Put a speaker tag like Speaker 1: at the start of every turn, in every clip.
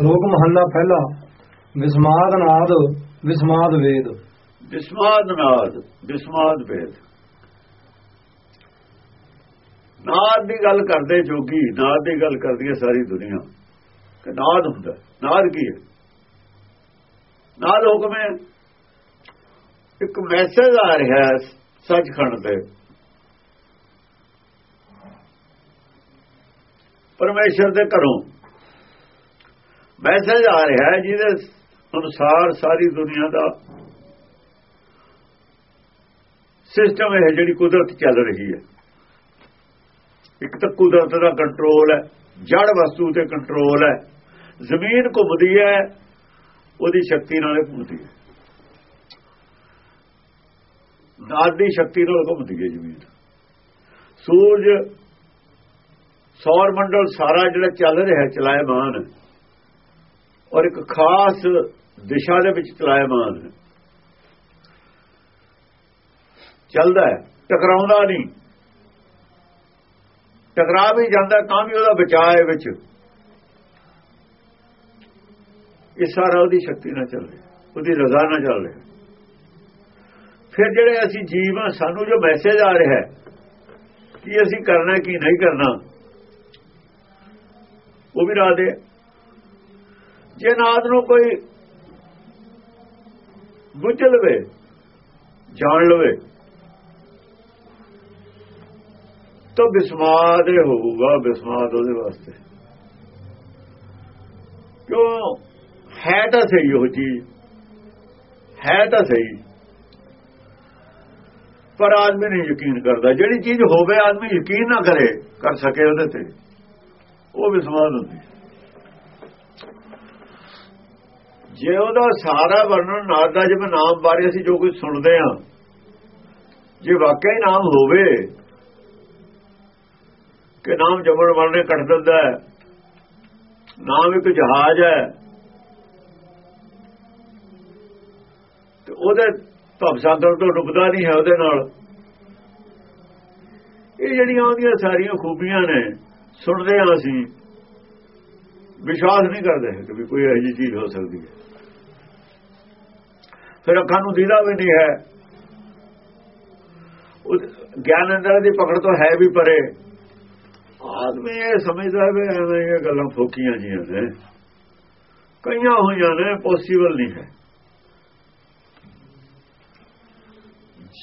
Speaker 1: ਸ਼ਲੋਕ ਮਹੱਲਾ ਪਹਿਲਾ, ਵਿਸਮਾਦ ਨਾਦ, ਵਿਸਮਾਦ ਵੇਦ।
Speaker 2: ਵਿਸਮਾਦ ਨਾਦ, ਵਿਸਮਾਦ ਵੇਦ। ਨਾਦ ਦੀ ਗੱਲ ਕਰਦੇ ਜੋਗੀ, ਨਾਦ ਦੀ ਗੱਲ ਕਰਦੀ ਹੈ ਸਾਰੀ ਦੁਨੀਆ। ਕਿ ਨਾਦ ਹੁੰਦਾ, ਨਾਦ ਕੀ ਹੈ? ਨਾਦ ਹੁਕਮ ਹੈ ਇੱਕ ਮੈਸੇਜ ਆ ਰਿਹਾ ਹੈ ਸੱਚਖੰਡ ਤੇ। ਪਰਮੇਸ਼ਰ ਦੇ ਘਰੋਂ। ਮੈਸੇਜ ਆ ਰਿਹਾ ਹੈ ਜਿਹਦੇ ਅਨੁਸਾਰ ਸਾਰੀ ਦੁਨੀਆ ਦਾ ਸਿਸਟਮ ਹੈ ਜਿਹੜੀ ਕੁਦਰਤ ਚੱਲ ਰਹੀ ਹੈ। ਇੱਕ ਤਾਂ ਕੁਦਰਤ ਦਾ ਕੰਟਰੋਲ ਹੈ, ਜੜ ਵਸਤੂ ਤੇ ਕੰਟਰੋਲ ਹੈ। ਜ਼ਮੀਨ ਘੁੰਮਦੀ ਹੈ, ਉਹਦੀ ਸ਼ਕਤੀ ਨਾਲ ਘੁੰਮਦੀ ਹੈ। ਨਾਦ ਦੀ ਸ਼ਕਤੀ ਨਾਲ ਘੁੰਮਦੀ ਹੈ ਜ਼ਮੀਨ। ਸੂਰਜ ਸੌਰ ਮੰਡਲ ਸਾਰਾ ਜਿਹੜਾ ਚੱਲ ਰਿਹਾ ਚਲਾਇਮਾਨ ਔਰ ਇੱਕ ਖਾਸ ਦਿਸ਼ਾ ਦੇ ਵਿੱਚ ਚਲਾਇਮਾਨ ਹੈ। ਚੱਲਦਾ ਹੈ, ਟਕਰਾਉਂਦਾ ਨਹੀਂ। ਟਕਰਾ ਵੀ ਜਾਂਦਾ, ਤਾਂ ਵੀ ਉਹਦਾ ਬਚਾਅ ਵਿੱਚ। ਇਹ ਸਾਰਾ ਉਹਦੀ ਸ਼ਕਤੀ ਨਾਲ ਚੱਲ ਰਿਹਾ, ਉਹਦੀ ਰਜ਼ਾ ਨਾਲ ਚੱਲ ਰਿਹਾ। ਫਿਰ ਜਿਹੜੇ ਅਸੀਂ ਜੀਵ ਆ ਸਾਨੂੰ ਜੋ ਮੈਸੇਜ ਆ ਰਿਹਾ ਕਿ ਅਸੀਂ ਕਰਨਾ ਕੀ ਨਹੀਂ ਕਰਨਾ, ਉਹ ਵੀ ਰਾਹ ਦੇ ਜੇ ਨਾਦ ਨੂੰ ਕੋਈ ਬੁੱਝ ਲਵੇ, ਜਾਣ ਲਵੇ, ਤਾਂ ਬਿਸਮਾਦ ਹੋਊਗਾ, ਬਿਸਮਾਦ ਉਹਦੇ ਵਾਸਤੇ। ਕਿਉਂ? ਹੈ ਤਾਂ ਸਹੀ ਉਹ ਚੀਜ਼। ਹੈ ਤਾਂ ਸਹੀ। ਪਰ ਆਦਮੀ ਨਹੀਂ ਯਕੀਨ ਕਰਦਾ। ਜਿਹੜੀ ਚੀਜ਼ ਹੋਵੇ, ਆਦਮੀ ਯਕੀਨ ਨਾ ਕਰੇ, ਕਰ ਸਕੇ ਉਹਦੇ ਤੇ। ਉਹ ਵਿਸਵਾਸ ਹੁੰਦੀ ਜੇ ਉਹਦਾ ਸਾਰਾ ਵਰਣਨ ਨਾਮ ਦਾ ਜਿਵੇਂ ਨਾਮ ਬਾਰੇ ਅਸੀਂ ਜੋ ਕੁਝ ਸੁਣਦੇ ਆ ਜੇ ਵਾਕਿਆ ਹੀ ਨਾਮ ਹੋਵੇ ਕਿ ਨਾਮ ਜਮਣ ਵਰਨੇ ਕੱਟ ਦਿੰਦਾ ਹੈ, ਨਾਮ ਇੱਕ ਜਹਾਜ਼ ਹੈ, ਤੇ ਉਹਦੇ ਭਵਸਾਗਰ ਤੋਂ ਡੁੱਬਦਾ ਨਹੀਂ ਹੈ ਉਹਦੇ ਨਾਲ। ਇਹ ਜਿਹੜੀਆਂ ਉਹਦੀਆਂ ਸਾਰੀਆਂ ਖੂਬੀਆਂ ਨੇ, ਸੁਣਦੇ ਹਾਂ ਅਸੀਂ, ਵਿਸ਼ਵਾਸ ਨਹੀਂ ਕਰਦੇ ਕਿ ਵੀ ਕੋਈ ਅਜਿਹੀ ਚੀਜ਼ ਹੋ ਸਕਦੀ ਹੈ। ਫਿਰ ਅੱਖਾਂ ਨੂੰ ਦੀਦਾ ਵੀ ਨਹੀਂ ਹੈ। ਉਹ ਗਿਆਨ ਅੰਦਰ ਦੀ ਪਕੜ ਤੋਂ ਹੈ ਵੀ ਪਰੇ। ਆਦਮੀ ਇਹ ਸਮਝਦਾ ਵੀ ਐਵੇਂ ਇਹ ਗੱਲਾਂ ਫੋਕੀਆਂ ਜੀਆਂ ਨੇ। ਕਈਆਂ ਹੋਈਆਂ ਨੇ ਪੋਸੀਬਲ ਨਹੀਂ ਹੈ।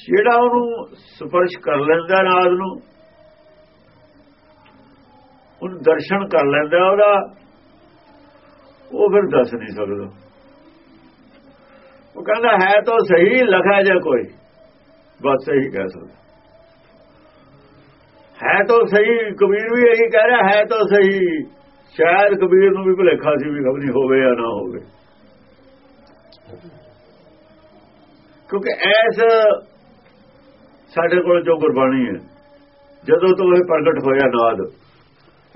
Speaker 2: ਜਿਹੜਾ ਉਹਨੂੰ ਸਪਰਸ਼ ਕਰ ਲੈਂਦਾ ਨਾਦ ਨੂੰ, ਉਹਨੂੰ ਦਰਸ਼ਨ ਕਰ ਲੈਂਦਾ ਉਹਦਾ, ਉਹ ਫਿਰ ਦੱਸ ਨਹੀਂ ਸਕਦਾ। ਉਹ ਕਹਿੰਦਾ, ਹੈ ਤਾਂ ਸਹੀ, ਲਖਾ ਜਾ ਕੋਈ? ਬਸ ਸਹੀ ਕਹਿ ਸਕਦਾ। ਹੈ ਤਾਂ ਸਹੀ, ਕਬੀਰ ਵੀ ਇਹੀ ਕਹਿ ਰਿਹਾ, ਹੈ ਤਾਂ ਸਹੀ। ਸ਼ਾਇਦ ਕਬੀਰ ਨੂੰ ਵੀ ਭੁਲੇਖਾ ਸੀ ਵੀ ਖਬਰ ਹੋਵੇ ਜਾਂ ਨਾ ਹੋਵੇ। ਕਿਉਂਕਿ ਐਸ ਸਾਡੇ ਕੋਲ ਜੋ ਗੁਰਬਾਣੀ ਹੈ, ਜਦੋਂ ਤੋਂ ਇਹ ਪ੍ਰਗਟ ਹੋਇਆ ਨਾਦ,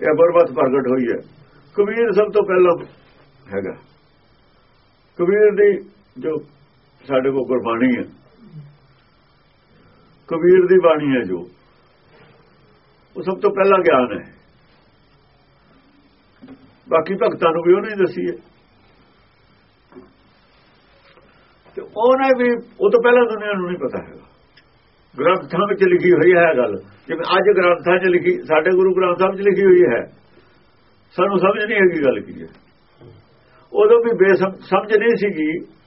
Speaker 2: ਇਹ ਬਰਬਤ ਪ੍ਰਗਟ ਹੋਈ ਹੈ। ਕਬੀਰ ਸਭ ਤੋਂ ਪਹਿਲਾਂ ਹੈਗਾ। ਕਬੀਰ ਦੀ ਜੋ ਸਾਡੇ ਕੋਲ ਗੁਰਬਾਣੀ ਹੈ। ਕਬੀਰ ਦੀ ਬਾਣੀ ਹੈ ਜੋ। ਉਹ ਸਭ ਤੋਂ ਪਹਿਲਾ ਗਿਆਨ ਹੈ। ਬਾਕੀ ਭਗਤਾਂ ਨੂੰ ਵੀ ਉਹਨੇ ਦੱਸੀ ਹੈ। ਤੇ ਉਹਨੇ ਵੀ, ਉਹ ਤੋਂ ਪਹਿਲਾਂ ਦੁਨੀਆ ਨੂੰ ਨਹੀਂ ਪਤਾ ਹੈਗਾ। ਗ੍ਰੰਥਾਂ ਵਿੱਚ ਲਿਖੀ ਹੋਈ ਹੈ ਗੱਲ। ਜਿਵੇਂ ਅੱਜ ਗ੍ਰੰਥਾਂ 'ਚ ਲਿਖੀ, ਸਾਡੇ ਗੁਰੂ ਗ੍ਰੰਥ ਸਾਹਿਬ 'ਚ ਲਿਖੀ ਹੋਈ ਹੈ। ਸਾਨੂੰ ਸਮਝ ਨਹੀਂ ਹੈਗੀ ਗੱਲ ਕੀ ਹੈ। ਉਦੋਂ ਵੀ ਬੇਸਮ, ਸਮਝ ਨਹੀਂ ਸੀਗੀ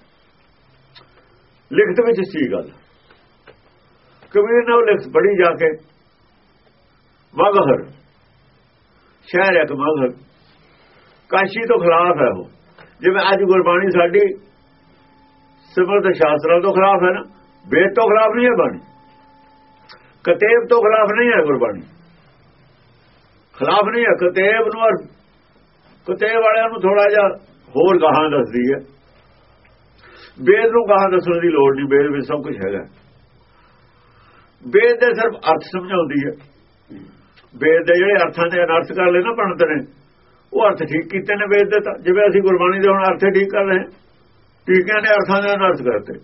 Speaker 2: ਲਿਖਤ ਵਿੱਚ ਸੀ ਗੱਲ ਕਬੀਰ ਨੇ ਉਹ ਲਿਖਤ ਪੜ੍ਹੀ ਜਾ ਕੇ ਮਗਹਰ, ਸ਼ਹਿਰ ਇੱਕ ਮਗਹਰ, ਕਾਸ਼ੀ ਤੋਂ ਖਿਲਾਫ ਹੈ ਉਹ। ਜਿਵੇਂ ਅੱਜ ਗੁਰਬਾਣੀ ਸਾਡੀ ਸਿਮਰਤ ਸ਼ਾਸਤਰਾਂ ਤੋਂ ਖਿਲਾਫ ਹੈ ਨਾ, ਵੇਦ ਤੋਂ ਖਿਲਾਫ ਨਹੀਂ ਹੈ ਬਾਣੀ। ਕਤੇਬ ਤੋਂ ਖਿਲਾਫ ਨਹੀਂ ਹੈ ਗੁਰਬਾਣੀ। ਖਿਲਾਫ ਨਹੀਂ ਹੈ। ਕਤੇਬ ਨੂੰ ਕਤੇਬ ਵਾਲਿਆਂ ਨੂੰ ਥੋੜਾ ਜਿਹਾ ਹੋਰ ਗਾਹਾਂ ਦੱਸਦੀ ਹੈ। ਵੇਦ ਨੂੰ ਗਾਹਾਂ ਦੱਸਣ ਦੀ ਲੋੜ ਨਹੀਂ ਵੇਦ ਵਿੱਚ ਸਭ ਕੁਝ ਹੈਗਾ। ਵੇਦ ਦੇ ਸਿਰਫ ਅਰਥ ਸਮਝਾਉਂਦੀ ਹੈ। ਵੇਦ ਦੇ ਜਿਹੜੇ ਅਰਥਾਂ ਦੇ ਅਨਰਥ ਕਰ ਲੈਣਾ ਪੰਡਤ ਨੇ, ਉਹ ਅਰਥ ਠੀਕ ਕੀਤੇ ਨੇ ਵੇਦ ਦੇ ਤਾਂ। ਜਿਵੇਂ ਅਸੀਂ ਗੁਰਬਾਣੀ ਦੇ ਹੁਣ ਅਰਥ ਠੀਕ ਕਰ ਰਹੇ ਟੀਕਿਆਂ ਨੇ ਅਰਥਾਂ ਦੇ ਅਨਰਥ ਕਰਤੇ।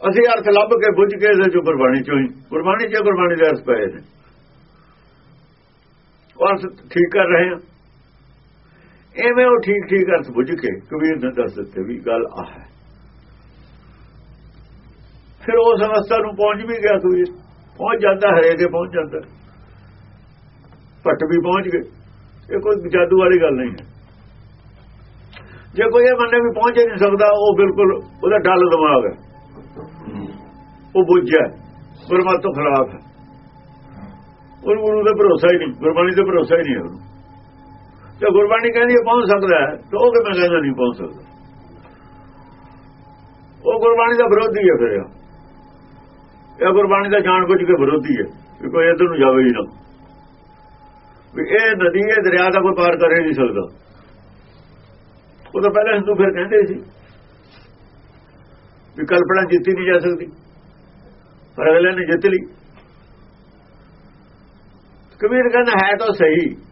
Speaker 2: ਅਸੀਂ ਅਰਥ ਲੱਭ ਕੇ ਬੁੱਝ ਕੇ ਇਹਦੇ ਚੋਂ ਗੁਰਬਾਣੀ ਚੋਂ ਹੀ, ਗੁਰਬਾਣੀ ਚ ਗੁਰਬਾਣੀ ਦੇ ਅਰਥ ਪਏ ਨੇ। ਅਰਥ ਠੀਕ ਕਰ ਰਹੇ ਹਾਂ। ਐਵੇਂ ਉਹ ਠੀਕ ਠੀਕ ਅਰਥ ਬੁੱਝ ਕੇ ਕਬੀਰ ਨੇ ਦੱਸ ਦਿੱਤੇ ਵੀ ਗੱਲ ਆ ਹੈ। ਫਿਰ ਉਸ ਅਵਸਥਾ ਨੂੰ ਪਹੁੰਚ ਵੀ ਗਿਆ ਕਬੀਰ ਪਹੁੰਚ ਜਾਂਦਾ ਹਰੇ ਕੇ ਪਹੁੰਚ ਜਾਂਦਾ। ਪੱਟ ਵੀ ਪਹੁੰਚ ਗਏ। ਇਹ ਕੋਈ ਜਾਦੂ ਵਾਲੀ ਗੱਲ ਨਹੀਂ ਹੈ। ਜੇ ਕੋਈ ਇਹ ਬੰਦੇ ਵੀ ਪਹੁੰਚ ਨਹੀਂ ਸਕਦਾ, ਉਹ ਬਿਲਕੁਲ ਉਹਦਾ ਡੱਲ ਦਿਮਾਗ ਹੈ। ਉਹ ਬੁੱਝਿਆ ਗੁਰਮਤਿ ਤੋਂ ਖਿਲਾਫ ਹੈ। ਉਹ ਗੁਰੂ ਦਾ ਭਰੋਸਾ ਹੀ ਨਹੀਂ। ਗੁਰਬਾਣੀ ਤੇ ਭਰੋਸਾ ਹੀ ਨਹੀਂ ਉਹਨੂੰ। ਜੇ ਗੁਰਬਾਣੀ ਕਹਿੰਦੀ ਹੈ, ਪਹੁੰਚ ਸਕਦਾ ਹੈ, ਤਾਂ ਉਹ ਕਿਵੇਂ ਕਹਿੰਦਾ ਨਹੀਂ ਪਹੁੰਚ ਸਕਦਾ? ਉਹ ਗੁਰਬਾਣੀ ਦਾ ਵਿਰੋਧੀ ਹੈ ਫਿਰ ਇਹ। ਗੁਰਬਾਣੀ ਦਾ ਜਾਣ ਬੁੱਝ ਕੇ ਵਿਰੋਧੀ ਹੈ, ਵੀ ਕੋਈ ਇਧਰ ਨੂੰ ਜਾਵੇ ਹੀ ਨਾ। ਵੀ ਇਹ ਨਦੀ, ਇਹ ਦਰਿਆ ਦਾ ਕੋਈ ਪਾਰ ਕਰ ਨਹੀਂ ਸਕਦਾ। ਉਹ ਤਾਂ ਪਹਿਲਾਂ ਹਿੰਦੂ ਫਿਰ ਕਹਿੰਦੇ ਸੀ, ਵੀ ਕਲਪਨਾ ਜਿੱਤੀ ਨਹੀਂ ਜਾ ਸਕਦੀ। ਪਰ ਅਗਲੇ ਨੇ ਜਿੱਤ ਲਈ। ਕਬੀਰ ਕਹਿੰਦਾ, ਹੈ ਤਾਂ ਸਹੀ।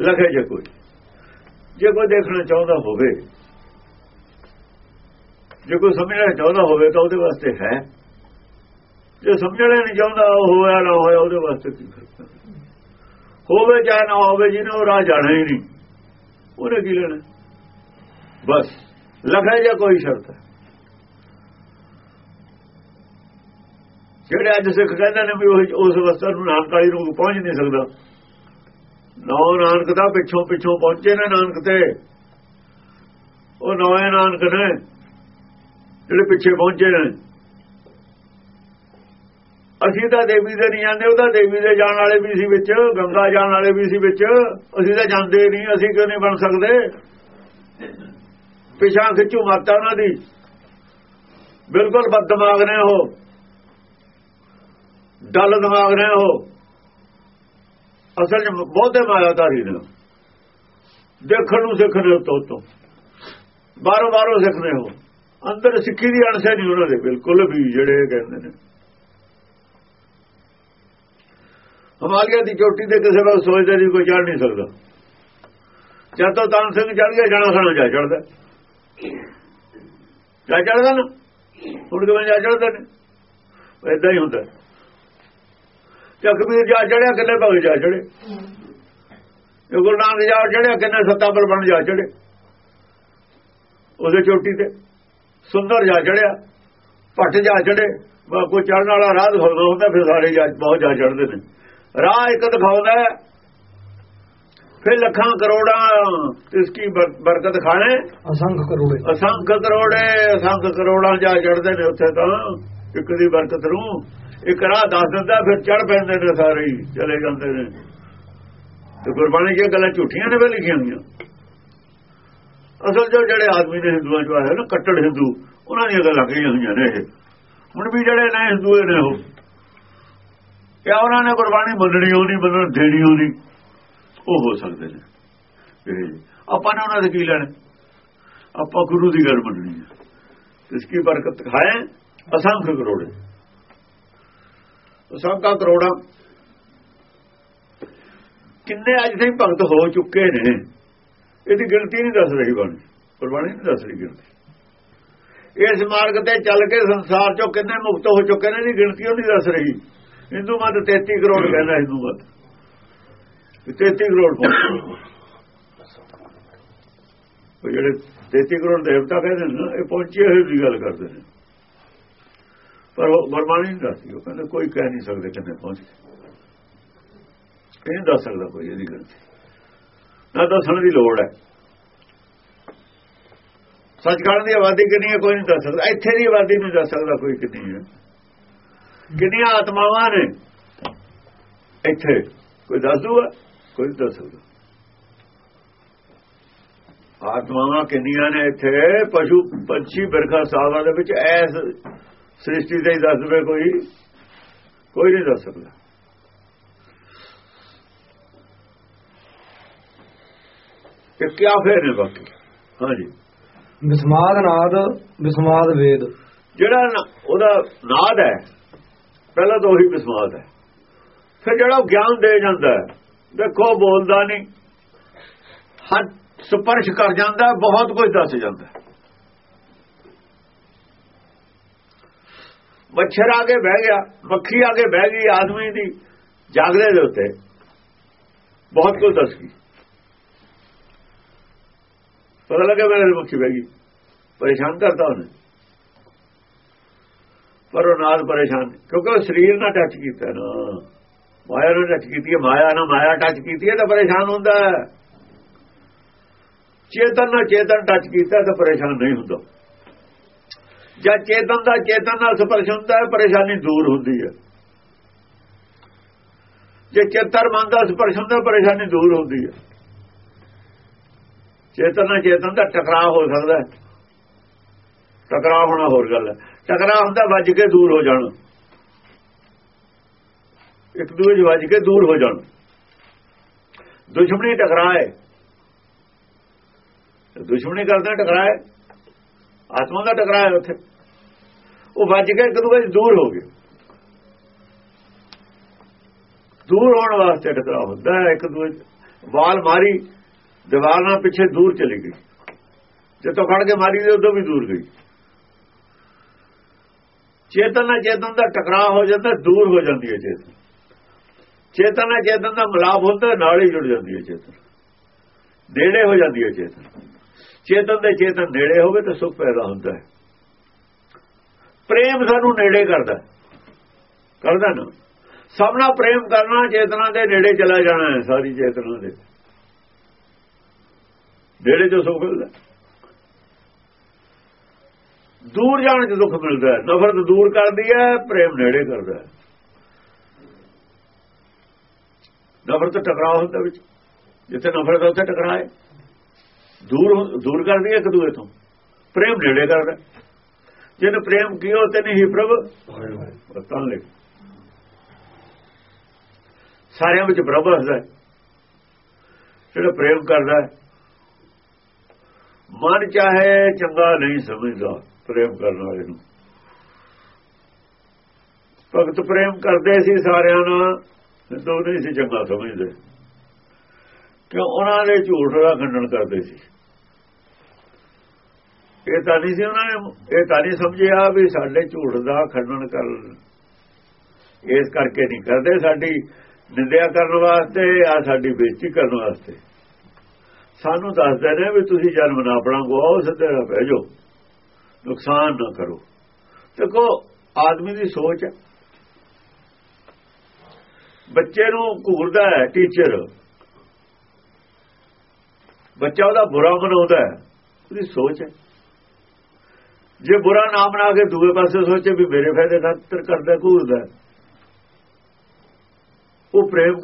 Speaker 2: ਲਖੇ ਜੇ ਕੋਈ। ਜੇ ਕੋਈ ਦੇਖਣਾ ਚਾਹੁੰਦਾ ਹੋਵੇ, ਜੇ ਕੋਈ ਸਮਝਣਾ ਚਾਹੁੰਦਾ ਹੋਵੇ ਤਾਂ ਉਹਦੇ ਵਾਸਤੇ ਹੈ। ਜੇ ਸਮਝਣਾ ਨਹੀਂ ਚਾਹੁੰਦਾ, ਉਹ ਹੋਇਆ ਨਾ ਹੋਇਆ, ਉਹਦੇ ਵਾਸਤੇ ਕੀ ਫ਼ਰਕ ਹੋਵੇ ਜਾਂ ਨਾ ਹੋਵੇ, ਜਿਹਨੇ ਉਹ ਰਾਹ ਜਾਣਾ ਹੀ ਨਹੀਂ, ਉਹਨੇ ਕੀ ਲੈਣਾ? ਬਸ, ਲਖੇ ਜਾਂ ਕੋਈ ਸ਼ਰਤ ਹੈ। ਜਿਹੜੇ ਅੱਜ ਸਿੱਖ ਕਹਿੰਦੇ ਨੇ ਵੀ ਉਸ ਅਵਸਥਾ ਨੂੰ ਨਾਨਕ ਵਾਲੀ ਨੂੰ ਪਹੁੰਚ ਨਹੀਂ ਸਕਦਾ। ਨੌ ਨਾਨਕ ਦਾ ਪਿੱਛੋਂ ਪਿੱਛੋਂ ਪਹੁੰਚੇ ਨੇ ਨਾਨਕ ਤੇ। ਉਹ ਨੌਵੇਂ ਨਾਨਕ ਨੇ, ਜਿਹੜੇ ਪਿੱਛੇ ਪਹੁੰਚੇ ਨੇ। ਅਸੀਂ ਤਾਂ ਦੇਵੀ ਦੇ ਨਹੀਂ ਜਾਂਦੇ ਉਹਦਾ ਦੇਵੀ ਦੇ ਜਾਣ ਵਾਲੇ ਵੀ ਸੀ ਵਿੱਚ, ਗੰਗਾ ਜਾਣ ਵਾਲੇ ਵੀ ਸੀ ਵਿੱਚ। ਅਸੀਂ ਤਾਂ ਜਾਂਦੇ ਨਹੀਂ, ਅਸੀਂ ਕਿਉਂ ਨਹੀਂ ਬਣ ਸਕਦੇ? ਪਿਛਾਂ ਖਿੱਚੂ ਮਾਤਾ ਉਹਨਾਂ ਦੀ। ਬਿਲਕੁਲ ਬਦ ਦਿਮਾਗ ਨੇ ਉਹ। ਡਲ ਦਿਮਾਗ ਨੇ ਉਹ। ਅਸਲ ਚ ਬਹੁਤੇ ਮਾਇਆਦਾਰੀ ਨੇ। ਦੇਖਣ ਨੂੰ ਸਿੱਖਦੇ ਤੋਂ ਤੋਂ। ਬਾਰੋ ਬਾਰੋ ਸਿੱਖਦੇ ਹੋ। ਅੰਦਰ ਸਿੱਖੀ ਦੀ ਅਣਸੇ ਨਹੀਂ ਉਹਨਾਂ ਦੇ, ਬਿਲਕੁਲ ਵੀ ਜਿਹੜੇ ਕਹਿੰਦੇ ਨੇ। ਹਮਾਲੀਆ ਦੀ ਚੋਟੀ ਤੇ ਕਿਸੇ ਵਾਰ ਸੋਚਦੇ ਨਹੀਂ, ਕੋਈ ਚੜ ਨਹੀਂ ਸਕਦਾ। ਜਦ ਤੋਂ ਤਾਨ ਸਿੰਘ ਚੜ ਗਿਆ, ਜਾਣਾ ਸਾਨੂੰ ਜਾ ਚੜਦਾ ਜਾ ਚੜਦਾ ਨਾ। ਹੁਣ ਕਿਵੇਂ ਜਾ ਚੜਦੇ ਨੇ? ਇਦਾਂ ਹੀ ਹੁੰਦਾ। ਕਬੀਰ ਜਾ ਚੜਿਆ ਕਿੰਨੇ ਭਗਤ ਜਾ ਚੜੇ? ਇਹ ਗੁਰੂ ਨਾਨਕ ਜਾ ਚੜਿਆ ਕਿੰਨੇ ਸੱਤਾਪਲ ਬਣ ਜਾ ਚੜੇ? ਉਹਦੇ ਚੋਟੀ ਤੇ ਸੁੰਦਰ ਜਾ ਚੜਿਆ ਪੱਟ ਜਾ ਚੜੇ ਕੋਈ ਚੜਨ ਵਾਲਾ ਰਾਹ ਦਿਖਾਉਂਦਾ ਹੁੰਦਾ ਫਿਰ ਸਾਰੇ ਜਾ ਬਹੁਤ ਜਾ ਚੜਦੇ ਨੇ। ਰਾਹ ਇੱਕ ਦਿਖਾਉਂਦਾ ਫਿਰ ਲੱਖਾਂ ਕਰੋੜਾਂ ਇਸ ਕੀ ਬਰਕਤ ਖਾਣੇ?
Speaker 1: ਅਸੰਖ ਕਰੋੜੇ।
Speaker 2: ਅਸੰਖ ਕਰੋੜੇ ਅਸੰਖ ਕਰੋੜਾਂ ਜਾ ਚੜਦੇ ਨੇ ਉੱਥੇ ਤਾਂ ਇੱਕ ਦੀ ਬਰਕਤ ਨੂੰ। ਇੱਕ ਰਾਹ ਦੱਸ ਦਿੰਦਾ, ਫਿਰ ਚੜ ਪੈਂਦੇ ਨੇ ਸਾਰੇ ਹੀ, ਚਲੇ ਜਾਂਦੇ ਨੇ। ਤੇ ਗੁਰਬਾਣੀ ਦੀਆਂ ਗੱਲਾਂ ਝੂਠੀਆਂ ਨੇ ਵੇ ਲਿਖੀਆਂ ਹੋਈਆਂ। ਅਸਲ ਜੋ ਜਿਹੜੇ ਆਦਮੀ ਨੇ ਹਿੰਦੂਆਂ ਚੋਂ ਆਏ ਨਾ, ਕੱਟੜ ਹਿੰਦੂ, ਉਹਨਾਂ ਦੀਆਂ ਗੱਲਾਂ ਕਹੀਆਂ ਹੋਈਆਂ ਨੇ ਇਹ। ਹੁਣ ਵੀ ਜਿਹੜੇ ਨੇ ਹਿੰਦੂ ਨੇ ਉਹ। ਕਿਆ ਉਹਨਾਂ ਨੇ ਗੁਰਬਾਣੀ ਮੰਨਣੀ ਹੋਣੀ ਮੰਨਣ ਦੇਣੀ ਹੋਣੀ ਉਹ ਹੋ ਸਕਦੇ ਨੇ। ਆਪਾਂ ਨੇ ਉਹਨਾਂ ਦੇ ਕੀ ਲੈਣਾ? ਆਪਾਂ ਗੁਰੂ ਦੀ ਗੱਲ ਮੰਨਣੀ ਹੈ ਇਸ ਕੀ ਬਰਕਤ ਖਾਏ? ਅਸੰਖ ਕਰੋੜੇ। ਸਭ ਅਸੰਖਾ ਕਰੋੜਾਂ। ਕਿੰਨੇ ਅੱਜ ਤਾਈਂ ਭਗਤ ਹੋ ਚੁੱਕੇ ਨੇ? ਇਹਦੀ ਗਿਣਤੀ ਨਹੀਂ ਦੱਸ ਰਹੀ ਬਾਣੀ। ਗੁਰਬਾਣੀ ਨਹੀਂ ਦੱਸ ਰਹੀ ਗਿਣਤੀ। ਇਸ ਮਾਰਗ ਤੇ ਚੱਲ ਕੇ ਸੰਸਾਰ ਚੋਂ ਕਿੰਨੇ ਮੁਕਤ ਹੋ ਚੁੱਕੇ ਨੇ, ਇਹਦੀ ਗਿਣਤੀ ਉਹ ਨਹੀਂ ਦੱਸ ਰਹੀ। ਹਿੰਦੂ ਮਤ 33 ਕਰੋੜ ਕਹਿੰਦਾ ਹਿੰਦੂ ਮਤ। 33 ਕਰੋੜ ਪਹੁੰਚੇ ਜਿਹੜੇ 33 ਕਰੋੜ ਦੇਵਤਾ ਕਹਿੰਦੇ ਨੇ ਇਹ ਪਹੁੰਚੇ ਹੋਏ ਦੀ ਗੱਲ ਕਰਦੇ ਨੇ। ਪਰ ਉਹ ਗੁਰਬਾਣੀ ਨਹੀਂ ਦੱਸਦੀ। ਉਹ ਕਹਿੰਦੇ ਕੋਈ ਕਹਿ ਨਹੀਂ ਸਕਦੇ ਕਿੰਨੇ ਪਹੁੰਚ। ਇਹ ਦੱਸ ਸਕਦਾ ਕੋਈ ਇਹਦੀ ਗਲਤੀ ਨਾ ਦੱਸਣ ਦੀ ਲੋੜ ਹੈ। ਸੱਚਖੰਡ ਦੀ ਆਬਾਦੀ ਕਿੰਨੀ ਹੈ, ਕੋਈ ਨਹੀਂ ਦੱਸ ਸਕਦਾ। ਇੱਥੇ ਦੀ ਆਬਾਦੀ ਨਹੀਂ ਦੱਸ ਸਕਦਾ ਕੋਈ ਕਿੰਨੀ ਹੈ। ਕਿੰਨੀਆਂ ਆਤਮਾਵਾਂ ਨੇ। ਇੱਥੇ ਕੋਈ ਦੱਸ ਦੂਗਾ ਕੋਈ ਦੱਸ ਸਕਦਾ। ਆਤਮਾਵਾਂ ਕਿੰਨੀਆਂ ਨੇ ਇੱਥੇ? ਪਸ਼ੂ ਪੰਛੀ ਬਿਰਖਾ ਸਾਵਾਂ ਦੇ ਵਿੱਚ ਐਸ ਸ੍ਰਿਸ਼ਟੀ ਦੇ ਦੱਸ ਦਵੇ ਕੋਈ ਕੋਈ ਨਹੀਂ ਦੱਸ ਸਕਦਾ। ਇਹ ਕਿਆ ਫੇਰ ਨੇ ਬਾਕੀ? ਹਾਂਜੀ।
Speaker 1: ਵਿਸਮਾਦ ਨਾਦ ਵਿਸਮਾਦ ਵੇਦ।
Speaker 2: ਜਿਹੜਾ ਉਹਦਾ ਨਾਦ ਹੈ ਪਹਿਲਾਂ ਤਾਂ ਉਹੀ ਵਿਸਮਾਦ ਹੈ। ਫਿਰ ਜਿਹੜਾ ਗਿਆਨ ਦੇ ਜਾਂਦਾ ਦੇਖੋ ਬੋਲਦਾ ਨਹੀਂ। ਹੱਥ ਸਪਰਸ਼ ਕਰ ਜਾਂਦਾ ਬਹੁਤ ਕੁਝ ਦੱਸ ਜਾਂਦਾ ਮੱਛਰ ਆ ਕੇ ਬਹਿ ਗਿਆ ਮੱਖੀ ਆ ਕੇ ਬਹਿ ਗਈ ਆਦਮੀ ਦੀ ਜਾਗਦੇ ਦੇ ਉੱਤੇ ਬਹੁਤ ਕੁਝ ਦੱਸ ਗਈ ਪਤਾ ਲੱਗਾ ਮੇਰੇ ਮੁਖੀ ਬੈਗੀ ਪਰੇਸ਼ਾਨ ਕਰਤਾ ਉਹਨੇ ਪਰ ਉਹ ਨਾਲ ਪਰੇਸ਼ਾਨ ਕਿਉਂਕਿ ਉਹ ਸਰੀਰ ਨਾਲ ਟੱਚ ਕੀਤਾ ਨਾ ਮਾਇਆ ਨਾਲ ਟੱਚ ਕੀਤੀ ਹੈ ਮਾਇਆ ਨਾਲ ਮਾਇਆ ਟੱਚ ਕੀਤੀ ਹੈ ਤਾਂ ਪਰੇਸ਼ਾਨ ਹੁੰਦਾ ਹੈ ਚੇਤਨ ਨਾਲ ਚੇਤਨ ਟੱਚ ਕੀਤਾ ਤਾਂ ਪਰੇਸ਼ਾਨ ਨਹੀਂ ਹੁੰਦਾ ਜਦ ਚੇਤਨ ਦਾ ਚੇਤਨ ਨਾਲ ਸਪਰਸ਼ ਹੁੰਦਾ ਹੈ, ਪਰੇਸ਼ਾਨੀ ਦੂਰ ਹੁੰਦੀ ਹੈ। ਜੇ ਚੇਤਰ ਮਨ ਦਾ ਸਪਰਸ਼ ਹੁੰਦਾ, ਪਰੇਸ਼ਾਨੀ ਦੂਰ ਹੁੰਦੀ ਹੈ। ਚੇਤਨ ਨਾਲ ਚੇਤਨ ਦਾ ਟਕਰਾਅ ਹੋ ਸਕਦਾ ਹੈ। ਟਕਰਾਅ ਹੋਣਾ ਹੋਰ ਗੱਲ ਹੈ। ਟਕਰਾਅ ਹੁੰਦਾ ਵੱਜ ਕੇ ਦੂਰ ਹੋ ਜਾਣਾ। ਇੱਕ ਦੂਜੇ ਵੱਜ ਕੇ ਦੂਰ ਹੋ ਜਾਣ। ਦੁਸ਼ਮਣੀ ਟਕਰਾਏ ਦੁਸ਼ਮਣੀ ਕਰਦਾ ਟਕਰਾਏ ਆਤਮਾ ਦਾ ਟਕਰਾਏ ਉੱਥੇ। ਉਹ ਵੱਜ ਕੇ ਇੱਕ ਦੂਜੇ ਦੂਰ ਹੋ ਗਏ। ਦੂਰ ਹੋਣ ਵਾਸਤੇ ਟਕਰਾਅ ਹੁੰਦਾ ਹੈ, ਇੱਕ ਦੂਜੇ ਵਾਲ ਮਾਰੀ, ਦੀਵਾਰ ਨਾਲ ਪਿੱਛੇ ਦੂਰ ਚਲੀ ਗਈ। ਜਦੋਂ ਖੜ ਕੇ ਮਾਰੀ ਤੇ ਉਦੋਂ ਵੀ ਦੂਰ ਗਈ। ਚੇਤਨ ਨਾਲ ਚੇਤਨ ਦਾ ਟਕਰਾਅ ਹੋ ਜਾਂਦਾ, ਦੂਰ ਹੋ ਜਾਂਦੀ ਹੈ ਚੇਤਨ। ਚੇਤਨ ਨਾਲ ਚੇਤਨ ਦਾ ਮਿਲਾਪ ਹੁੰਦਾ, ਨਾਲ ਹੀ ਜੁੜ ਜਾਂਦੀ ਹੈ ਚੇਤਨ। ਨੇੜੇ ਹੋ ਜਾਂਦੀ ਹੈ ਚੇਤਨ। ਚੇਤਨ ਦੇ ਚੇਤਨ ਨੇੜੇ ਹੋਵੇ ਤਾਂ ਸੁਖ ਪੈਦਾ ਹੁੰਦਾ ਹੈ। ਪ੍ਰੇਮ ਸਾਨੂੰ ਨੇੜੇ ਕਰਦਾ ਕਰਦਾ ਨਾ। ਸਭਨਾ ਪ੍ਰੇਮ ਕਰਨਾ ਚੇਤਨਾ ਦੇ ਨੇੜੇ ਚਲਾ ਜਾਣਾ ਹੈ, ਸਾਰੀ ਚੇਤਨਾ ਦੇ। ਨੇੜੇ ਜੋ ਸੁਖ ਮਿਲਦਾ ਦੂਰ ਜਾਣ 'ਚ ਦੁੱਖ ਮਿਲਦਾ ਹੈ। ਨਫ਼ਰਤ ਦੂਰ ਕਰਦੀ ਹੈ, ਪ੍ਰੇਮ ਨੇੜੇ ਕਰਦਾ ਹੈ। ਨਫ਼ਰਤ ਟਕਰਾਅ ਹੁੰਦਾ ਵਿੱਚ। ਜਿੱਥੇ ਨਫ਼ਰਤ ਉੱਥੇ ਟਕਰਾਏ ਦੂਰ ਦੂਰ ਕਰਦੀ ਹੈ ਇੱਕ ਦੂਏ ਤੋਂ। ਪ੍ਰੇਮ ਨੇੜੇ ਕਰਦਾ ਜਿਹਨੇ ਪ੍ਰੇਮ ਕੀਓ ਤੇ ਨਹੀਂ ਪ੍ਰਭ। ਤਾਂ ਲੈ। ਸਾਰਿਆਂ ਵਿੱਚ ਪ੍ਰਭ ਹਸਦਾ ਜਿਹੜਾ ਪ੍ਰੇਮ ਕਰਦਾ ਮਨ ਚਾਹੇ ਚੰਗਾ ਨਹੀਂ ਸਮਝਦਾ ਪ੍ਰੇਮ ਕਰਨ ਵਾਲੇ ਨੂੰ। ਭਗਤ ਪ੍ਰੇਮ ਕਰਦੇ ਸੀ ਸਾਰਿਆਂ ਨਾਲ ਹਿੰਦੂ ਨਹੀਂ ਸੀ ਚੰਗਾ ਸਮਝਦੇ। ਕਿਉਂ? ਉਹਨਾਂ ਦੇ ਝੂਠ ਦਾ ਖੰਡਨ ਕਰਦੇ ਸੀ। ਇਹ ਤਾਂ ਨਹੀਂ ਸੀ ਉਹਨਾਂ ਨੇ, ਇਹ ਤਾਂ ਨਹੀਂ ਸਮਝਿਆ ਵੀ ਸਾਡੇ ਝੂਠ ਦਾ ਖੰਡਨ ਕਰ ਇਸ ਕਰਕੇ ਨਹੀਂ ਕਰਦੇ ਸਾਡੀ ਨਿੰਦਿਆ ਕਰਨ ਵਾਸਤੇ, ਆ ਸਾਡੀ ਬੇਇੱਜ਼ਤੀ ਕਰਨ ਵਾਸਤੇ। ਸਾਨੂੰ ਦੱਸਦੇ ਨੇ ਵੀ ਤੁਸੀਂ ਜਨਮ ਨਾ ਆਪਣਾ ਗਵਾਓ, ਸਿੱਧੇ ਨਾ ਬਹਿ ਜਾਓ। ਨੁਕਸਾਨ ਨਾ ਕਰੋ। ਦੇਖੋ, ਆਦਮੀ ਦੀ ਸੋਚ ਹੈ। ਬੱਚੇ ਨੂੰ ਘੂਰਦਾ ਹੈ ਟੀਚਰ ਬੱਚਾ ਉਹਦਾ ਬੁਰਾ ਮਨਾਉਂਦਾ ਹੈ। ਉਹਦੀ ਸੋਚ ਹੈ। ਜੇ ਬੁਰਾ ਨਾਮ ਬਣਾ ਕੇ ਦੂਏ ਪਾਸੇ ਸੋਚੇ ਵੀ ਮੇਰੇ ਫਾਇਦੇ ਖਾਤਰ ਕਰਦਾ ਘੂਰਦਾ ਉਹ ਪ੍ਰੇਮ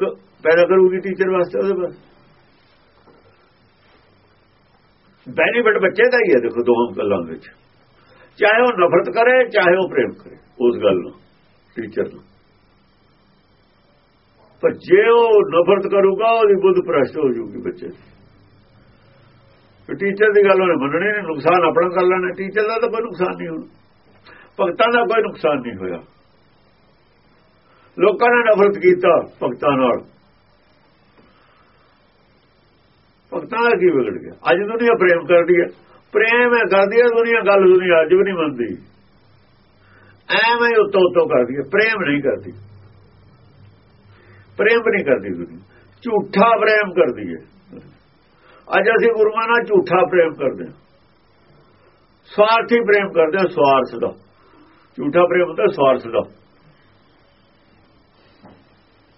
Speaker 2: ਪੈਦਾ ਕਰੂਗੀ ਟੀਚਰ ਵਾਸਤੇ ਉਹਦੇ ਪਾਸ ਬੈਨੀਫਿਟ ਬੱਚੇ ਦਾ ਹੀ ਹੈ, ਦੇਖੋ ਦੋਹਾਂ ਗੱਲਾਂ ਵਿੱਚ। ਚਾਹੇ ਉਹ ਨਫ਼ਰਤ ਕਰੇ, ਚਾਹੇ ਉਹ ਪ੍ਰੇਮ ਕਰੇ, ਉਸ ਗੱਲ ਨੂੰ ਟੀਚਰ ਨੂੰ। ਪਰ ਜੇ ਉਹ ਨਫ਼ਰਤ ਕਰੂਗਾ, ਉਹਦੀ ਬੁੱਧ ਪ੍ਰਸ਼ਟ ਹੋ ਜੂਗੀ ਬੱਚੇ ਦੀ। ਟੀਚਰ ਦੀ ਗੱਲ ਉਹਨੇ ਮੰਨਣੀ ਨਹੀਂ, ਨੁਕਸਾਨ ਆਪਣਾ ਕਰ ਲੈਣਾ ਟੀਚਰ ਦਾ ਤਾਂ ਕੋਈ ਨੁਕਸਾਨ ਨਹੀਂ ਹੋਣਾ। ਭਗਤਾਂ ਦਾ ਕੋਈ ਨੁਕਸਾਨ ਨਹੀਂ ਹੋਇਆ। ਲੋਕਾਂ ਨੇ ਨਫ਼ਰਤ ਕੀਤਾ ਭਗਤਾਂ ਨਾਲ। ਭਗਤਾਂ ਦਾ ਕੀ ਵਿਗੜ ਗਿਆ? ਅੱਜ ਦੁਨੀਆ ਪ੍ਰੇਮ ਕਰਦੀ ਹੈ। ਪ੍ਰੇਮ ਹੈ, ਕਰਦੀ ਹੈ, ਦੁਨੀਆ ਗੱਲ ਦੁਨੀਆ ਅੱਜ ਵੀ ਨਹੀਂ ਮੰਨਦੀ। ਐਵੇਂ ਉਤੋਂ ਉਤੋਂ ਕਰਦੀ ਹੈ। ਪ੍ਰੇਮ ਨਹੀਂ ਕਰਦੀ। ਪ੍ਰੇਮ ਨਹੀਂ ਕਰਦੀ ਦੁਨੀਆ। ਝੂਠਾ ਪ੍ਰੇਮ ਕਰਦੀ ਹੈ। ਅੱਜ ਅਸੀਂ ਗੁਰੂਆਂ ਨਾਲ ਝੂਠਾ ਪ੍ਰੇਮ ਕਰਦੇ ਹਾਂ। ਸਵਾਰਥੀ ਪ੍ਰੇਮ ਕਰਦੇ ਹਾਂ, ਸਵਾਰਥ ਦਾ। ਝੂਠਾ ਪ੍ਰੇਮ ਹੁੰਦਾ, ਸਵਾਰਥ ਦਾ।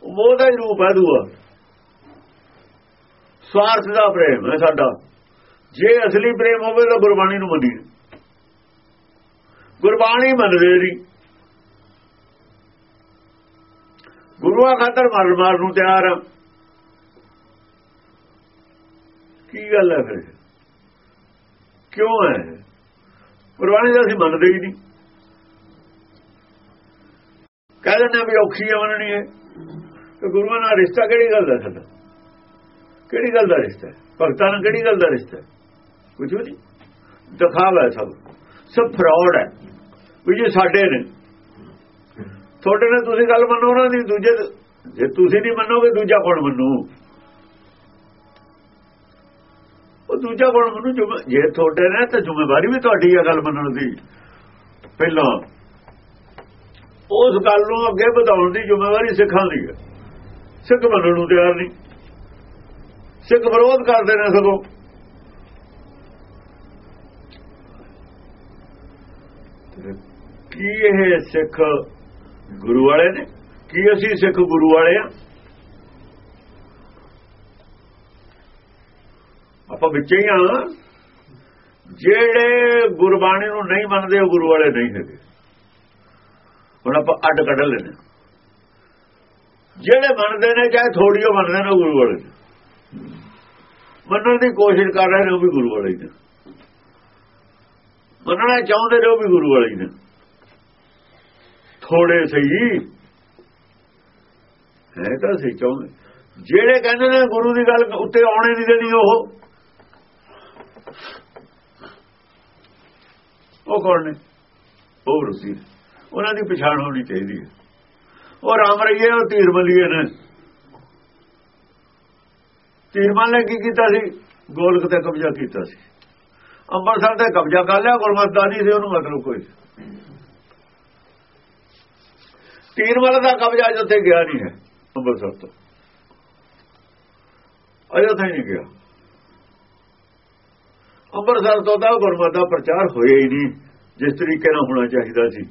Speaker 2: ਉਹ ਦਾ ਹੀ ਰੂਪ ਹੈ ਦੂਆ। ਸਵਾਰਥ ਦਾ ਪ੍ਰੇਮ ਹੈ ਸਾਡਾ। ਜੇ ਅਸਲੀ ਪ੍ਰੇਮ ਹੋਵੇ ਤਾਂ ਗੁਰਬਾਣੀ ਨੂੰ ਮੰਨੀ ਗੁਰਬਾਣੀ ਮੰਨਦੇ ਨਹੀਂ। ਗੁਰੂਆਂ ਖਾਤਰ ਮਰਨ ਮਾਰ ਨੂੰ ਤਿਆਰ ਆ ਕੀ ਗੱਲ ਹੈ ਫਿਰ? ਕਿਉਂ ਹੈ ਗੁਰਬਾਣੀ ਦਾ ਅਸੀਂ ਮੰਨਦੇ ਹੀ ਨਹੀਂ। ਕਹਿੰਦੇ ਨੇ ਵੀ ਔਖੀ ਹੈ ਮੰਨਣੀ ਹੈ ਤੇ ਗੁਰੂਆਂ ਨਾਲ ਰਿਸ਼ਤਾ ਕਿਹੜੀ ਗੱਲ ਦਾ ਸਾਡਾ? ਕਿਹੜੀ ਗੱਲ ਦਾ ਰਿਸ਼ਤਾ ਹੈ ਭਗਤਾਂ ਨਾਲ ਕਿਹੜੀ ਗੱਲ ਦਾ ਰਿਸ਼ਤਾ ਹੈ ਕੁਝ ਨਹੀਂ। ਦਿਖਾਵਾ ਸਭ। ਸਭ ਫਰਾਡ ਹੈ ਵੀ ਜੇ ਸਾਡੇ ਨੇ, ਤੁਹਾਡੇ ਨਾਲ ਤੁਸੀਂ ਗੱਲ ਮੰਨੋ, ਉਹਨਾਂ ਦੀ ਦੂਜੇ ਜੇ ਤੁਸੀਂ ਨਹੀਂ ਮੰਨੋਗੇ, ਦੂਜਾ ਕੌਣ ਮੰਨੂ? ਉਹ ਦੂਜਾ ਗੁਣ ਮੈਨੂੰ ਜੇ ਤੁਹਾਡੇ ਨੇ ਤਾਂ ਜ਼ਿੰਮੇਵਾਰੀ ਵੀ ਤੁਹਾਡੀ ਹੈ ਗੱਲ ਮੰਨਣ ਦੀ। ਪਹਿਲਾਂ ਉਸ ਗੱਲ ਨੂੰ ਅੱਗੇ ਵਧਾਉਣ ਦੀ ਜ਼ਿੰਮੇਵਾਰੀ ਸਿੱਖਾਂ ਦੀ ਹੈ ਸਿੱਖ ਮੰਨਣ ਨੂੰ ਤਿਆਰ ਨਹੀਂ। ਸਿੱਖ ਵਿਰੋਧ ਕਰਦੇ ਨੇ ਸਗੋਂ। ਕੀ ਇਹ ਸਿੱਖ ਗੁਰੂ ਵਾਲੇ ਨੇ? ਕੀ ਅਸੀਂ ਸਿੱਖ ਗੁਰੂ ਵਾਲੇ ਆ? ਆਪਾਂ ਵਿੱਚ ਹੀ ਆ ਜਿਹੜੇ ਗੁਰਬਾਣੀ ਨੂੰ ਨਹੀਂ ਮੰਨਦੇ, ਉਹ ਗੁਰੂ ਵਾਲੇ ਨਹੀਂ ਹੈਗੇ। ਹੁਣ ਆਪਾਂ ਅੱਡ ਕੱਢ ਲੈਣੇ ਜਿਹੜੇ ਮੰਨਦੇ ਨੇ, ਚਾਹੇ ਥੋੜੀਓ ਮੰਨਦੇ ਨੇ, ਉਹ ਗੁਰੂ ਵਾਲੇ ਨੇ। ਮੰਨਣ ਦੀ ਕੋਸ਼ਿਸ਼ ਕਰ ਰਹੇ ਨੇ, ਉਹ ਵੀ ਗੁਰੂ ਵਾਲੇ ਨੇ। ਮੰਨਣਾ ਚਾਹੁੰਦੇ ਨੇ, ਉਹ ਵੀ ਗੁਰੂ ਵਾਲੇ ਨੇ। ਥੋੜੇ ਸਹੀ। ਹੈ ਤਾਂ ਸਹੀ, ਚਾਹੁੰਦੇ। ਜਿਹੜੇ ਕਹਿੰਦੇ ਨੇ ਗੁਰੂ ਦੀ ਗੱਲ ਉੱਤੇ ਆਉਣੇ ਨਹੀਂ ਦੇਣੀ ਉਹ ਉਹ ਕੌਣ ਨੇ? ਉਹ ਰੁਸੀ ਉਹਨਾਂ ਦੀ ਪਛਾਣ ਹੋਣੀ ਚਾਹੀਦੀ ਹੈ। ਉਹ ਰਾਮ ਰਈਏ ਉਹ ਤੀਰ ਮਲੀਏ ਨੇ। ਤੀਰਮਲ ਨੇ ਕੀ ਕੀਤਾ ਸੀ? ਗੋਲਕ ਤੇ ਕਬਜ਼ਾ ਕੀਤਾ ਸੀ। ਅੰਮ੍ਰਿਤਸਰ ਤੇ ਕਬਜ਼ਾ ਕਰ ਲਿਆ ਗੁਰਮਤਦਾਰੀ ਸੀ, ਉਹਨੂੰ ਮਤਲਬ ਕੋਈ। ਤੀਰਮਲ ਦਾ ਕਬਜ਼ਾ ਜਿੱਥੇ ਗਿਆ ਨਹੀਂ ਹੈ, ਅੰਮ੍ਰਿਤਸਰ ਤੋਂ। ਅਯੋਧਿਆ ਨਹੀਂ ਗਿਆ। ਅੰਮ੍ਰਿਤਸਰ ਤੋਂ ਤਾਂ ਗੁਰਮਤ ਦਾ ਪ੍ਰਚਾਰ ਹੋਇਆ ਹੀ ਨਹੀਂ, ਜਿਸ ਤਰੀਕੇ ਨਾਲ ਹੋਣਾ ਚਾਹੀਦਾ ਸੀ।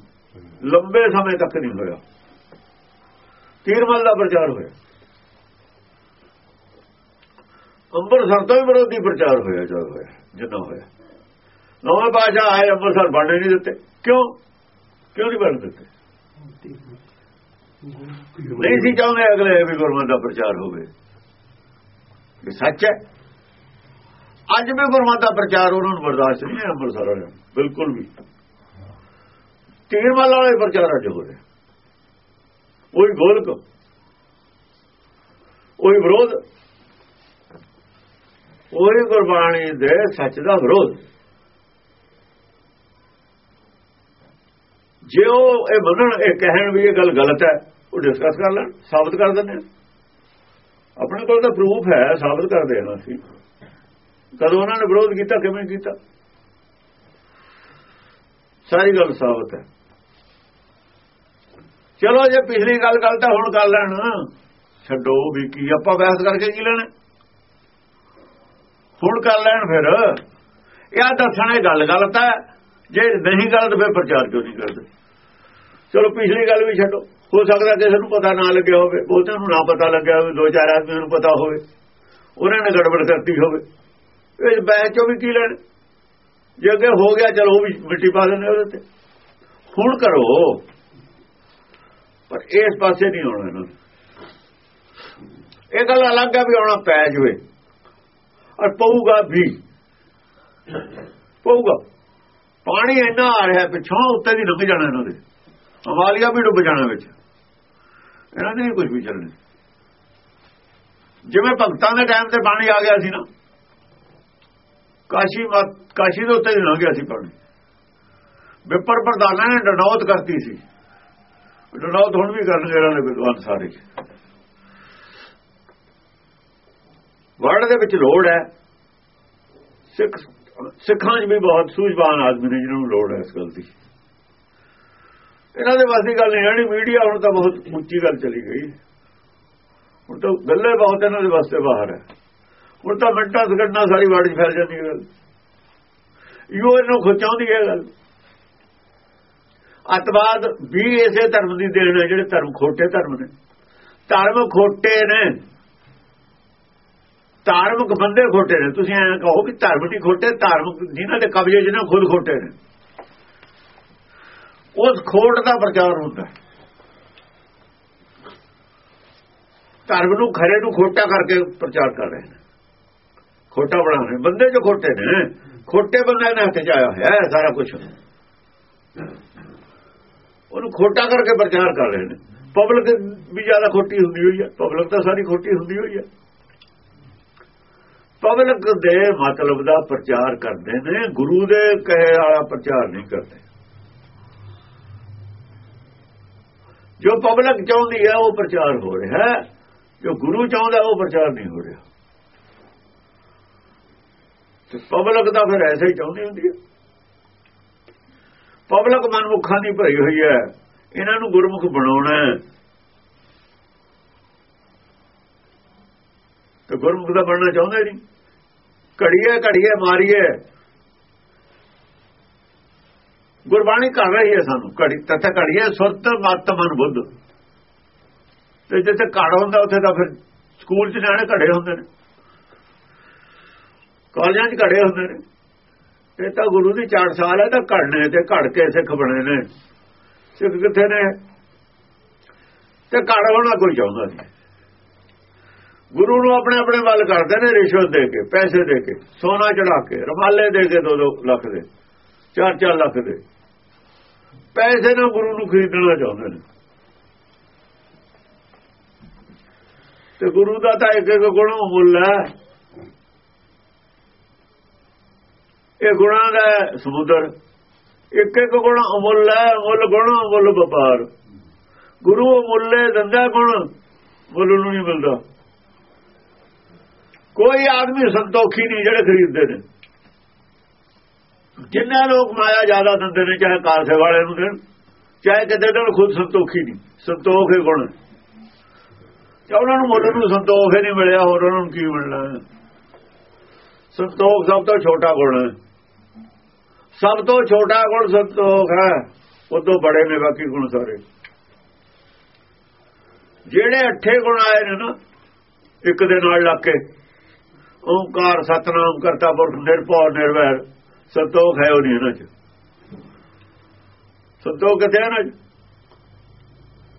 Speaker 2: ਲੰਬੇ ਸਮੇਂ ਤੱਕ ਨਹੀਂ ਹੋਇਆ। ਤੀਰਮਲ ਦਾ ਪ੍ਰਚਾਰ ਹੋਇਆ। ਅੰਮ੍ਰਿਤਸਰ ਤੋਂ ਵੀ ਵਿਰੋਧੀ ਪ੍ਰਚਾਰ ਹੋਇਆ ਜਦ ਹੋਇਆ ਜਿੰਨਾ ਹੋਇਆ। ਨਵੇਂ ਬਾਜਾ ਆਏ ਅੰਮ੍ਰਿਤਸਰ ਵੰਡੇ ਨਹੀਂ ਦਿੱਤੇ। ਕਿਉਂ? ਕਿਉਂ ਨਹੀਂ ਬਣ ਦਿੱਤੇ? ਨਹੀਂ ਸੀ ਚਾਹੁੰਦੇ ਅਗਲੇ ਵੀ ਗੁਰਮਤ ਦਾ ਪ੍ਰਚਾਰ ਹੋਵੇ। ਇਹ ਸੱਚ ਹੈ। ਅੱਜ ਵੀ ਗੁਰਮਤਿ ਦਾ ਪ੍ਰਚਾਰ ਉਹਨਾਂ ਨੂੰ ਬਰਦਾਸ਼ਤ ਨਹੀਂ ਹੈ ਅੰਮ੍ਰਿਤਸਰ ਵਾਲਿਆਂ ਨੂੰ, ਬਿਲਕੁਲ ਵੀ। ਤੀਰਮਲ ਵਾਲੇ ਪ੍ਰਚਾਰ ਅੱਜ ਹੋ ਰਿਹਾ। ਉਹੀ ਗੋਲਕ ਉਹੀ ਵਿਰੋਧ ਉਹੀ ਗੁਰਬਾਣੀ ਦੇ ਸੱਚ ਦਾ ਵਿਰੋਧ। ਜੇ ਉਹ ਇਹ ਮੰਨਣ ਇਹ ਕਹਿਣ ਵੀ ਇਹ ਗੱਲ ਗਲਤ ਹੈ ਉਹ ਡਿਸਕਸ ਕਰ ਲੈਣ ਸਾਬਤ ਕਰ ਦਿੰਦੇ ਆਪਣੇ ਕੋਲ ਤਾਂ ਪ੍ਰੂਫ ਹੈ ਸਾਬਤ ਕਰ ਦੇਣਾ ਸੀ ਕਦੋਂ ਉਹਨਾਂ ਨੇ ਵਿਰੋਧ ਕੀਤਾ, ਕਿਵੇਂ ਕੀਤਾ? ਸਾਰੀ ਗੱਲ ਸਾਬਤ ਹੈ। ਚਲੋ ਜੇ ਪਿਛਲੀ ਗੱਲ ਗੱਲ ਤਾਂ ਹੁਣ ਕਰ ਲੈਣ। ਛੱਡੋ ਵੀ ਕੀ ਆਪਾਂ ਬਹਿਸ ਕਰਕੇ ਕੀ ਲੈਣਾ? ਹੁਣ ਕਰ ਲੈਣ ਫਿਰ। ਇਹ ਦੱਸਣੇ ਗੱਲ ਗਲਤ ਹੈ। ਜੇ ਨਹੀਂ ਗਲਤ ਫਿਰ ਪ੍ਰਚਾਰ ਕਿਉਂ ਨਹੀਂ ਕਰਦੇ? ਚਲੋ ਪਿਛਲੀ ਗੱਲ ਵੀ ਛੱਡੋ। ਹੋ ਸਕਦਾ ਕਿਸੇ ਨੂੰ ਪਤਾ ਨਾ ਲੱਗਿਆ ਹੋਵੇ। ਬਹੁਤਿਆਂ ਨੂੰ ਨਾ ਪਤਾ ਲੱਗਿਆ ਹੋਵੇ, ਦੋ ਚਾਰ ਆਦਮੀਆਂ ਨੂੰ ਪਤਾ ਹੋਵੇ। ਉਹਨਾਂ ਨੇ ਗੜਬੜ ਕਰਤੀ ਹੋਵੇ। ਇਹ ਬੈਚ ਚੋਂ ਵੀ ਕੀ ਲੈਣ? ਜੇ ਅੱਗੇ ਹੋ ਗਿਆ, ਚਲੋ ਉਹ ਵੀ ਮਿੱਟੀ ਪਾ ਦਿੰਦੇ ਉਹਦੇ ਤੇ। ਹੁਣ ਕਰੋ। ਪਰ ਇਸ ਪਾਸੇ ਨਹੀਂ ਆਉਣਾ ਇਹਨਾਂ ਇਹ ਗੱਲ ਅਲੱਗ ਹੈ ਵੀ ਆਉਣਾ ਪੈ ਜਵੇ। ਔਰ ਪਊਗਾ ਵੀ। ਪਊਗਾ। ਪਾਣੀ ਇੰਨਾ ਆ ਰਿਹਾ, ਪਿੱਛੋਂ ਉੱਤੇ ਦੀ ਡੁੱਬ ਜਾਣਾ ਇਹਨਾਂ ਦੇ। ਹਿਮਾਲਿਆ ਵੀ ਡੁੱਬ ਜਾਣਾ ਵਿੱਚ। ਇਹਨਾਂ ਦੇ ਕੁਝ ਵੀ ਚੱਲਣਾ। ਜਿਵੇਂ ਭਗਤਾਂ ਦੇ ਟਾਈਮ ਤੇ ਪਾਣੀ ਆ ਗਿਆ ਸੀ ਨਾ। ਕਾਸ਼ੀ ਕਾਸ਼ੀ ਦੇ ਉੱਤੇ ਲੰਘ ਗਿਆ ਸੀ ਪਾਣੀ। ਵਿਪਰ ਪ੍ਰਧਾਨਾਂ ਨੇ ਡਨੌਤ ਕਰਤੀ ਸੀ। ਡਨੌਤ ਹੁਣ ਵੀ ਕਰਨਗੇ ਇਹਨਾਂ ਨੇ ਵਿਦਵਾਨ ਸਾਰੇ। ਵਰਡ ਦੇ ਵਿੱਚ ਲੋੜ ਹੈ। ਸਿੱਖ, ਸਿੱਖਾਂ 'ਚ ਵੀ ਬਹੁਤ ਸੂਝਵਾਨ ਆਦਮੀ ਨੇ ਜਿਹਨਾਂ ਨੂੰ ਲੋੜ ਹੈ ਇਸ ਗੱਲ ਦੀ। ਇਹਨਾਂ ਦੇ ਵਾਸਤੇ ਗੱਲ ਨਹੀਂ, ਜਿਹੜੀ ਮੀਡੀਆ ਹੁਣ ਤਾਂ ਬਹੁਤ ਉੱਚੀ ਗੱਲ ਚਲੀ ਗਈ। ਹੁਣ ਤਾਂ ਗੱਲੇ ਬਹੁਤ ਇਹਨਾਂ ਦੇ ਵਾਸਤੇ ਬਾਹਰ ਹੈ। ਹੁਣ ਤਾਂ ਮਿੰਟਾਂ ਸਕਿੰਟਾਂ ਸਾਰੀ ਵਾਰਡ 'ਚ ਫੈਲ ਜਾਂਦੀ ਹੈ। ਗੱਲ ਇਹੋ ਇਹਨੂੰ ਖੁਚਾਉਂਦੀ ਹੈ ਗੱਲ। ਅਤਵਾਦ ਵੀ ਇਸੇ ਧਰਮ ਦੀ ਦੇਣ ਹੈ, ਜਿਹੜੇ ਧਰਮ ਖੋਟੇ ਧਰਮ ਨੇ। ਧਰਮ ਖੋਟੇ ਨੇ। ਧਾਰਮਿਕ ਬੰਦੇ ਖੋਟੇ ਨੇ। ਤੁਸੀਂ ਐਂ ਕਹੋ ਕਿ ਧਰਮ ਨਹੀਂ ਖੋਟੇ ਧਾਰਮਿਕ ਜਿਨ੍ਹਾਂ ਦੇ ਕਬਜ਼ੇ ਜਿਹਨਾਂ ਖੁਦ ਖੋਟੇ ਨੇ। ਉਸ ਖੋਟ ਦਾ ਪ੍ਰਚਾਰ ਹੁੰਦਾ ਧਰਮ ਨੂੰ ਖਰੇ ਨੂੰ ਖੋਟਾ ਕਰਕੇ ਪ੍ਰਚਾਰ ਕਰ ਰਹੇ ਨੇ। ਖੋਟਾ ਬਣਾ ਰਹੇ। ਬੰਦੇ ਜੋ ਖੋਟੇ ਨੇ, ਖੋਟੇ ਬੰਦੇ ਨੇ ਹੱਥ 'ਚ ਆਇਆ ਹੋਇਆ ਸਾਰਾ ਕੁਝ ਉਹਨੂੰ ਖੋਟਾ ਕਰਕੇ ਪ੍ਰਚਾਰ ਕਰ ਰਹੇ ਨੇ। ਪਬਲਿਕ ਵੀ ਜ਼ਿਆਦਾ ਖੋਟੀ ਹੁੰਦੀ ਹੋਈ ਹੈ। ਪਬਲਿਕ ਤਾਂ ਸਾਰੀ ਖੋਟੀ ਹੁੰਦੀ ਹੋਈ ਹੈ। ਪਬਲਿਕ ਦੇ ਮਤਲਬ ਦਾ ਪ੍ਰਚਾਰ ਕਰਦੇ ਨੇ, ਗੁਰੂ ਦੇ ਕਹੇ ਵਾਲਾ ਪ੍ਰਚਾਰ ਨਹੀਂ ਕਰਦੇ। ਜੋ ਪਬਲਿਕ ਚਾਹੁੰਦੀ ਹੈ, ਉਹ ਪ੍ਰਚਾਰ ਹੋ ਰਿਹਾ ਜੋ ਗੁਰੂ ਚਾਹੁੰਦਾ, ਉਹ ਪ੍ਰਚਾਰ ਨਹੀਂ ਹੋ ਰਿਹਾ। ਪਬਲਿਕ ਤਾਂ ਫਿਰ ਐਸੇ ਹੀ ਚਾਹੁੰਦੀ ਹੁੰਦੀ ਹੈ। ਪਬਲਿਕ ਮਨਮੁੱਖਾਂ ਦੀ ਭਰੀ ਹੋਈ ਹੈ। ਇਹਨਾਂ ਨੂੰ ਗੁਰਮੁਖ ਬਣਾਉਣਾ ਹੈ। ਤੇ ਗੁਰਮੁਖ ਦਾ ਬਣਨਾ ਚਾਹੁੰਦੇ ਨਹੀਂ। ਘੜੀਏ ਘੜੀਏ, ਮਾਰੀਏ। ਗੁਰਬਾਣੀ ਕਰ ਰਹੀ ਹੈ ਸਾਨੂੰ। ਘੜੀ, ਤਥਾ ਘੜੀਏ, ਸੁਰਤ, ਮਤ, ਮਨ, ਬੁੱਧ। ਤੇ ਜਿੱਥੇ ਘੜ ਹੁੰਦਾ, ਉੱਥੇ ਤਾਂ ਫਿਰ ਸਕੂਲ 'ਚ ਨਿਆਣੇ ਘੜੇ ਹੁੰਦੇ ਨੇ। ਕਾਲਜਾਂ 'ਚ ਘੜੇ ਹੁੰਦੇ ਨੇ। ਇਹ ਤਾਂ ਗੁਰੂ ਦੀ 4 ਸਾਲ ਹੈ ਤਾਂ ਘੜਨੇ ਤੇ ਘੜ ਕੇ ਸਿੱਖ ਬਣੇ ਨੇ। ਸਿੱਖ ਕਿੱਥੇ ਨੇ? ਤੇ ਘੜ ਹੋਣਾ ਕੋਈ ਚਾਹੁੰਦਾ ਨਹੀਂ। ਗੁਰੂ ਨੂੰ ਆਪਣੇ ਆਪਣੇ ਵੱਲ ਕਰਦੇ ਨੇ, ਰਿਸ਼ਵਤ ਦੇ ਕੇ, ਪੈਸੇ ਦੇ ਕੇ, ਸੋਨਾ ਚੜਾ ਕੇ, ਰਮਾਲੇ ਦੇ ਕੇ 2-2 ਲੱਖ ਦੇ 4-4 ਲੱਖ ਦੇ। ਪੈਸੇ ਨਾਲ ਗੁਰੂ ਨੂੰ ਖਰੀਦਣਾ ਚਾਹੁੰਦੇ ਨੇ। ਤੇ ਗੁਰੂ ਦਾ ਤਾਂ ਇੱਕ ਇੱਕ ਗੁਣ ਮੁੱਲ ਹੈ। ਇਹ ਗੁਣਾਂ ਦਾ ਸਮੁੰਦਰ, ਇੱਕ ਇੱਕ ਗੁਣ ਅਮੁੱਲ ਹੈ, ਅਮੁੱਲ ਗੁਣ, ਅਮੁੱਲ ਵਪਾਰ। ਗੁਰੂ ਮੁੱਲੇ ਦੰਦਾ ਗੁਣ ਮੁੱਲ ਨੂੰ ਨਹੀਂ ਮਿਲਦਾ। ਕੋਈ ਆਦਮੀ ਸੰਤੋਖੀ ਨਹੀਂ ਜਿਹੜੇ ਖਰੀਦਦੇ ਨੇ। ਜਿੰਨੇ ਲੋਕ ਮਾਇਆ ਜ਼ਿਆਦਾ ਦਿੰਦੇ ਨੇ, ਚਾਹੇ ਕਾਸੇ ਵਾਲੇ ਨੂੰ ਦੇਣ, ਚਾਹੇ ਕਿਤੇ ਨਾਲ ਖੁਦ ਸੰਤੋਖੀ ਨਹੀਂ। ਸੰਤੋਖ ਹੀ ਗੁਣ। ਜੇ ਉਹਨਾਂ ਨੂੰ ਮੁੱਲ ਨੂੰ ਸੰਤੋਖ ਹੀ ਨਹੀਂ ਮਿਲਿਆ, ਹੋਰ ਉਹਨਾਂ ਨੂੰ ਕੀ ਮਿਲਣਾ ਸੰਤੋਖ ਸਭ ਤੋਂ ਛੋਟਾ ਗੁਣ ਹੈ। ਸਭ ਤੋਂ ਛੋਟਾ ਗੁਣ ਸੰਤੋਖ ਹੈ, ਉਦੋਂ ਬੜੇ ਨੇ ਬਾਕੀ ਗੁਣ ਸਾਰੇ। ਜਿਹੜੇ ਅੱਠੇ ਗੁਣ ਆਏ ਨੇ ਨਾ, ਇੱਕ ਦੇ ਨਾਲ ਲੱਗ ਕੇ ਓਮਕਾਰ ਸਤਨਾਮ, ਕਰਤਾ ਪੁਰਖ, ਨਿਰਭਉ, ਨਿਰਵੈਰ ਸੰਤੋਖ ਹੈ ਉਹ ਨਹੀਂ ਇਹਨਾਂ ਚ। ਸੰਤੋਖ ਕਿੱਥੇ ਹੈ ਨਾ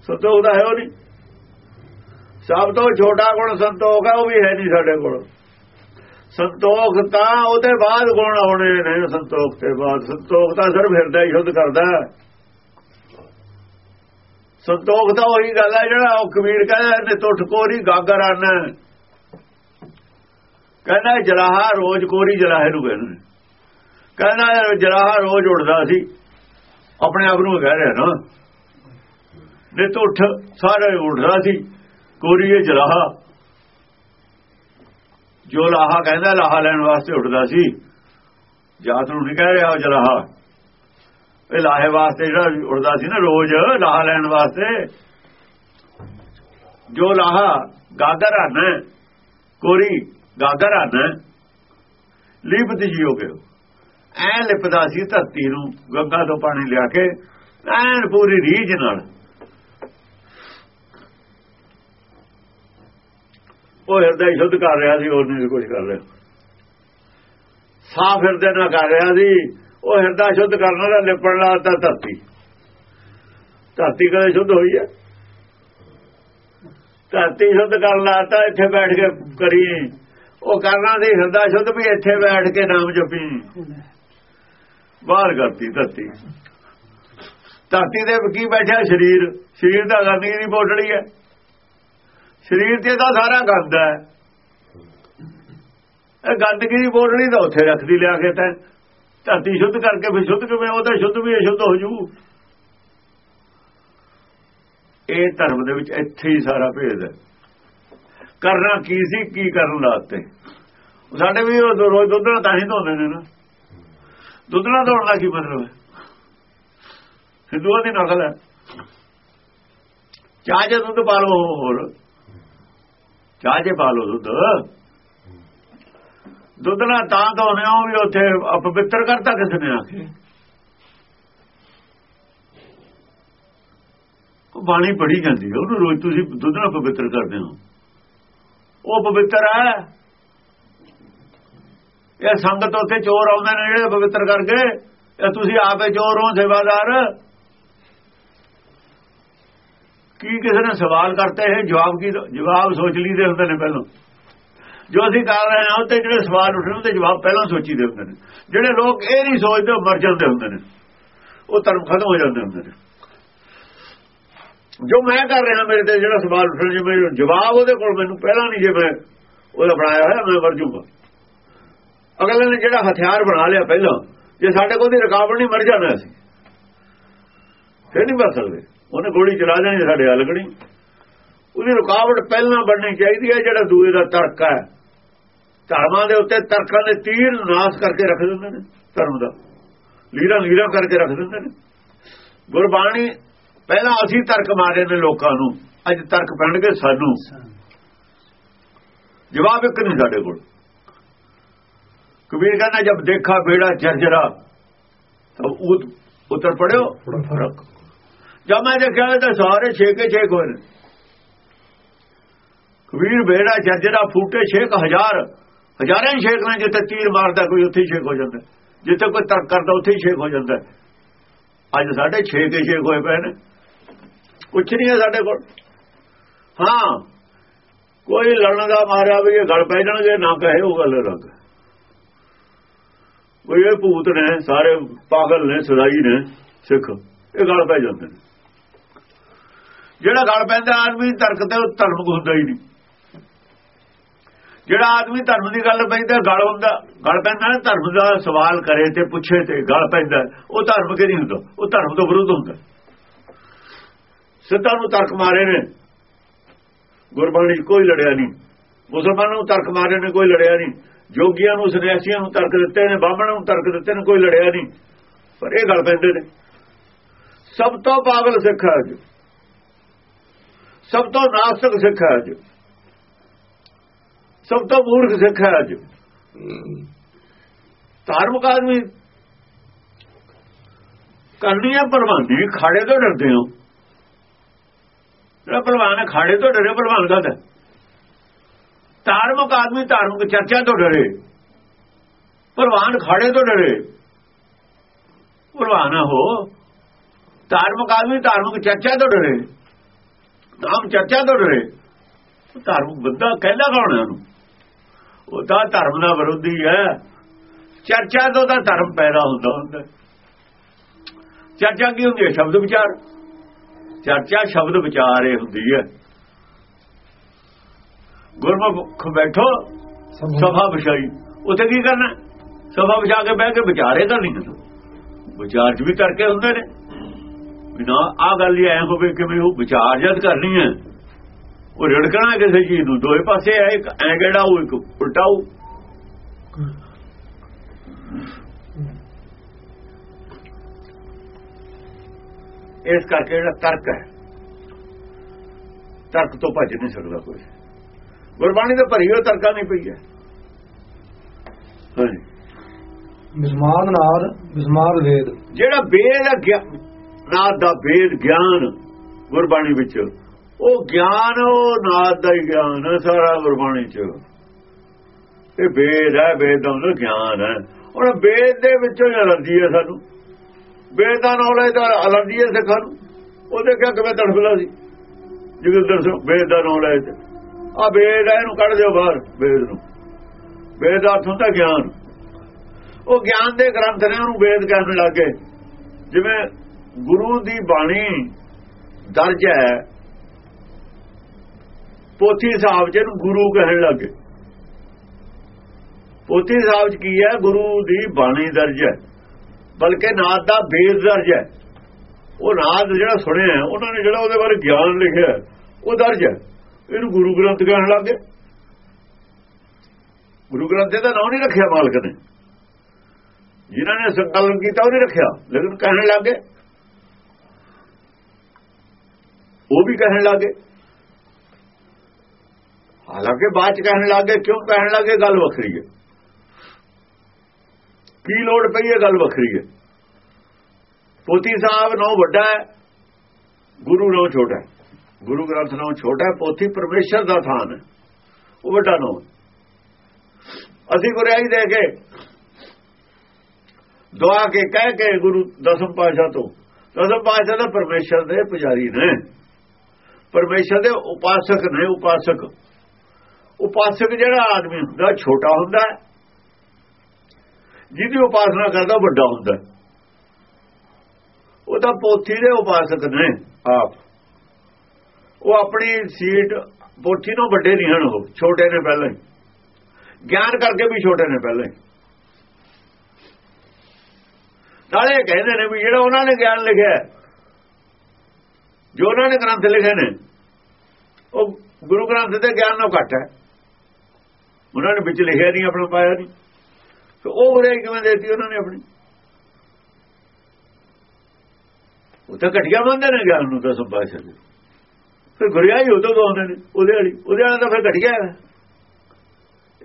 Speaker 2: ਸੰਤੋਖ ਦਾ ਹੈ ਉਹ ਨਹੀਂ। ਸਭ ਤੋਂ ਛੋਟਾ ਗੁਣ ਸੰਤੋਖ ਹੈ ਉਹ ਵੀ ਹੈ ਨਹੀਂ ਸਾਡੇ ਕੋਲ। ਸੰਤੋਖ ਤਾਂ ਉਹਦੇ ਬਾਅਦ ਗੁਣ ਆਉਣੇ ਨੇ, ਸੰਤੋਖ ਤੇ ਬਾਅਦ। ਸੰਤੋਖ ਤਾਂ ਸਿਰਫ ਹਿਰਦਾ ਹੀ ਸ਼ੁੱਧ ਕਰਦਾ ਸੰਤੋਖ ਤਾਂ ਉਹੀ ਗੱਲ ਹੈ ਜਿਹੜਾ ਉਹ ਕਬੀਰ ਕਹਿੰਦਾ ਤੇ ਟੁੱਟ ਕੋਰੀ ਗਾਗਰ ਆਣਾ ਕਹਿੰਦਾ ਜਲਾਹਾ ਰੋਜ਼ ਕੋਰੀ ਜਲਾਹੇ ਨੂੰ ਕਹਿੰਦਾ ਕਹਿੰਦਾ ਜਲਾਹਾ ਰੋਜ਼ ਉੱਡਦਾ ਸੀ। ਆਪਣੇ ਆਪ ਨੂੰ ਕਹਿ ਰਿਹਾ ਨਾ। ਨਿਤ ਉੱਠ ਸਾਰੇ ਉੱਡਦਾ ਸੀ, ਕੋਰੀ ਇਹ ਜਲਾਹਾ ਜੋ ਲਾਹਾ ਕਹਿੰਦਾ, ਲਾਹਾ ਲੈਣ ਵਾਸਤੇ ਉੱਠਦਾ ਸੀ। ਜਾਤ ਨੂੰ ਨਹੀਂ ਕਹਿ ਰਿਹਾ ਉਹ ਜਲਾਹਾ। ਇਹ ਲਾਹੇ ਵਾਸਤੇ ਜਿਹੜਾ ਉੱਠਦਾ ਸੀ ਨਾ ਰੋਜ਼, ਲਾਹਾ ਲੈਣ ਵਾਸਤੇ। ਜੋ ਲਾਹਾ ਗਾਗਰ ਹਨ, ਕੋਰੀ ਗਾਗਰ ਹਨ, ਲਿਪਤ ਜੀਓ ਐ ਲਿਪਦਾ ਸੀ ਧਰਤੀ ਨੂੰ, ਗੰਗਾ ਤੋਂ ਪਾਣੀ ਲਿਆ ਕੇ, ਐਨ ਪੂਰੀ ਰੀਝ ਨਾਲ। ਉਹ ਹਿਰਦਾ ਹੀ ਸ਼ੁੱਧ ਕਰ ਰਿਹਾ ਸੀ, ਹੋਰ ਨਹੀਂ ਕੁਝ ਕਰ ਰਿਹਾ। ਸਾਫ਼ ਹਿਰਦੇ ਨਾਲ ਕਰ ਰਿਹਾ ਸੀ, ਉਹ ਹਿਰਦਾ ਸ਼ੁੱਧ ਕਰਨ ਦਾ ਲਿਪਣ ਲਾਤਾ ਧਰਤੀ। ਧਰਤੀ ਕਦੇ ਸ਼ੁੱਧ ਹੋਈ ਹੈ? ਧਰਤੀ ਸ਼ੁੱਧ ਕਰਨ ਲਾਤਾ ਇੱਥੇ ਬੈਠ ਕੇ ਕਰੀ। ਉਹ ਕਰਨਾ ਸੀ, ਹਿਰਦਾ ਸ਼ੁੱਧ ਵੀ ਇੱਥੇ ਬੈਠ ਕੇ ਨਾਮ ਜਪੀ। ਬਾਹਰ ਕਰਤੀ ਧਰਤੀ। ਧਰਤੀ ਦੇ ਕੀ ਬੈਠਿਆ? ਸਰੀਰ। ਸਰੀਰ ਦਾ ਗੰਦਗੀ ਦੀ ਪੋਟੜੀ ਹੈ। ਸਰੀਰ ਤੇ ਤਾਂ ਸਾਰਾ ਗੰਦ ਹੈ। ਇਹ ਗੰਦਗੀ ਬੋਲਣੀ ਤਾਂ ਉੱਥੇ ਰੱਖਦੀ ਲਿਆ ਕੇ ਤਾਂ। ਧਰਤੀ ਸ਼ੁੱਧ ਕਰਕੇ ਫਿਰ ਸ਼ੁੱਧ ਕਿਵੇਂ, ਉਹ ਉਹਦਾ ਸ਼ੁੱਧ ਵੀ ਅਸ਼ੁੱਧ ਹੋ ਜੂ। ਇਹ ਧਰਮ ਦੇ ਵਿੱਚ ਇੱਥੇ ਹੀ ਸਾਰਾ ਭੇਦ ਹੈ। ਕਰਨਾ ਕੀ ਸੀ, ਕੀ ਕਰਨ ਲਾਤੇ ਸਾਡੇ ਵੀ ਉਹ ਰੋਜ਼ ਦੁੱਧ ਨਾਲ ਤਾਂ ਹੀ ਧੋਂਦੇ ਨੇ ਨਾ। ਦੁੱਧ ਨਾਲ ਧੋਣ ਦਾ ਕੀ ਮਤਲਬ ਹੈ? ਹਿੰਦੂਆਂ ਦੀ ਨਕਲ ਹੈ। ਚਾਹ ਜੇ ਦੁੱਧ ਪਾ ਲਓ ਹੋਰ। ਚਾਹ ਜੇ ਪਾ ਲਓ ਦੁੱਧ। ਦੁੱਧ ਨਾਲ ਤਾਂ ਧੋਨੇ ਹੋ ਵੀ ਉੱਥੇ ਅਪਵਿੱਤਰ ਕਰਤਾ ਕਿਸੇ ਨੇ ਆਖੇ ਉਹ ਬਾਣੀ ਪੜੀ ਜਾਂਦੀ ਹੈ ਉਹਨੂੰ ਰੋਜ਼ ਤੁਸੀਂ ਦੁੱਧ ਨਾਲ ਪਵਿੱਤਰ ਕਰਦੇ ਹੋ। ਉਹ ਪਵਿੱਤਰ ਹੈ। ਇਹ ਸੰਗਤ ਉੱਥੇ ਚੋਰ ਆਉਂਦੇ ਨੇ ਜਿਹੜੇ ਪਵਿੱਤਰ ਕਰਕੇ, ਇਹ ਤੁਸੀਂ ਆਪੇ ਚੋਰ ਹੋ, ਸੇਵਾਦਾਰ। ਕੀ ਕਿਸੇ ਨੇ ਸਵਾਲ ਕਰਤੇ ਹੈ ਜਵਾਬ ਕੀ ਜਵਾਬ ਸੋਚ ਲਈਦੇ ਹੁੰਦੇ ਨੇ ਪਹਿਲਾਂ। ਜੋ ਅਸੀਂ ਕਰ ਰਹੇ ਹਾਂ ਉੱਤੇ ਜਿਹੜੇ ਸਵਾਲ ਉੱਠਣ, ਉਹਦੇ ਜਵਾਬ ਪਹਿਲਾਂ ਸੋਚੀਦੇ ਹੁੰਦੇ ਨੇ। ਜਿਹੜੇ ਲੋਕ ਇਹ ਨਹੀਂ ਸੋਚਦੇ, ਉਹ ਮਰ ਜਾਂਦੇ ਹੁੰਦੇ ਨੇ। ਉਹ ਧਰਮ ਖਤਮ ਹੋ ਜਾਂਦੇ ਹੁੰਦੇ ਨੇ। ਜੋ ਮੈਂ ਕਰ ਰਿਹਾ, ਮੇਰੇ ਤੇ ਜਿਹੜਾ ਸਵਾਲ ਉੱਠਣ ਜਿਵੇਂ ਜਵਾਬ ਉਹਦੇ ਕੋਲ ਮੈਨੂੰ ਪਹਿਲਾਂ ਨਹੀਂ, ਜੇ ਮੈਂ ਉਹਦਾ ਬਣਾਇਆ ਹੋਇਆ, ਮੈਂ ਮਰ ਜੂਗਾ। ਅਗਲੇ ਨੇ ਜਿਹੜਾ ਹਥਿਆਰ ਬਣਾ ਲਿਆ ਪਹਿਲਾਂ, ਜੇ ਸਾਡੇ ਕੋਲ ਦੀ ਰੁਕਾਵਟ ਨਹੀਂ, ਮਰ ਜਾਣਾ ਅਸੀਂ। ਫਿਰ ਨਹੀਂ ਮਰ ਸਕਦੇ। ਉਹਨੇ ਗੋਲੀ ਚਲਾ ਦੇਣੀ ਸਾਡੇ ਹੱਲ ਉਹਦੀ ਰੁਕਾਵਟ ਪਹਿਲਾਂ ਬਣਨੀ ਚਾਹੀਦੀ ਹੈ, ਜਿਹੜਾ ਦੂਏ ਦਾ ਤਰਕ ਹੈ। ਧਰਮਾਂ ਦੇ ਉੱਤੇ ਤਰਕਾਂ ਦੇ ਤੀਰ ਨਾਸ ਕਰਕੇ ਰੱਖ ਦਿੰਦੇ ਨੇ, ਧਰਮ ਦਾ। ਲੀਰਾ ਲੀਰਾ ਕਰਕੇ ਰੱਖ ਦਿੰਦੇ ਨੇ। ਗੁਰਬਾਣੀ, ਪਹਿਲਾਂ ਅਸੀਂ ਤਰਕ ਮਾਰੇ ਨੇ ਲੋਕਾਂ ਨੂੰ। ਅੱਜ ਤਰਕ ਪੈਣਗੇ ਸਾਨੂੰ। ਜਵਾਬ ਇੱਕ ਨਹੀਂ ਸਾਡੇ ਕੋਲ। ਕਬੀਰ ਕਹਿੰਦਾ ਜਦ ਦੇਖਾ ਬੇੜਾ ਜਰਜਰਾ, ਤਾਂ ਉਹ ਉੱਤਰ ਪੜਿਓ,
Speaker 1: ਫ਼ਰਕ।
Speaker 2: ਜਦ ਮੈਂ ਦੇਖਿਆ ਤਾਂ ਸਾਰੇ ਛੇਕੇ ਛੇਕ ਹੋਏ ਨੇ। ਕਬੀਰ ਬੇੜਾ ਜੱਜਰਾ ਫੂਟੇ ਛੇਕ ਹਜ਼ਾਰ, ਹਜ਼ਾਰਾਂ ਹੀ ਛੇਕ ਨੇ ਜਿੱਥੇ ਤੀਰ ਮਾਰਦਾ, ਕੋਈ ਉੱਥੇ ਹੀ ਛੇਕ ਹੋ ਜਾਂਦਾ। ਜਿੱਥੇ ਕੋਈ ਤਰਕ ਕਰਦਾ, ਉੱਥੇ ਹੀ ਛੇਕ ਹੋ ਜਾਂਦਾ। ਅੱਜ ਸਾਡੇ ਛੇਕੇ ਛੇਕ ਹੋਏ ਪਏ ਨੇ। ਕੁਛ ਨਹੀਂ ਹੈ ਸਾਡੇ ਕੋਲ। ਹਾਂ, ਕੋਈ ਲੜਨ ਦਾ ਮਾਰਿਆ ਵੀ ਇਹ ਗਲ ਪੈ ਜਾਣਗੇ, ਨਾ ਕਹੇ ਉਹ ਗੱਲ ਰੱਖ ਕੋਈ ਇਹ ਭੂਤ ਨੇ, ਸਾਰੇ ਪਾਗਲ ਨੇ, ਸਦਾਈ ਨੇ, ਸਿੱਖ, ਇਹ ਗਲ ਪੈ ਜਾਂਦੇ ਨੇ। ਜਿਹੜਾ ਗਲ ਪੈਂਦਾ ਆਦਮੀ ਤਰਕ ਤੇ, ਉਹ ਧਰਮ ਹੁੰਦਾ ਹੀ ਨਹੀਂ। ਜਿਹੜਾ ਆਦਮੀ ਧਰਮ ਦੀ ਗੱਲ ਪੈਂਦਾ, ਗਲ ਹੁੰਦਾ। ਗਲ ਪੈਂਦਾ ਨਾ, ਧਰਮ ਦਾ ਸਵਾਲ ਕਰੇ ਤੇ ਪੁੱਛੇ ਤੇ ਗਲ ਪੈਂਦਾ। ਉਹ ਧਰਮ ਕਿ ਨਹੀਂ ਹੁੰਦਾ। ਉਹ ਧਰਮ ਤੋਂ ਵਿਰੁੱਧ ਹੁੰਦਾ। ਸਿੱਧਾ ਨੂੰ ਤਰਕ ਮਾਰੇ ਨੇ। ਗੁਰਬਾਣੀ 'ਚ ਕੋਈ ਲੜਿਆ ਨਹੀਂ। ਮੁਸਲਮਾਨਾਂ ਨੂੰ ਤਰਕ ਮਾਰੇ ਨੇ, ਕੋਈ ਲੜਿਆ ਨਹੀਂ। ਜੋਗੀਆਂ ਨੂੰ, ਸੰਨਿਆਸੀਆਂ ਨੂੰ ਤਰਕ ਦਿੱਤੇ ਨੇ, ਬਾਹਮਣਾਂ ਨੂੰ ਤਰਕ ਦਿੱਤੇ ਨੇ, ਕੋਈ ਲੜਿਆ ਨਹੀਂ। ਪਰ ਇਹ ਗੱਲ ਪੈਂਦੇ ਨੇ। ਸਭ ਤੋਂ ਪਾਗਲ ਸਿੱਖ ਹੈ ਅੱਜ। ਸਭ ਤੋਂ ਨਾਸਤਕ ਸਿੱਖ ਹੈ ਅੱਜ। ਸਭ ਤੋਂ ਮੂਰਖ ਸਿੱਖ ਹੈ ਅੱਜ। ਧਾਰਮਿਕ ਆਦਮੀ ਕਰਨੀ ਹੈ ਪ੍ਰਵਾਨਗੀ ਖਾੜੇ ਤੋਂ ਡਰਦੇ ਹੋ ਜਿਹੜਾ ਪਹਿਲਵਾਨ ਖਾੜੇ ਤੋਂ ਡਰੇ ਪਹਿਲਵਾਨ ਦਾ ਧਾਰਮਿਕ ਆਦਮੀ ਧਾਰਮਿਕ ਚਰਚਾ ਤੋਂ ਡਰੇ। ਪਹਿਲਵਾਨ ਖਾੜੇ ਤੋਂ ਡਰੇ। ਪਹਿਲਵਾਨ ਹੋ ਧਾਰਮਿਕ ਆਦਮੀ ਧਾਰਮਿਕ ਚਰਚਾ ਤੋਂ ਡਰੇ। ਨਾਮ ਚਰਚਾ ਤੋਂ ਡਰੇ ਧਾਰਮਿਕ ਬੰਦਾ ਕਹਿੰਦਾ ਕੌਣ ਹੈ ਉਹਨੂੰ? ਉਹ ਤਾਂ ਧਰਮ ਦਾ ਵਿਰੋਧੀ ਹੈ। ਚਰਚਾ ਤੋਂ ਤਾਂ ਧਰਮ ਪੈਦਾ ਹੁੰਦਾ ਹੁੰਦਾ। ਚਰਚਾ ਕੀ ਹੁੰਦੀ ਹੈ? ਸ਼ਬਦ ਵਿਚਾਰ। ਚਰਚਾ ਸ਼ਬਦ ਵਿਚਾਰੇ ਹੁੰਦੀ ਹੈ। ਗੁਰਮੁਖ ਬੈਠੋ ਸਭਾ ਵਿਛਾਈ। ਉੱਥੇ ਕੀ ਕਰਨਾ? ਸਭਾ ਵਿਛਾ ਕੇ ਬਹਿ ਕੇ ਵਿਚਾਰੇ ਤਾਂ ਨਹੀਂ ਵਿਚਾਰ ਚ ਵੀ ਤਰਕੇ ਹੁੰਦੇ ਨੇ। ਬਿਨਾ ਆ ਗੱਲ ਹੀ ਐ ਹੋਵੇ ਕਿ ਉਹ ਵਿਚਾਰ ਜਦ ਕਰਨੀ ਹੈ ਉਹ ਰੜਕਣਾ ਕਿਸੇ ਚੀਜ਼ ਨੂੰ ਦੋਏ ਪਾਸੇ ਹੈ ਇੱਕ ਐ ਗੇੜਾ ਉਹ ਇੱਕ ਉਲਟਾਉ ਇਸ ਕਰਕੇ ਜਿਹੜਾ ਤਰਕ ਹੈ ਤਰਕ ਤੋਂ ਭੱਜ ਨਹੀਂ ਸਕਦਾ ਕੋਈ। ਗੁਰਬਾਣੀ ਦੇ ਭਰੀ ਹੋਈ ਤਰਕਾਂ ਨਹੀਂ ਪਈ ਹੈ ਹਾਂਜੀ।
Speaker 1: ਵਿਸਮਾਦ ਨਾਦ ਵਿਸਮਾਦ ਵੇਦ।
Speaker 2: ਜਿਹੜਾ ਵੇਦ ਹੈ ਨਾਦ ਦਾ ਵੇਦ ਗਿਆਨ ਗੁਰਬਾਣੀ ਵਿੱਚ। ਉਹ ਗਿਆਨ, ਉਹ ਨਾਦ ਦਾ ਹੀ ਗਿਆਨ ਹੈ ਸਾਰਾ ਗੁਰਬਾਣੀ ਚ। ਇਹ ਵੇਦ ਹੈ, ਵੇਦ ਦਾ ਗਿਆਨ ਹੈ। ਉਹ ਵੇਦ ਦੇ ਵਿੱਚੋਂ ਹੀ ਅਲਰਜੀ ਹੈ ਸਾਨੂੰ। ਵੇਦ ਦਾ ਨੌਲੇਜ ਦਾ ਅਲਰਜੀ ਹੈ ਸਿੱਖਾਂ ਨੂੰ। ਉਹਦੇ ਕਿਹਾ ਕਿਵੇਂ ਤੜਫਲਾ ਸੀ। ਜਿਵੇਂ ਦਰਸੋ ਵੇਦ ਦਾ ਨੌਲੇਜ ਆ ਵੇਦ ਹੈ, ਇਹਨੂੰ ਕੱਢ ਦਿਓ ਬਾਹਰ ਵੇਦ ਨੂੰ। ਵੇਦ ਦਾ ਅਰਥ ਹੁੰਦਾ ਗਿਆਨ। ਉਹ ਗਿਆਨ ਦੇ ਗ੍ਰੰਥ ਨੇ ਉਹਨੂੰ ਵੇਦ ਕਹਿਣ ਲੱਗੇ ਜਿਵੇਂ ਗੁਰੂ ਦੀ ਬਾਣੀ ਦਰਜ ਹੈ। ਪੋਥੀ ਸਾਹਿਬ ਜਿਹਨੂੰ ਗੁਰੂ ਕਹਿਣ ਲੱਗੇ ਪੋਥੀ ਸਾਹਿਬ ਚ ਕੀ ਹੈ? ਗੁਰੂ ਦੀ ਬਾਣੀ ਦਰਜ ਹੈ। ਬਲਕਿ ਨਾਦ ਦਾ ਵੇਦ ਦਰਜ ਹੈ। ਉਹ ਨਾਦ ਜਿਹੜਾ ਸੁਣਿਆ ਉਹਨਾਂ ਨੇ ਜਿਹੜਾ ਉਹਦੇ ਬਾਰੇ ਗਿਆਨ ਲਿਖਿਆ ਉਹ ਦਰਜ ਹੈ। ਇਹਨੂੰ ਗੁਰੂ ਗ੍ਰੰਥ ਕਹਿਣ ਲੱਗੇ ਗੁਰੂ ਗ੍ਰੰਥ ਦਾ ਨਾਮ ਨਹੀਂ ਰੱਖਿਆ ਮਾਲਕ ਨੇ। ਜਿਨ੍ਹਾਂ ਨੇ ਸੰਕਲਨ ਕੀਤਾ, ਉਹ ਨਹੀਂ ਰੱਖਿਆ। ਲੇਕਿਨ ਕਹਿਣ ਲੱਗੇ ਉਹ ਵੀ ਕਹਿਣ ਲੱਗੇ। ਹਾਲਾਂਕਿ ਬਾਅਦ ਚ ਕਹਿਣ ਲੱਗੇ, ਕਿਉਂ ਕਹਿਣ ਲੱਗੇ, ਗੱਲ ਵੱਖਰੀ ਹੈ। ਕੀ ਲੋੜ ਪਈ ਹੈ ਗੱਲ ਵੱਖਰੀ ਹੈ? ਪੋਤੀ ਸਾਹਿਬ ਨੋ ਵੱਡਾ ਹੈ, ਗੁਰੂ ਨੋ ਛੋਟਾ ਹੈ। ਗੁਰੂ ਗ੍ਰੰਥ ਨੋ ਛੋਟਾ ਪੋਥੀ ਪਰਮੇਸ਼ਰ ਦਾ ਥਾਨ ਹੈ। ਉਹ ਵੱਡਾ ਨੋ ਅਸੀਂ ਗੁਰਿਆਈ ਦੇ ਕੇ ਦੁਆ ਕੇ ਕਹਿ ਕੇ ਗੁਰੂ ਦਸਮ ਪਾਸ਼ਾ ਤੋਂ, ਦਸਮ ਪਾਸ਼ਾ ਦਾ ਪਰਮੇਸ਼ਰ ਦੇ ਪੁਜਾਰੀ ਨੇ। ਪਰਮੇਸ਼ਰ ਦੇ ਉਪਾਸਕ ਨੇ ਉਪਾਸਕ। ਉਪਾਸਕ ਜਿਹੜਾ ਆਦਮੀ ਹੁੰਦਾ ਛੋਟਾ ਹੁੰਦਾ ਜਿਹਦੀ ਉਪਾਸਨਾ ਕਰਦਾ ਵੱਡਾ ਹੁੰਦਾ ਉਹ ਤਾਂ ਪੋਥੀ ਦੇ ਉਪਾਸਕ ਨੇ। ਆਪ। ਉਹ ਆਪਣੀ ਸੀਟ ਪੋਥੀ ਨੂੰ ਵੱਡੇ ਨਹੀਂ ਹਨ ਉਹ ਛੋਟੇ ਨੇ ਪਹਿਲਾਂ ਹੀ। ਗਿਆਨ ਕਰਕੇ ਵੀ ਛੋਟੇ ਨੇ ਪਹਿਲਾਂ ਹੀ। ਨਾਲੇ ਕਹਿੰਦੇ ਨੇ ਵੀ ਜਿਹੜਾ ਉਹਨਾਂ ਨੇ ਗਿਆਨ ਲਿਖਿਆ ਜੋ ਉਹਨਾਂ ਨੇ ਗ੍ਰੰਥ ਲਿਖੇ ਨੇ, ਉਹ ਗੁਰੂ ਗ੍ਰੰਥ ਦੇ ਗਿਆਨ ਨਾਲੋਂ ਘੱਟ ਹੈ। ਉਹਨਾਂ ਨੇ ਵਿੱਚ ਲਿਖਿਆ ਨਹੀਂ, ਆਪਣਾ ਪਾਇਆ ਨਹੀਂ। ਤੇ ਉਹ ਉਰੇ ਕਿਵੇਂ ਦੇਤੀ ਉਹਨਾਂ ਨੇ ਆਪਣੀ? ਉਹ ਤਾਂ ਘਟਿਆ ਮੰਨਦੇ ਨੇ ਗਿਆਨ ਨੂੰ ਤਾਂ ਸੰਭਾਸ਼ਾ ਦੇ। ਫਿਰ ਗੁਰਿਆ ਹੀ ਉਦੋਂ ਤੋਂ ਆਉਂਦੇ ਨੇ, ਉਹਦੇ ਵਾਲੀ, ਉਹਦੇ ਵਾਲਾ ਤਾਂ ਫਿਰ ਘਟ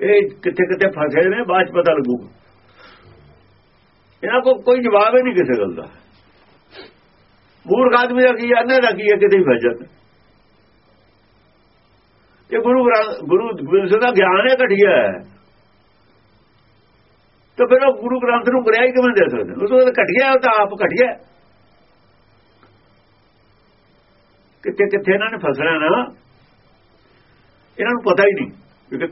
Speaker 2: ਇਹ ਕਿੱਥੇ ਕਿੱਥੇ ਫਸੇ ਨੇ, ਬਾਅਦ ਚ ਪਤਾ ਲੱਗੂਗਾ। ਇਹਨਾਂ ਕੋ ਕੋਈ ਜਵਾਬ ਹੀ ਨਹੀਂ ਕਿਸੇ ਗੱਲ ਦਾ। ਮੂਰਖ ਆਦਮੀ ਦਾ ਕੀ ਹੈ ਅੰਨੇ ਦਾ ਕੀ ਹੈ ਕਿਤੇ ਫਸ ਜਾਂਦਾ। ਇਹ ਗੁਰੂ ਗ੍ਰੰਥ ਗੁਰੂ ਗ੍ਰੰਥ ਸਾਹਿਬ ਦਾ ਗਿਆਨ ਹੈ ਘਟਿਆ ਹੈ। ਤਾਂ ਫਿਰ ਉਹ ਗੁਰੂ ਗ੍ਰੰਥ ਨੂੰ ਗਰਿਆ ਹੀ ਕਿਵੇਂ ਦੇ ਸਕਦੇ? ਉਹ ਤਾਂ ਘਟਿਆ ਤਾਂ ਆਪ ਘਟਿਆ ਕਿੱਥੇ ਕਿੱਥੇ ਇਹਨਾਂ ਨੇ ਫਸਣਾ ਨਾ, ਇਹਨਾਂ ਨੂੰ ਪਤਾ ਹੀ ਨਹੀਂ। ਕਿਉਂਕਿ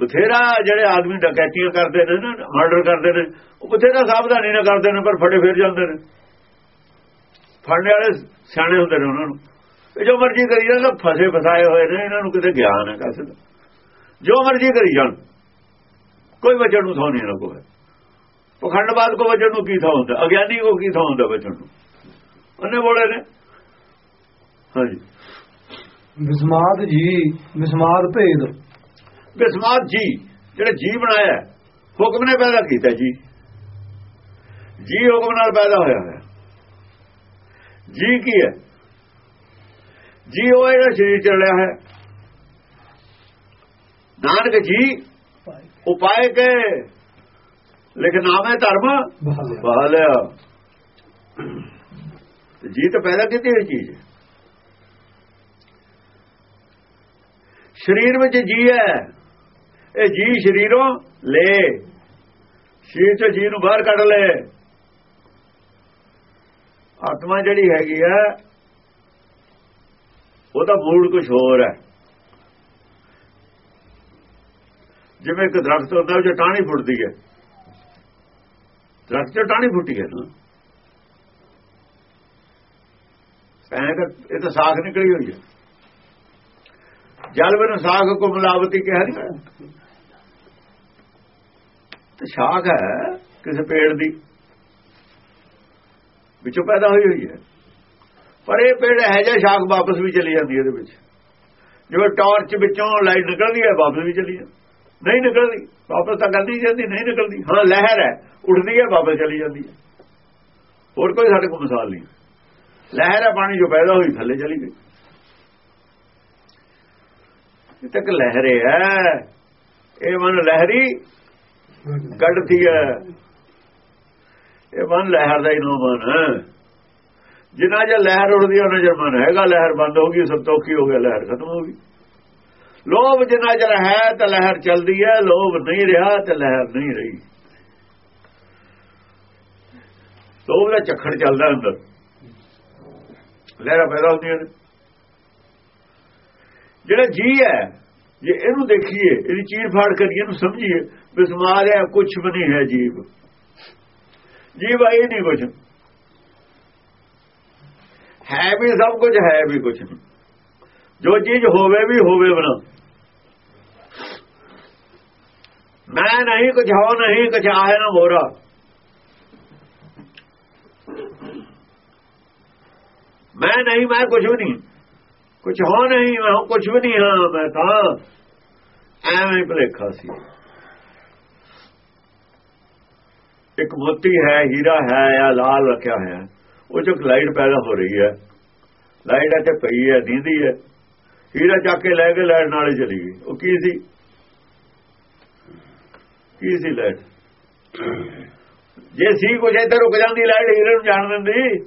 Speaker 2: ਬਥੇਰਾ ਜਿਹੜੇ ਆਦਮੀ ਡਕੈਤੀਆਂ ਕਰਦੇ ਨੇ ਨਾ ਮਰਡਰ ਕਰਦੇ ਨੇ, ਉਹ ਬਥੇਰਾ ਸਾਵਧਾਨੀ ਨਾ ਕਰਦੇ ਨੇ, ਪਰ ਫੜੇ ਫਿਰ ਜਾਂਦੇ ਨੇ। ਫੜਨੇ ਵਾਲੇ ਸਿਆਣੇ ਹੁੰਦੇ ਨੇ ਉਹਨਾਂ ਨੂੰ। ਇਹ ਜੋ ਮਰਜ਼ੀ ਕਰੀ ਜਾਣ ਜਾਂਦਾ ਫਸੇ ਫਸਾਏ ਹੋਏ ਨੇ, ਇਹਨਾਂ ਨੂੰ ਕਿਤੇ ਗਿਆਨ ਹੈ ਕਿਸੇ ਦਾ। ਜੋ ਮਰਜ਼ੀ ਕਰੀ ਜਾਣ, ਕੋਈ ਬਚਣ ਨੂੰ ਥਾਂ ਨਹੀਂ ਇਹਨਾਂ ਕੋਲ ਪਖੰਡਵਾਦ ਕੋ ਬਚਣ ਨੂੰ ਕੀ ਥਾਂ ਹੁੰਦਾ? ਅਗਿਆਨੀ ਕੋ ਕੀ ਥਾਂ ਹੁੰਦਾ ਬਚਣ ਨੂੰ? ਉਹਨੇ ਬੋਲੇ ਨੇ। ਹਾਂਜੀ।
Speaker 1: ਵਿਸਮਾਦ ਜੀ ਵਿਸਮਾਦ ਭੇਦ।
Speaker 2: ਬਿਸਮਾਤ ਜੀ ਜਿਹੜੇ ਜੀ ਬਣਾਇਆ ਹੁਕਮ ਨੇ ਪੈਦਾ ਕੀਤਾ ਜੀ। ਜੀ ਹੁਕਮ ਨਾਲ ਪੈਦਾ ਹੋਇਆ ਹੈ ਜੀ ਕੀ ਹੈ? ਜੀ ਉਹ ਜਿਹੜਾ ਸਰੀਰ ਚੱਲਿਆ ਹੈ। ਨਾਨਕ ਜੀ ਉਪਾਏ ਕੇ ਲਿਖ ਨਾਮੇ ਧਰਮ।
Speaker 1: ਬਹਾਲਿਆ।
Speaker 2: ਜੀ ਤਾਂ ਪੈਦਾ ਕੀਤੀ ਹੋਈ ਚੀਜ਼ ਹੈ। ਸਰੀਰ ਵਿੱਚ ਜੀ ਹੈ। ਇਹ ਜੀ ਸਰੀਰੋਂ ਲੈ। ਸਰੀਰ ਤੋਂ ਜੀ ਨੂੰ ਬਾਹਰ ਕੱਢ ਲੈ। ਆਤਮਾ ਜਿਹੜੀ ਹੈਗੀ ਹੈ ਉਹਦਾ ਮੂਲ ਕੁਝ ਹੋਰ ਹੈ। ਜਿਵੇਂ ਇੱਕ ਦਰਖਤ ਹੁੰਦਾ, ਉਹ ਚ ਫੁੱਟਦੀ ਹੈ। ਦਰਖਤ ਚ ਟਾਹਣੀ ਫੁੱਟੀ ਹੈ। ਨਾ ਐਂ ਤਾਂ ਇਹ ਤਾਂ ਸਾਖ ਨਿਕਲੀ ਹੋਈ ਹੈ। ਜਲ ਬਿਨ ਸਾਖ ਕੋ ਮਿਲਾਵਤੀ ਕਿਹਾ ਨਹੀਂ ਸਾਖ ਹੈ ਕਿਸੇ ਪੇੜ ਦੀ। ਵਿੱਚੋਂ ਪੈਦਾ ਹੋਈ ਹੋਈ ਹੈ। ਪਰ ਇਹ ਪੇੜ ਹੈ ਜਾਂ ਸ਼ਾਖ ਵਾਪਸ ਵੀ ਚਲੀ ਜਾਂਦੀ ਇਹਦੇ ਵਿੱਚ। ਜਿਵੇਂ ਟਾਰਚ ਵਿੱਚੋਂ ਲਾਈਟ ਨਿਕਲਦੀ ਹੈ, ਵਾਪਸ ਵੀ ਚਲੀ ਜਾਂਦੀ। ਨਹੀਂ ਨਿਕਲਦੀ, ਵਾਪਸ ਤਾਂ ਕਰਦੀ ਜਾਂਦੀ, ਨਹੀਂ ਨਿਕਲਦੀ। ਹਾਂ ਲਹਿਰ ਹੈ, ਉੱਠਦੀ ਹੈ, ਵਾਪਸ ਚਲੀ ਜਾਂਦੀ ਹੈ। ਹੋਰ ਕੋਈ ਸਾਡੇ ਕੋਲ ਮਿਸਾਲ ਨਹੀਂ ਲਹਿਰ ਹੈ, ਪਾਣੀ ਜੋ ਪੈਦਾ ਹੋਈ, ਥੱਲੇ ਚਲੀ ਗਈ। ਇਹ ਤੱਕ ਲਹਿਰੇ ਹੈ। ਇਹ ਮਨ ਲਹਿਰੀ ਕੱਢਦੀ ਹੈ ਇਹ। ਮਨ ਲਹਿਰ ਦਾ ਹੀ ਨਾਮ ਮਨ ਹੈ। ਜਿੰਨਾ ਜੇ ਲਹਿਰ ਉੜਦੀ ਉਹਨਾਂ ਜਰ ਮਨ ਹੈਗਾ। ਲਹਿਰ ਬੰਦ ਹੋ ਗਈ, ਸਭ ਤੋਖੀ ਹੋ ਗਿਆ ਲਹਿਰ ਖਤਮ ਹੋ ਗਈ। ਲੋਭ ਜਿੰਨਾ ਚਿਰ ਹੈ ਤਾਂ ਲਹਿਰ ਚੱਲਦੀ ਹੈ, ਲੋਭ ਨਹੀਂ ਰਿਹਾ ਤਾਂ ਲਹਿਰ ਨਹੀਂ ਰਹੀ। ਲੋਭ ਦਾ ਚੱਖੜ ਚੱਲਦਾ ਅੰਦਰ। ਲਹਿਰਾਂ ਪੈਦਾ ਹੁੰਦੀਆਂ ਨੇ। ਜਿਹੜਾ ਜੀ ਹੈ, ਜੇ ਇਹਨੂੰ ਦੇਖੀਏ, ਇਹਦੀ ਚੀਰ ਫਾੜ ਕਰੀਏ, ਇਹਨੂੰ ਸਮਝੀਏ ਬਿਸਮਾਰ ਹੈ ਕੁਝ ਵੀ ਨਹੀਂ ਹੈ ਜੀਵ ਜੀਵ ਹੈ ਨਹੀਂ ਕੁਝ ਹੈ ਵੀ ਸਭ ਕੁਝ ਹੈ ਵੀ ਕੁਝ ਨਹੀਂ ਜੋ ਚੀਜ਼ ਹੋਵੇ ਵੀ ਹੋਵੇ ਬਣਾ ਮੈਂ ਨਹੀਂ ਕੁਝ ਹੋ ਨਹੀਂ ਕੁਝ ਆਏ ਨਾ ਹੋਰਾ ਮੈਂ ਨਹੀਂ ਮੈਂ ਕੁਝ ਵੀ ਨਹੀਂ ਕੁਝ ਹੋ ਨਹੀਂ ਮੈਂ ਕੁਝ ਵੀ ਨਹੀਂ ਹਾਂ ਮੈਂ ਤਾਂ ਐਵੇਂ ਭਲੇਖਾ ਸੀ ਇੱਕ ਮੋਤੀ ਹੈ, ਹੀਰਾ ਹੈ ਜਾਂ ਲਾਲ ਰੱਖਿਆ ਹੋਇਆ ਉਹ ਚੋਂ ਲਾਈਟ ਪੈਦਾ ਹੋ ਰਹੀ ਹੈ। ਲਾਈਟ ਇੱਥੇ ਪਈ ਹੈ, ਦੀਦੀ ਹੈ। ਹੀਰਾ ਚੱਕ ਕੇ ਲੈ ਕੇ ਲਾਈਟ ਨਾਲੇ ਚਲੀ ਗਈ। ਉਹ ਕੀ ਸੀ? ਕੀ ਸੀ ਲਾਈਟ? ਜੇ ਸੀ ਕੁਝ ਇੱਧਰ ਰੁਕ ਜਾਂਦੀ ਲਾਈਟ, ਹੀਰੇ ਨੂੰ ਜਾਣ ਦਿੰਦੀ।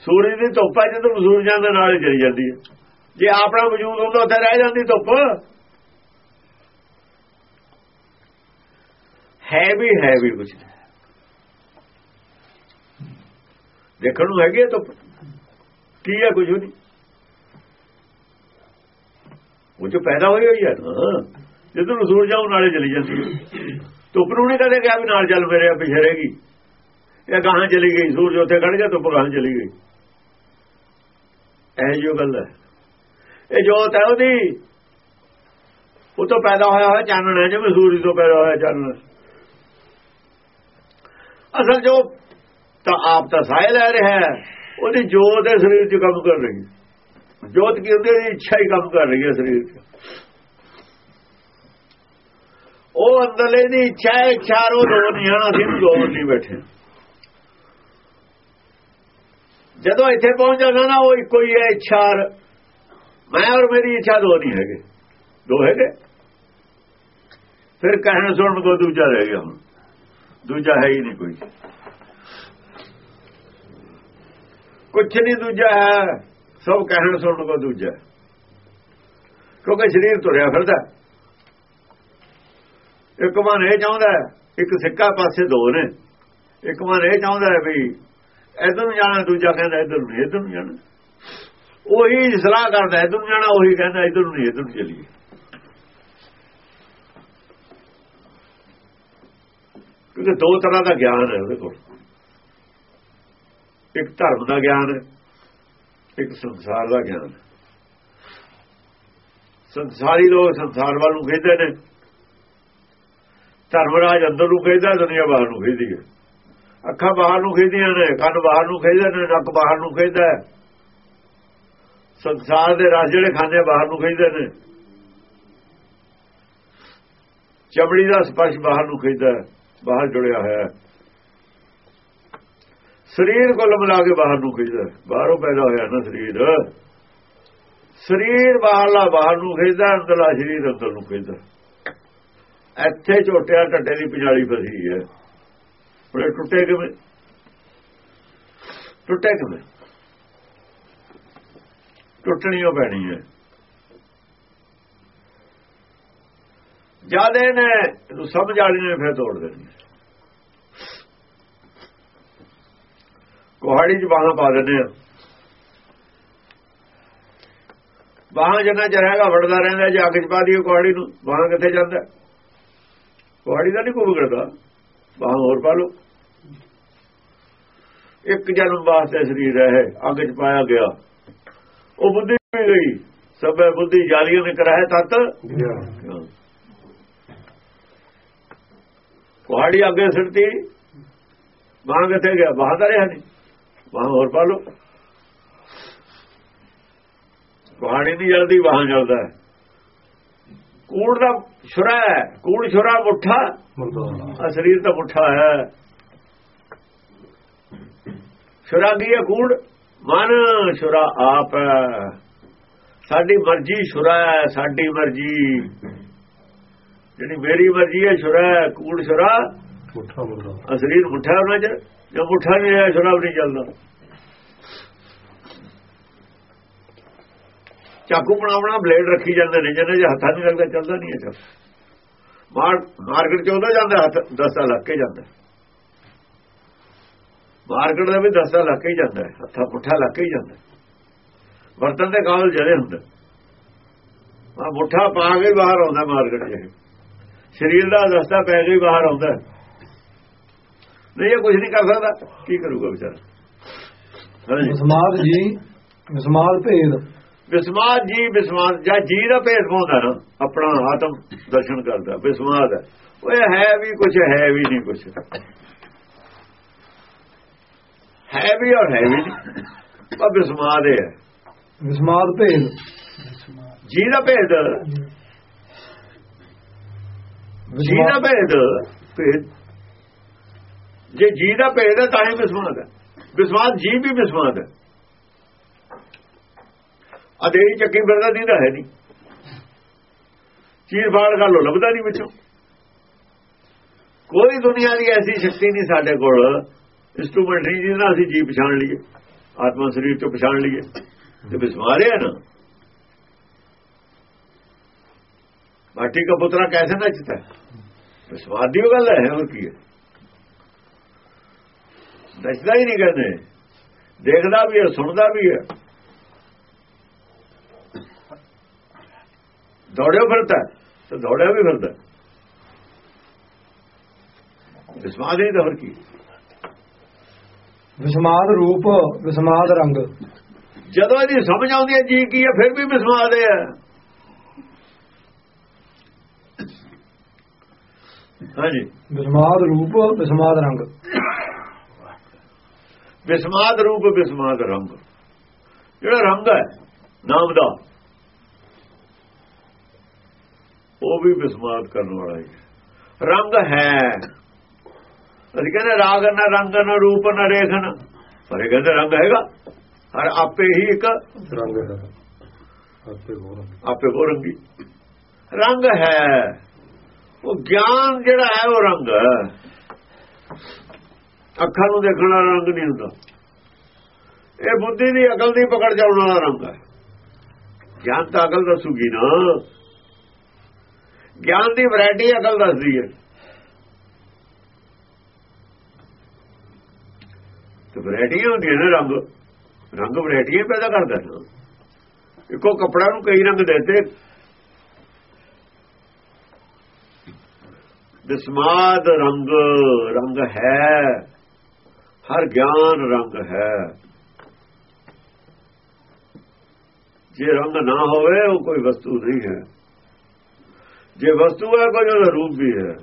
Speaker 2: ਸੂਰਜ ਦੀ ਧੁੱਪ ਹੈ ਜਦੋਂ ਸੂਰਜਾਂ ਦੇ ਨਾਲ ਚਲੀ ਜਾਂਦੀ ਹੈ। ਜੇ ਆਪਣਾ ਵਜੂਦ ਹੁੰਦਾ, ਉੱਥੇ ਰਹਿ ਜਾਂਦੀ ਧੁੱਪ। ਹੈ ਵੀ ਹੈ ਵੀ ਕੁਝ ਦੇਖਣ ਨੂੰ ਹੈਗੀ ਧੁੱਪ ਕੀ ਹੈ ਕੁਝ ਨਹੀਂ ਉਹ ਜੋ ਪੈਦਾ ਹੋਈ ਹੋਈ ਹੈ ਨਾ, ਜਦੋਂ ਸੂਰਜਾਂ ਨਾਲੇ ਚਲੀ ਜਾਂਦੀ ਹੈ ਧੁੱਪ ਨੂੰ ਨਹੀਂ ਕਦੇ ਕਿਹਾ ਵੀ ਨਾਲ ਚੱਲ ਮੇਰੇ ਪਿੱਛੇ ਰਹੇਗੀ ਇਹ ਗਾਹਾਂ ਚਲੀ ਗਈ, ਸੂਰਜ ਉੱਥੇ ਖੜ ਗਿਆ, ਧੁੱਪ ਗਾਹਾਂ ਚਲੀ ਗਈ। ਇਹ ਜੋ ਗੱਲ ਹੈ ਇਹ ਜੋਤ ਹੈ ਉਹਦੀ, ਉਹ ਤੋਂ ਪੈਦਾ ਹੋਇਆ ਹੋਇਆ ਚਾਨਣ ਹੈ, ਜਿਵੇਂ ਸੂਰਜ ਤੋਂ ਪੈਦਾ ਹੋਇਆ ਚਾਨਣ। ਅਸਲ ਜੋ ਤਾਂ ਆਪ ਤਾਂ ਸਾਇ ਲੈ ਰਿਹਾ ਹੈ, ਉਹਦੀ ਜੋਤ ਹੈ ਸਰੀਰ 'ਚ ਕੰਮ ਕਰ ਰਹੀ ਹੈ। ਜੋਤ ਕੀ ਹੁੰਦੀ ਹੈ? ਇੱਛਾ ਹੀ ਕੰਮ ਕਰ ਰਹੀ ਹੈ ਸਰੀਰ 'ਚ। ਉਹ ਅੰਦਰਲੇ ਦੀ ਇੱਛਾ ਹੈ ਚਾਰੋਂ ਦੋ ਨਹੀਂ ਹਨ, ਅਸੀਂ ਦੋ ਨਹੀਂ ਬੈਠੇ ਜਦੋਂ ਇੱਥੇ ਪਹੁੰਚ ਜਾਂਦਾ ਨਾ, ਉਹ ਇੱਕੋ ਹੀ ਹੈ ਇੱਛਾ ਮੈਂ ਔਰ ਮੇਰੀ ਇੱਛਾ ਦੋ ਨਹੀਂ ਹੈਗੇ। ਦੋ ਹੈਗੇ? ਫਿਰ ਕਹਿਣ ਸੁਣਨ ਕੋ ਦੂਜਾ ਰਹਿ ਗਿਆ ਹੁਣ। ਦੂਜਾ ਹੈ ਹੀ ਨਹੀਂ ਕੋਈ। ਕੁਛ ਨਹੀਂ ਦੂਜਾ ਹੈ, ਸਭ ਕਹਿਣ ਸੁਣਨ ਕੋ ਦੂਜਾ ਕਿਉਂਕਿ ਸਰੀਰ ਤੁਰਿਆ ਫਿਰਦਾ ਇੱਕ ਮਨ ਇਹ ਚਾਹੁੰਦਾ ਇੱਕ ਸਿੱਕਾ ਪਾਸੇ ਦੋ ਨੇ। ਇੱਕ ਮਨ ਇਹ ਚਾਹੁੰਦਾ ਹੈ ਵੀ ਇਧਰ ਨੂੰ ਜਾਣਾ, ਦੂਜਾ ਕਹਿੰਦਾ ਇਧਰ ਨੂੰ ਇਧਰ ਨੂੰ ਜਾਣਾ। ਉਹੀ ਸਲਾਹ ਕਰਦਾ, ਇਧਰ ਨੂੰ ਜਾਣਾ, ਉਹੀ ਕਹਿੰਦਾ ਇਧਰ ਨੂੰ ਨਹੀਂ ਇਧਰ ਨੂੰ ਚਲੀਏ। ਕਿਉਂਕਿ ਦੋ ਤਰ੍ਹਾਂ ਦਾ ਗਿਆਨ ਹੈ ਉਹਦੇ ਕੋਲ। ਇੱਕ ਧਰਮ ਦਾ ਗਿਆਨ ਹੈ, ਇੱਕ ਸੰਸਾਰ ਦਾ ਗਿਆਨ ਹੈ। ਸੰਸਾਰੀ ਲੋਕ ਸੰਸਾਰ ਵੱਲ ਨੂੰ ਖੇਡਦੇ ਨੇ। ਧਰਮ ਰਾਜ ਅੰਦਰ ਨੂੰ ਖੇਡਦਾ ਦੁਨੀਆ ਬਾਹਰ ਨੂੰ ਖੇਡਦੀ ਹੈ। ਅੱਖਾਂ ਬਾਹਰ ਨੂੰ ਖੇਡਦੀਆਂ ਨੇ, ਕੰਨ ਬਾਹਰ ਨੂੰ ਖੇਡਦੇ ਨੇ, ਨੱਕ ਬਾਹਰ ਨੂੰ ਖੇਡਦਾ ਸੰਸਾਰ ਦੇ ਰਾਜ ਜਿਹੜੇ ਖਾਂਦੇ ਬਾਹਰ ਨੂੰ ਖੇਡਦੇ ਨੇ। ਚਮੜੀ ਦਾ ਸਪਰਸ਼ ਬਾਹਰ ਨੂੰ ਖੇਡਦਾ ਬਾਹਰ ਜੁੜਿਆ ਹੋਇਆ ਸਰੀਰ ਕੁੱਲ ਮਿਲਾ ਕੇ ਬਾਹਰ ਨੂੰ ਖਿੱਚਦਾ ਬਾਹਰੋਂ ਪੈਦਾ ਹੋਇਆ ਨਾ ਸਰੀਰ। ਸਰੀਰ ਬਾਹਰਲਾ ਬਾਹਰ ਨੂੰ ਖਿੱਚਦਾ ਅੰਦਰਲਾ ਸਰੀਰ ਅੰਦਰ ਨੂੰ ਖਿੱਚਦਾ ਇੱਥੇ ਝੋਟਿਆ ਟੱਟੇ ਦੀ ਪਿਛਾੜੀ ਫਸੀ ਹੈ। ਬੜੇ ਟੁੱਟੇ ਕਿਵੇਂ? ਟੁੱਟੇ ਕਿਵੇਂ? ਟੁੱਟਣੀ ਉਹ ਪੈਣੀ ਹੈ। ਜਿਆਦੇ ਨੇ ਇਹਨੂੰ ਸਮਝ ਵਾਲੀ ਨੇ ਫਿਰ ਤੋੜ ਦੇਣੀ। ਕੁਹਾੜੀ 'ਚ ਬਾਹਾਂ ਪਾ ਦਿੰਦੇ ਆ। ਬਾਹਾਂ ਜਨਾ ਚ ਰਹੇਗਾ ਵੜਦਾ ਰਹਿੰਦਾ ਜੇ ਅੱਗ 'ਚ ਪਾ ਦਈਏ ਕੁਹਾੜੀ ਨੂੰ ਬਾਹਾਂ ਕਿੱਥੇ ਜਾਂਦਾ? ਕੁਹਾੜੀ ਦਾ ਨਹੀਂ ਕੋਈ ਵਿਗੜਦਾ ਬਾਹਾਂ ਹੋਰ ਪਾ ਲਓ। ਇੱਕ ਜਨਮ ਵਾਸਤੇ ਸਰੀਰ ਹੈ ਅੱਗ 'ਚ ਪਾਇਆ ਗਿਆ। ਉਹ ਬੁੱਧੀ ਵੀ ਗਈ। ਸਭੇ ਬੁੱਧੀ ਜਾਲੀਆਂ ਨੇ ਕਰਾਇਆ ਤਤ। ਕੁਹਾੜੀ ਅੱਗੇ ਸਿਰਤੀ ਬਾਹਾਂ ਕਿੱਥੇ ਗਿਆ। ਬਾਹ ਤਾਂ ਰਿਹਾ ਨਹੀਂ। ਬਾਹਾਂ ਹੋਰ ਪਾ ਲਓ। ਕੁਹਾੜੀ ਨਹੀਂ ਜਲਦੀ ਬਾਹਾਂ ਜਲਦਾ ਹੈ। ਕੂੜ ਦਾ ਛੁਰਾ ਹੈ। ਕੂੜ, ਛੁਰਾ, ਮੁੱਠਾ। ਆ ਸਰੀਰ ਤਾਂ ਮੁੱਠਾ ਹੈ। ਛੁਰਾ ਦੀ ਹੈ ਕੂੜ? ਮਨ ਛੁਰਾ ਆਪ ਸਾਡੀ ਮਰਜ਼ੀ ਛੁਰਾ ਹੈ, ਸਾਡੀ ਮਰਜ਼ੀ। ਜਿਹੜੀ ਮੇਰੀ ਮਰਜ਼ੀ ਹੈ ਹੈ ਕੂੜ ਛੁਰਾ
Speaker 1: ਮੁੱਠਾ ਮੁੱਠਾ
Speaker 2: ਸਰੀਰ ਮੁੱਠਾ ਉਹਨਾਂ ਚ। ਜੋ ਮੁੱਠਾ ਨਹੀਂ ਹੈ ਵੀ ਨਹੀਂ ਚੱਲਦਾ। ਚਾਕੂ ਬਣਾਉਣਾ ਬਲੇਡ ਰੱਖੀ ਜਾਂਦੇ ਨੇ ਜਿਹਨਾਂ ਜੇ ਹੱਥਾਂ ਨਹੀਂ ਲੱਗਦਾ ਚੱਲਦਾ ਨਹੀਂ ਹੈ ਮਾਰ ਮਾਰਕੀਟ ਚ ਉਹਦਾ ਜਾਂਦਾ ਹੱਥ ਦਸਾ ਲੱਗ ਕੇ ਜਾਂਦਾ। ਮਾਰਕੀਟ ਦਾ ਵੀ ਦਸਾ ਲੱਗ ਕੇ ਜਾਂਦਾ ਹੱਥਾਂ ਪੁੱਠਾ ਲੱਗ ਕੇ ਜਾਂਦਾ ਬਰਤਨ ਦੇ ਕਾਲ ਜੜੇ ਹੁੰਦੇ। ਆ ਮੁੱਠਾ ਪਾ ਕੇ ਬਾਹਰ ਆਉਂਦਾ ਮਾਰਕੀਟ 'ਚ। ਸਰੀਰ ਦਾ ਦਸਤਾ ਪੈ ਕੇ ਬਾਹਰ ਆਉਂਦਾ ਨਹੀਂ ਇਹ ਕੁਝ ਨਹੀਂ ਕਰ ਸਕਦਾ। ਕੀ ਕਰੂਗਾ ਵਿਚਾਰਾ?
Speaker 1: ਵਿਸਮਾਦ ਜੀ ਵਿਸਮਾਦ ਭੇਦ।
Speaker 2: ਵਿਸਮਾਦ ਜੀ ਵਿਸਮਾਦ ਜਾਂ ਜੀ ਦਾ ਭੇਦ ਪਾਉਂਦਾ ਨਾ ਆਪਣਾ ਆਤਮ ਦਰਸ਼ਨ ਕਰਦਾ ਵਿਸਮਾਦ ਹੈ। ਉਹ ਇਹ ਹੈ ਵੀ ਕੁਝ ਹੈ ਵੀ ਨਹੀਂ ਕੁਝ ਹੈ ਵੀ ਔਰ ਹੈ ਵੀ ਉਹ ਵਿਸਮਾਦ ਹੈ।
Speaker 1: ਵਿਸਮਾਦ ਭੇਦ।
Speaker 2: ਜੀ ਦਾ ਭੇਦ। ਜੀ ਦਾ ਭੇਦ ਭੇਦ। ਜੇ ਜੀ ਦਾ ਭੇਦ ਹੈ ਤਾਂ ਹੀ ਵਿਸਮਾਦ ਹੈ। ਵਿਸਮਾਦ ਜੀ ਵੀ ਵਿਸਮਾਦ ਹੈ। ਅਦੇਹੀ ਚੱਕੀ ਫਿਰਦਾ ਨਹੀਂ ਹੈ ਨਹੀਂ। ਚੀਰ ਫਾੜ ਕਰ ਲੋ ਲੱਭਦਾ ਨਹੀਂ ਵਿੱਚੋਂ। ਕੋਈ ਦੁਨੀਆ ਦੀ ਐਸੀ ਸ਼ਕਤੀ ਨਹੀਂ ਸਾਡੇ ਕੋਲ। ਇਨਸਟਰੂਮੈਂਟ ਨਹੀਂ ਜਿਹਦੇ ਨਾਲ ਅਸੀਂ ਜੀ ਪਛਾਣ ਲਈਏ ਆਤਮਾ ਸਰੀਰ ਤੋਂ ਪਛਾਣ ਲਈਏ। ਤੇ ਵਿਸਮਾਰਿਆ ਨਾ। ਬਾਟੀ ਦਾ ਪੁੱਤਰਾ ਕੈਸੇ ਨੱਚਦਾ ਵਿਸਵਾਦ ਦੀ ਉਹ ਗੱਲ ਹੈ ਹੋਰ ਕੀ ਹੈ। ਨੱਚਦਾ ਹੀ ਨਹੀਂ ਕਹਿੰਦੇ। ਦੇਖਦਾ ਵੀ ਹੈ ਸੁਣਦਾ ਵੀ ਹੈ। ਦੌੜਿਆ ਫਿਰਦਾ ਤੇ ਦੌੜਿਆ ਵੀ ਫਿਰਦਾ ਹੈ। ਵਿਸਵਾਦ ਹੀ ਹੋਰ ਕੀ
Speaker 1: ਵਿਸਮਾਦ ਰੂਪ ਵਿਸਮਾਦ ਰੰਗ।
Speaker 2: ਜਦੋਂ ਇਹਦੀ ਸਮਝ ਆਉਂਦੀ ਹੈ ਜੀ ਕੀ ਹੈ ਫਿਰ ਵੀ ਵਿਸਵਾਦ ਹੈ। ਹਾਂਜੀ।
Speaker 1: ਵਿਸਮਾਦ ਰੂਪ ਵਿਸਮਾਦ ਰੰਗ।
Speaker 2: ਵਿਸਮਾਦ ਰੂਪ ਵਿਸਮਾਦ ਰੰਗ। ਜਿਹੜਾ ਰੰਗ ਹੈ ਨਾਮ ਦਾ ਉਹ ਵੀ ਵਿਸਮਾਦ ਕਰਨ ਵਾਲਾ ਹੀ। ਰੰਗ ਹੈ। ਅਸੀਂ ਕਹਿੰਦੇ ਰਾਗ ਨਾ ਰੰਗ ਨਾ ਰੂਪ ਨਾ ਰੇਖਨ ਪਰ ਇਹ ਕਹਿੰਦੇ ਰੰਗ ਹੈਗਾ। ਹਰ ਆਪੇ ਹੀ ਇੱਕ
Speaker 1: ਰੰਗ ਹੈ। ਆਪੇ ਹੋਰ
Speaker 2: ਆਪੇ ਉਹ ਰੰਗੀ। ਰੰਗ ਹੈ। ਉਹ ਗਿਆਨ ਜਿਹੜਾ ਹੈ ਉਹ ਰੰਗ ਹੈ। ਅੱਖਾਂ ਨੂੰ ਦੇਖਣ ਵਾਲਾ ਰੰਗ ਨਹੀਂ ਹੁੰਦਾ। ਇਹ ਬੁੱਧੀ ਦੀ ਅਕਲ ਦੀ ਪਕੜ ਜਾਉਣ ਵਾਲਾ ਰੰਗ ਹੈ। ਗਿਆਨ ਤਾਂ ਅਕਲ ਦੱਸੂਗੀ ਨਾ। ਗਿਆਨ ਦੀ ਵੈਰਾਈਟੀ ਅਕਲ ਦੱਸਦੀ ਹੈ। ਤੇ ਵੈਰਾਈਟੀਆਂ ਹੁੰਦੀਆਂ ਨੇ ਰੰਗ। ਰੰਗ ਵੈਰਾਈਟੀਆਂ ਪੈਦਾ ਕਰਦਾ ਨਾ। ਇੱਕੋ ਕਪੜਾ ਨੂੰ ਕਈ ਰੰਗ ਦਿੱਤੇ। ਦਸਮਾਦ ਰੰਗ ਰੰਗ ਹੈ। ਹਰ ਗਿਆਨ ਰੰਗ ਹੈ। ਜੇ ਰੰਗ ਨਾ ਹੋਵੇ, ਉਹ ਕੋਈ ਵਸਤੂ ਨਹੀਂ ਹੈ। ਜੇ ਵਸਤੂ ਹੈ, ਕੋਈ ਉਹਦਾ ਰੂਪ ਵੀ ਹੈ।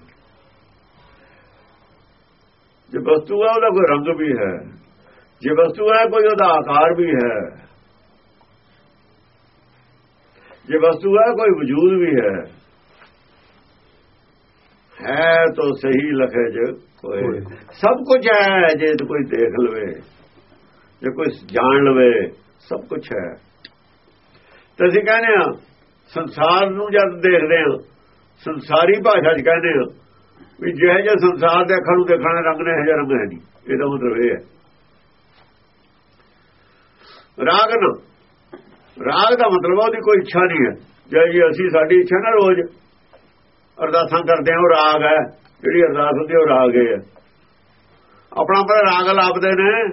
Speaker 2: ਜੇ ਵਸਤੂ ਹੈ, ਉਹਦਾ ਕੋਈ ਰੰਗ ਵੀ ਹੈ। ਜੇ ਵਸਤੂ ਹੈ, ਕੋਈ ਉਹਦਾ ਆਕਾਰ ਵੀ ਹੈ। ਜੇ ਵਸਤੂ ਹੈ, ਕੋਈ ਵਜੂਦ ਵੀ ਹੈ। ਹੈ ਤਾਂ ਸਹੀ ਲਖੇ ਜੇ ਕੋਈ ਸਭ ਕੁਝ ਹੈ ਜੇ ਕੋਈ ਦੇਖ ਲਵੇ ਜੇ ਕੋਈ ਜਾਣ ਲਵੇ ਸਭ ਕੁਝ ਹੈ। ਤੇ ਅਸੀਂ ਕਹਿੰਦੇ ਆ ਸੰਸਾਰ ਨੂੰ ਜਦ ਦੇਖਦੇ ਆ ਸੰਸਾਰੀ ਭਾਸ਼ਾ 'ਚ ਕਹਿੰਦੇ ਆ ਵੀ ਜਿਹੇ ਜਿਹੇ ਸੰਸਾਰ ਦੇ ਅੱਖਾਂ ਨੂੰ ਦੇਖਣ ਰੰਗ ਨੇ ਹਜ਼ਾਰ ਰੰਗ ਹੈ ਨਹੀਂ। ਇਹਦਾ ਮਤਲਬ ਇਹ ਹੈ। ਰਾਗ ਨਾ। ਰਾਗ ਦਾ ਮਤਲਬ ਉਹਦੀ ਕੋਈ ਇੱਛਾ ਨਹੀਂ ਹੈ। ਜੇ ਜੀ ਅਸੀਂ ਸਾਡੀ ਇੱਛਾ ਨਾਲ ਰੋਜ਼ ਅਰਦਾਸਾਂ ਕਰਦੇ ਹਾਂ, ਉਹ ਰਾਗ ਹੈ। ਜਿਹੜੀ ਅਰਦਾਸ ਹੁੰਦੀ ਉਹ ਰਾਗ ਹੈ। ਆਪਣਾ ਆਪਣਾ ਰਾਗ ਲਾਪਦੇ ਨੇ।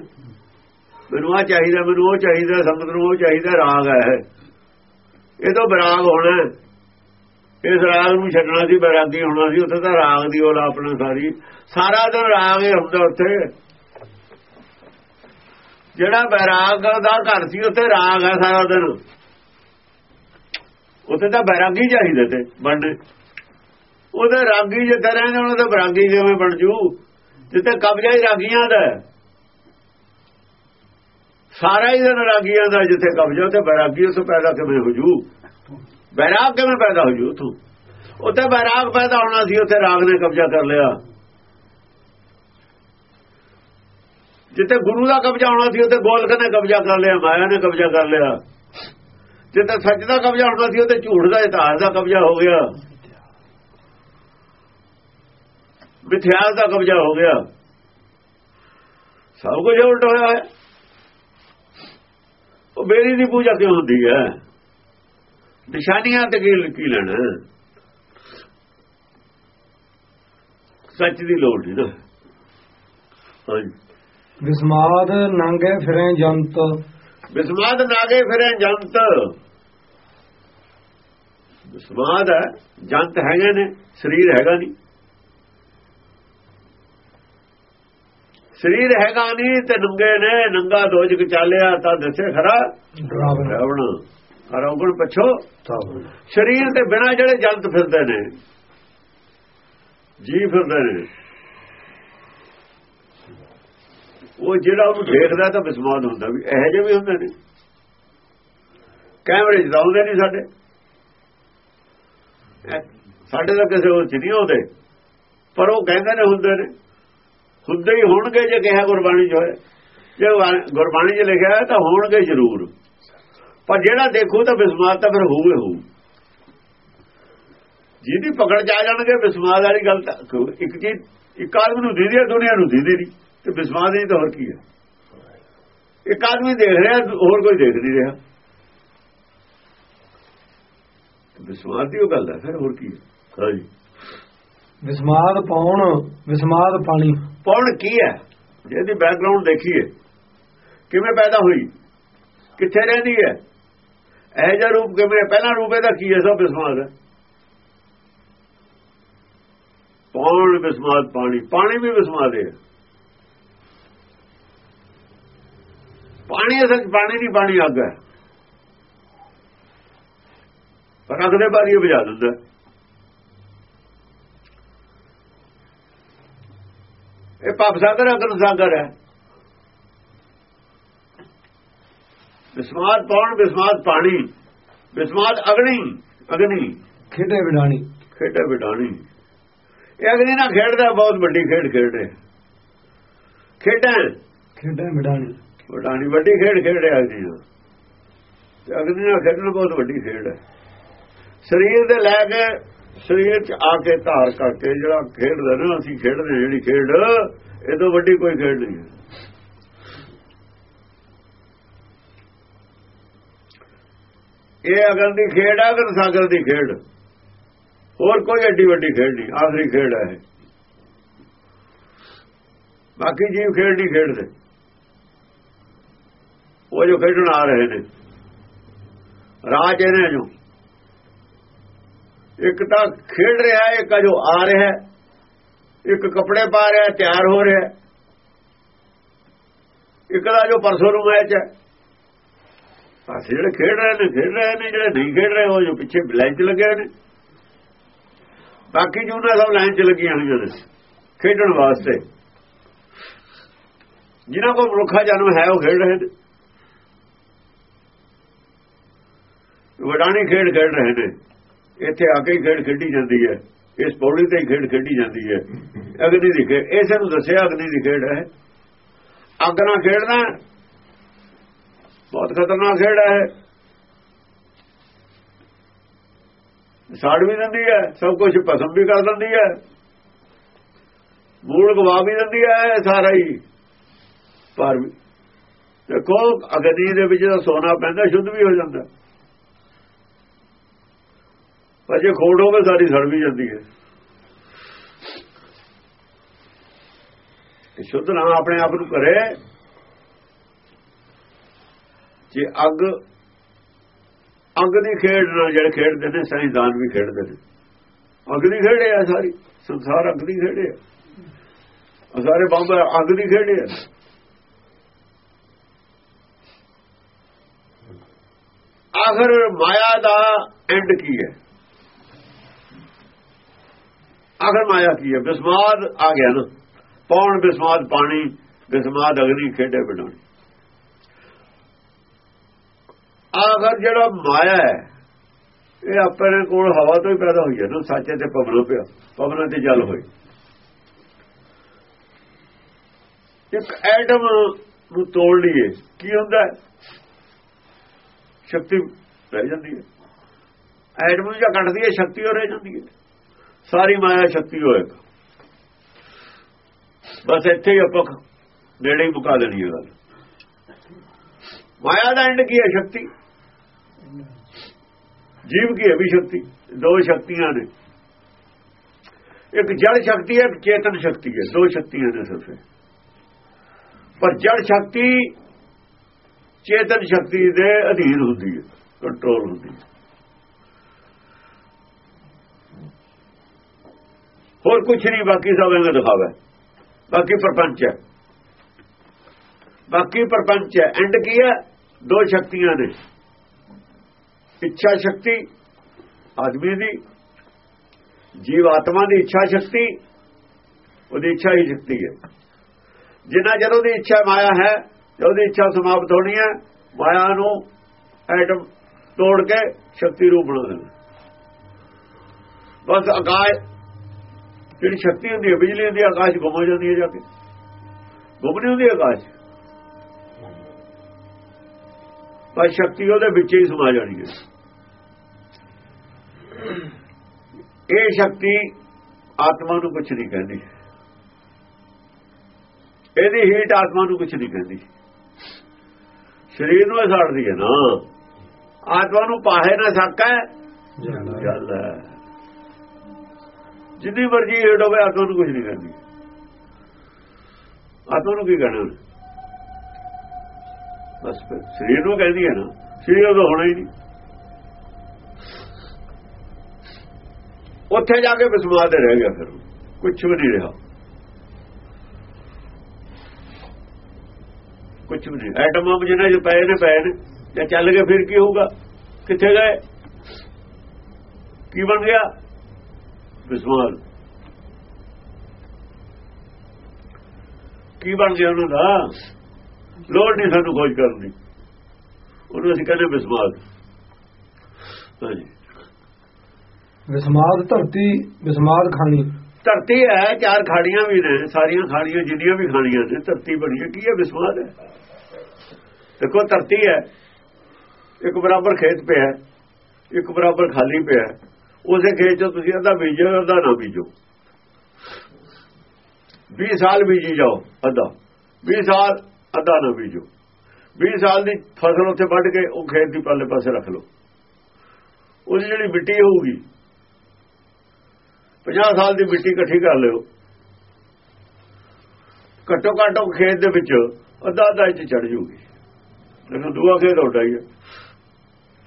Speaker 2: ਮੈਨੂੰ ਆ ਚਾਹੀਦਾ, ਮੈਨੂੰ ਉਹ ਚਾਹੀਦਾ, ਸੰਗਤ ਨੂੰ ਉਹ ਚਾਹੀਦਾ, ਰਾਗ ਹੈ ਇਹ। ਤੋਂ ਬਰਾਗ ਹੋਣਾ ਇਸ ਰਾਗ ਨੂੰ ਛੱਡਣਾ ਸੀ ਬੈਰਾਗੀ ਹੋਣਾ ਸੀ, ਉੱਥੇ ਤਾਂ ਰਾਗ ਦੀ ਉਹ ਆਪਣਾ ਸਾਰੀ। ਸਾਰਾ ਦਿਨ ਰਾਗ ਹੀ ਹੁੰਦਾ ਉੱਥੇ। ਜਿਹੜਾ ਬੈਰਾਗ ਦਾ ਘਰ ਸੀ, ਉੱਥੇ ਰਾਗ ਹੈ ਸਾਰਾ ਦਿਨ। ਉੱਥੇ ਤਾਂ ਬੈਰਾਗੀ ਚਾਹੀਦੇ ਤੇ ਬਣਨੇ ਉਹਦੇ ਰਾਗੀ ਜਿੱਥੇ ਰਹਿੰਦੇ ਉਹਨਾਂ ਦਾ ਬੈਰਾਗੀ ਕਿਵੇਂ ਬਣ ਜੂ। ਜਿੱਥੇ ਕਬਜ਼ਾ ਹੀ ਰਾਗੀਆਂ ਦਾ ਸਾਰਾ ਹੀ ਦਿਨ ਰਾਗੀਆਂ ਦਾ ਜਿੱਥੇ ਕਬਜ਼ਾ ਤੇ ਬੈਰਾਗੀ ਉਸ ਪੈਦਾ ਕਿਵੇਂ ਹੋ ਜੂ? ਬੈਰਾਗ ਕਿਵੇਂ ਪੈਦਾ ਹੋ ਜੂ ਤੂੰ ਉੱਥੇ ਬੈਰਾਗ ਪੈਦਾ ਹੋਣਾ ਸੀ, ਉੱਥੇ ਰਾਗ ਨੇ ਕਬਜ਼ਾ ਕਰ ਲਿਆ। ਜਿੱਥੇ ਗੁਰੂ ਦਾ ਕਬਜ਼ਾ ਹੋਣਾ ਸੀ, ਉੱਥੇ ਗੋਲਕ ਨੇ ਕਬਜ਼ਾ ਕਰ ਲਿਆ, ਮਾਇਆ ਨੇ ਕਬਜ਼ਾ ਕਰ ਲਿਆ। ਜਿੱਥੇ ਸੱਚ ਦਾ ਕਬਜ਼ਾ ਹੋਣਾ ਸੀ, ਉੱਥੇ ਝੂਠ ਦਾ, ਇਤਿਹਾਸ ਦਾ ਕਬਜ਼ਾ ਹੋ ਗਿਆ। ਮਿਥਿਆਸ ਦਾ ਕਬਜ਼ਾ ਹੋ ਗਿਆ। ਸਭ ਕੁਝ ਉਲਟ ਹੋਇਆ ਹੈ। ਉਹ ਬੇਰੀ ਦੀ ਪੂਜਾ ਕਿਉਂ ਹੁੰਦੀ ਹੈ? ਨਿਸ਼ਾਨੀਆਂ ਤੇ ਕੀ ਕੀ ਲੈਣਾ? ਸੱਚ ਦੀ ਲੋੜ ਨਹੀਂ ਨਾ। ਹਾਂਜੀ।
Speaker 1: ਵਿਸਮਾਦ ਨੰਗੇ ਫਿਰੇ ਜੰਤ।
Speaker 2: ਵਿਸਮਾਦ ਨਾਗੇ ਫਿਰੇ ਜੰਤ। ਵਿਸਮਾਦ ਹੈ ਜੰਤ ਹੈਗੇ ਨੇ ਸਰੀਰ ਹੈਗਾ ਨਹੀਂ। ਸਰੀਰ ਹੈਗਾ ਨਹੀਂ ਤੇ ਨੰਗੇ ਨੇ ਨੰਗਾ ਦੋਜਕ ਚਾਲਿਆ ਤਾਂ ਦੱਸੇ ਖਰਾ। ਰਾਵਣ। ਰੌਗਣ ਪਛੋ। ਸਰੀਰ ਤੇ ਬਿਨਾ ਜਿਹੜੇ ਜੰਤ ਫਿਰਦੇ ਨੇ ਜੀ ਫਿਰਦੇ ਨੇ ਉਹ ਜਿਹੜਾ ਉਹਨੂੰ ਦੇਖਦਾ ਤਾਂ ਬਿਸਮਾਦ ਹੁੰਦਾ ਵੀ ਇਹੋ ਜਿਹੇ ਵੀ ਹੁੰਦੇ ਨੇ। ਕੈਮਰੇ ਚਲਾਉਂਦੇ ਨਹੀਂ ਸਾਡੇ। ਸਾਡੇ ਤਾਂ ਕਿਸੇ ਹੋਰ ਚ ਨਹੀਂ ਆਉਂਦੇ। ਪਰ ਉਹ ਕਹਿੰਦੇ ਨੇ ਹੁੰਦੇ ਨੇ। ਹੁੰਦੇ ਹੀ ਹੋਣਗੇ ਜੇ ਕਿਹਾ ਗੁਰਬਾਣੀ ਚ ਹੋਏ। ਜੇ ਗੁਰਬਾਣੀ 'ਚ ਲਿਖਿਆ ਹੈ ਤਾਂ ਹੋਣਗੇ ਜ਼ਰੂਰ। ਪਰ ਜਿਹੜਾ ਦੇਖੂ ਤਾਂ ਬਿਸਮਾਦ ਤਾਂ ਫਿਰ ਹੋਊਗੇ ਹੋਊ ਜਿਹਦੀ ਪਕੜ ਚ ਆ ਜਾਣਗੇ ਬਿਸਮਾਦ ਵਾਲੀ ਗੱਲ ਤਾਂ ਇੱਕ ਚੀਜ਼ ਇੱਕ ਆਦਮੀ ਨੂੰ ਦੀਦੀ ਹੈ, ਦੁਨੀਆ ਨੂੰ ਦੀਦੀ ਨਹੀਂ। ਤੇ ਬਿਸਮਾਦ ਦੀ ਤਾਂ ਹੋਰ ਕੀ ਹੈ? ਇੱਕ ਆਦਮੀ ਦੇਖ ਰਿਹਾ, ਹੋਰ ਕੋਈ ਦੇਖ ਨਹੀਂ ਰਿਹਾ। ਬਿਸਮਾਦ ਦੀ ਉਹ ਗੱਲ ਹੈ, ਫਿਰ ਹੋਰ ਕੀ ਹੈ? ਹਾਂਜੀ।
Speaker 1: ਵਿਸਮਾਦ ਪਾਉਣ, ਵਿਸਮਾਦ ਪਾਣੀ।
Speaker 2: ਪਾਉਣ ਕੀ ਹੈ? ਇਹਦੀ ਬੈਕਗ੍ਰਾਉਂਡ ਦੇਖੀਏ। ਕਿਵੇਂ ਪੈਦਾ ਹੋਈ? ਕਿੱਥੇ ਰਹਿੰਦੀ ਹੈ? ਇਹ ਜਿਹਾ ਰੂਪ ਕਿਵੇਂ ਪਹਿਲਾ ਰੂਪ ਇਹਦਾ ਕੀ ਹੈ? ਸਭ ਬਿਸਮਾਦ ਹੈ। ਪਾਉਣ ਬਿਸਮਾਦ ਪਾਣੀ। ਪਾਣੀ ਵੀ ਬਿਸਮਾਦ ਹੈ ਪਾਣੀ ਅਸਲ ਪਾਣੀ ਨਹੀਂ ਪਾਣੀ ਅੱਗ ਹੈ। ਪਰ ਅੱਗ ਦੇ ਬਾਰੀ ਉਹ ਬੁਝਾ ਦਿੰਦਾ ਇਹ ਪਾਪ ਸਾਗਰ ਅਗਨ ਸਾਗਰ ਹੈ। ਬਿਸਮਾਦ ਪੌਣ ਬਿਸਮਾਦ ਪਾਣੀ। ਬਿਸਮਾਦ ਅਗਨੀ ਅਗਨੀ।
Speaker 1: ਖੇਡੇ ਵਿਡਾਣੀ
Speaker 2: ਖੇਡੇ ਬਿਡਾਣੀ। ਇਹ ਅਗਨੀ ਨਾਲ ਖੇਡਦਾ ਬਹੁਤ ਵੱਡੀ ਖੇਡ ਖੇਡਦੇ ਖੇਡਾਂ।
Speaker 1: ਖੇਡੇ ਵਿਡਾਣੀ
Speaker 2: ਬਿਡਾਣੀ ਵੱਡੀ ਖੇਡ ਖੇਡਿਆ ਅਗਨੀ ਨਾਲ। ਅਗਨੀ ਨਾਲ ਖੇਡਣਾ ਬਹੁਤ ਵੱਡੀ ਖੇਡ ਹੈ। ਸਰੀਰ ਦੇ ਲੈ ਕੇ ਸਰੀਰ 'ਚ ਆ ਕੇ ਧਾਰ ਕਰਕੇ ਜਿਹੜਾ ਖੇਡਦਾ ਨਾ, ਅਸੀਂ ਖੇਡਦੇ ਹਾਂ ਜਿਹੜੀ ਖੇਡ, ਇਹ ਤੋਂ ਵੱਡੀ ਕੋਈ ਖੇਡ ਨਹੀਂ ਹੈ। ਇਹ ਅਗਰ ਦੀ ਖੇਡ ਹੈ ਅਗਰ ਸਾਗਰ ਦੀ ਖੇਡ? ਹੋਰ ਕੋਈ ਐਡੀ ਵੱਡੀ ਖੇਡ ਨਹੀਂ, ਆਖਰੀ ਖੇਡ ਹੈ ਇਹ। ਬਾਕੀ ਜੀਵ ਖੇਡ ਨਹੀਂ ਖੇਡਦੇ। ਉਹ ਜੋ ਖੇਡਣ ਆ ਰਹੇ ਨੇ। ਰਾਜ ਇਹਨੇ ਜੋ ਇੱਕ ਤਾਂ ਖੇਡ ਰਿਹਾ ਹੈ, ਇੱਕ ਜੋ ਆ ਰਿਹਾ ਹੈ। ਇੱਕ ਕੱਪੜੇ ਪਾ ਰਿਹਾ ਤਿਆਰ ਹੋ ਰਿਹਾ ਇੱਕ ਦਾ ਜੋ ਪਰਸੋਂ ਨੂੰ ਮੈਚ ਹੈ। ਅਸੀਂ ਜਿਹੜੇ ਖੇਡ ਰਹੇ ਨੇ, ਖੇਡ ਰਹੇ ਨੇ, ਜਿਹੜੇ ਨਹੀਂ ਖੇਡ ਰਹੇ, ਉਹ ਜੋ ਪਿੱਛੇ ਲਾਈਨ 'ਚ ਲੱਗੇ ਨੇ। ਬਾਕੀ ਜੂਨਾ ਸਭ ਲਾਈਨ 'ਚ ਲੱਗੀਆਂ ਹੋਈਆਂ ਨੇ। ਖੇਡਣ ਵਾਸਤੇ। ਜਿਨ੍ਹਾਂ ਕੋਲ ਮਨੁੱਖਾ ਜਨਮ ਹੈ, ਉਹ ਖੇਡ ਰਹੇ ਨੇ। ਵਡਾਣੀ ਖੇਡ ਖੇਡ ਰਹੇ ਨੇ। ਇੱਥੇ ਆ ਕੇ ਹੀ ਖੇਡ ਖੇਡੀ ਜਾਂਦੀ ਹੈ। ਇਸ ਪੌੜੀ ਤੇ ਹੀ ਖੇਡ ਖੇਡੀ ਜਾਂਦੀ ਹੈ। ਅਗਨੀ ਦੀ ਖੇਡ ਇਸੇ ਨੂੰ ਦੱਸਿਆ ਅਗਨੀ ਦੀ ਖੇਡ ਹੈ। ਅੱਗ ਨਾਲ ਖੇਡਣਾ ਬਹੁਤ ਖਤਰਨਾਕ ਖੇਡ ਹੈ। ਸਾੜ ਵੀ ਦਿੰਦੀ ਹੈ, ਸਭ ਕੁਝ ਭਸਮ ਵੀ ਕਰ ਦਿੰਦੀ ਹੈ। ਮੂਲ ਗਵਾ ਵੀ ਦਿੰਦੀ ਹੈ ਇਹ ਸਾਰਾ ਹੀ। ਪਰ ਦੇਖੋ, ਅਗਨੀ ਦੇ ਵਿੱਚ ਤਾਂ ਸੋਨਾ ਪੈਂਦਾ, ਸ਼ੁੱਧ ਵੀ ਹੋ ਜਾਂਦਾ। ਪਰ ਜੇ ਖੋੜ ਹੋਵੇ ਸਾਰੀ ਸੜ ਵੀ ਜਾਂਦੀ ਹੈ। ਇਹ ਸ਼ੁੱਧ ਨਾ ਆਪਣੇ ਆਪ ਨੂੰ ਕਰੇ ਜੇ ਅੱਗ ਅੱਗ ਦੀ ਖੇਡ ਨਾਲ ਜਿਹੜੇ ਖੇਡਦੇ ਨੇ ਸਾਇੰਸਦਾਨ ਵੀ ਖੇਡਦੇ ਨੇ। ਅੱਗ ਦੀ ਖੇਡੇ ਆ ਸਾਰੀ, ਸੰਸਾਰ ਅੱਗ ਦੀ ਖੇਡੇ ਆ ਸਾਰੇ ਬੰਬ ਅੱਗ ਦੀ ਖੇਡੇ ਆ ਆਖਰ ਮਾਇਆ ਦਾ ਐਂਡ ਕੀ ਹੈ? ਆਖਰ ਮਾਇਆ ਕੀ ਹੈ? ਬਿਸਮਾਦ ਆ ਗਿਆ ਨਾ। ਪੌਣ ਬਿਸਮਾਦ ਪਾਣੀ, ਬਿਸਮਾਦ ਅਗਨੀ ਖੇਡੇ ਬਣਾਉਣੀ ਆਖਰ ਜਿਹੜਾ ਮਾਇਆ ਹੈ, ਇਹ ਆਪਣੇ ਕੋਲ ਹਵਾ ਤੋਂ ਹੀ ਪੈਦਾ ਹੋਈ ਹੈ ਨਾ, ਸੱਚੇ ਤੇ ਪਵਨੋਂ ਪਿਆ, ਪਵਨਾਂ ਤੇ ਜਲ ਹੋਈ ਇੱਕ ਐਟਮ ਨੂੰ ਤੋੜ ਲਈਏ, ਕੀ ਹੁੰਦਾ? ਸ਼ਕਤੀ ਰਹਿ ਜਾਂਦੀ ਹੈ। ਐਟਮ ਨੂੰ ਜਾਂ ਕੱਢਦੀ ਹੈ, ਸ਼ਕਤੀ ਹੋ ਰਹਿ ਜਾਂਦੀ ਹੈ। ਸਾਰੀ ਮਾਇਆ ਸ਼ਕਤੀ ਹੋਏਗਾ ਬਸ ਇੱਥੇ ਹੀ ਆਪਾਂ ਨੇੜੇ ਹੀ ਮੁਕਾ ਦੇਣੀ ਹੈ ਗੱਲ। ਮਾਇਆ ਦਾ ਐਂਡ ਕੀ ਹੈ? ਸ਼ਕਤੀ। ਜੀਵ ਕੀ ਹੈ? ਵੀ ਸ਼ਕਤੀ। ਦੋ ਸ਼ਕਤੀਆਂ ਨੇ। ਇੱਕ ਜੜ ਸ਼ਕਤੀ ਹੈ, ਇੱਕ ਚੇਤਨ ਸ਼ਕਤੀ ਹੈ। ਦੋ ਸ਼ਕਤੀਆਂ ਨੇ ਸਿਰਫ ਪਰ ਜੜ ਸ਼ਕਤੀ ਚੇਤਨ ਸ਼ਕਤੀ ਦੇ ਅਧੀਨ ਹੁੰਦੀ ਹੈ ਕੰਟਰੋਲ ਹੁੰਦੀ ਹੈ। ਹੋਰ ਕੁਝ ਨਹੀਂ, ਬਾਕੀ ਸਭ ਇਹਨਾਂ ਦਿਖਾਵਾ। ਬਾਕੀ ਪਰਪੰਚ ਹੈ। ਬਾਕੀ ਪਰਪੰਚ ਹੈ। ਐਂਡ ਕੀ ਹੈ? ਦੋ ਸ਼ਕਤੀਆਂ ਨੇ। ਇੱਛਾ ਸ਼ਕਤੀ, ਆਦਮੀ ਦੀ। ਜੀਵ ਆਤਮਾ ਦੀ ਇੱਛਾ ਸ਼ਕਤੀ, ਉਹਦੀ ਇੱਛਾ ਹੀ ਸ਼ਕਤੀ ਹੈ। ਜਿੰਨਾ ਜਦੋਂ ਦੀ ਇੱਛਾ ਮਾਇਆ ਹੈ ਉਹਦੀ ਇੱਛਾ ਸਮਾਪਤ ਹੋਣੀ ਹੈ, ਮਾਇਆ ਨੂੰ ਐਟਮ ਤੋੜ ਕੇ ਸ਼ਕਤੀ ਰੂਪ ਬਣਾ ਦੇਣਾ ਬਸ ਆਕਾਸ਼ ਜਿਹੜੀ ਸ਼ਕਤੀ ਹੁੰਦੀ ਹੈ ਬਿਜਲੀ ਹੁੰਦੀ ਹੈ ਆਕਾਸ਼ ਗੁੰਮ ਹੋ ਜਾਂਦੀ ਹੈ ਜਾ ਕੇ। ਗੁੰਮ ਨਹੀਂ ਹੁੰਦੀ ਆਕਾਸ਼। ਪਰ ਸ਼ਕਤੀ ਉਹਦੇ ਵਿੱਚ ਹੀ ਸਮਾ ਜਾਣੀ ਹੈ। ਇਹ ਸ਼ਕਤੀ ਆਤਮਾ ਨੂੰ ਕੁਝ ਨਹੀਂ ਕਹਿੰਦੀ। ਇਹਦੀ ਹੀਟ ਆਤਮਾ ਨੂੰ ਕੁਝ ਨਹੀਂ ਕਹਿੰਦੀ। ਸਰੀਰ ਨੂੰ ਸਾੜਦੀ ਹੈ ਨਾ। ਆਤਮਾ ਨੂੰ ਪਾਹੇ ਨਾ ਸਕਾ। ਗੱਲ ਹੈ ਜਿੰਨੀ ਮਰਜ਼ੀ ਹੀਟ ਹੋਵੇ, ਆਤਮਾ ਨੂੰ ਕੁਝ ਨਹੀਂ ਕਹਿੰਦੀ। ਆਤਮਾ ਨੂੰ ਕੀ ਕਹਿਣਾ? ਬਸ ਸਰੀਰ ਨੂੰ ਕਹਿੰਦੀ ਹੈ ਨਾ, ਸਰੀਰ ਉਹਦਾ ਹੋਣਾ ਹੀ ਨਹੀਂ। ਉੱਥੇ ਜਾ ਕੇ ਵਿਸਮਾਦ ਰਹਿ ਗਿਆ ਫਿਰ ਕੁਝ ਵੀ ਨਹੀਂ ਰਿਹਾ। ਕੁਝ ਵੀ ਨਹੀਂ। ਐਟਮ ਬੰਬ ਜਿਹਨਾਂ ਜੋ ਪਏ ਨੇ ਪਏ ਨੇ। ਜਾਂ ਚੱਲ ਕੇ ਫਿਰ ਕੀ ਹੋਊਗਾ? ਕਿੱਥੇ ਗਏ? ਕੀ ਬਣ ਗਿਆ? ਵਿਸਮਾਦ ਕੀ ਬਣ ਗਿਆ ਉਹਨਾਂ ਦਾ? ਲੋੜ ਨਹੀਂ ਸਾਨੂੰ ਖੋਜ ਕਰਨ ਦੀ। ਉਹਨੂੰ ਅਸੀਂ ਕਹਿੰਦੇ ਵਿਸਮਾਦ ਹਾਂਜੀ।
Speaker 1: ਵਿਸਮਾਦ ਧਰਤੀ ਵਿਸਮਾਦ ਖਾਣੀ।
Speaker 2: ਧਰਤੀ ਹੈ ਚਾਰ ਖਾੜੀਆਂ ਵੀ ਨੇ ਸਾਰੀਆਂ ਖਾੜੀਆਂ ਜਿੰਨੀਆਂ ਵੀ ਖਾਣੀਆਂ ਨੇ ਧਰਤੀ ਬਣੀ ਹੈ। ਕੀ ਹੈ ਵਿਸਮਾਦ ਹੈ ਦੇਖੋ ਧਰਤੀ ਹੈ। ਇੱਕ ਬਰਾਬਰ ਖੇਤ ਪਿਆ ਇੱਕ ਬਰਾਬਰ ਖਾਲੀ ਪਿਆ। ਉਸੇ ਖੇਤ ਚੋਂ ਤੁਸੀਂ ਅੱਧਾ ਬੀਜੋ ਅੱਧਾ ਨਾ ਬੀਜੋ। 20 ਸਾਲ ਬੀਜੀ ਜਾਓ, ਅੱਧਾ। 20 ਸਾਲ, ਅੱਧਾ ਨਾ ਬੀਜੋ। 20 ਸਾਲ ਦੀ ਫਸਲ ਉੱਥੇ ਵੱਢ ਕੇ ਉਹ ਖੇਤ ਦੀ ਪੱਲੇ ਪਾਸੇ ਰੱਖ ਲਓ। ਉਹਦੀ ਜਿਹੜੀ ਮਿੱਟੀ ਹੋਊਗੀ 50 ਸਾਲ ਦੀ ਮਿੱਟੀ ਇਕੱਠੀ ਕਰ ਲਿਓ। ਘੱਟੋ ਘੱਟ ਉਹ ਖੇਤ ਦੇ ਵਿੱਚ ਅੱਧਾ ਅੱਧਾ ਇੰਚ ਚੜ ਜੂਗੀ। ਲੇਕਿਨ ਦੂਆ ਖੇਤ ਉੱਡਾ ਹੀ ਹੈ।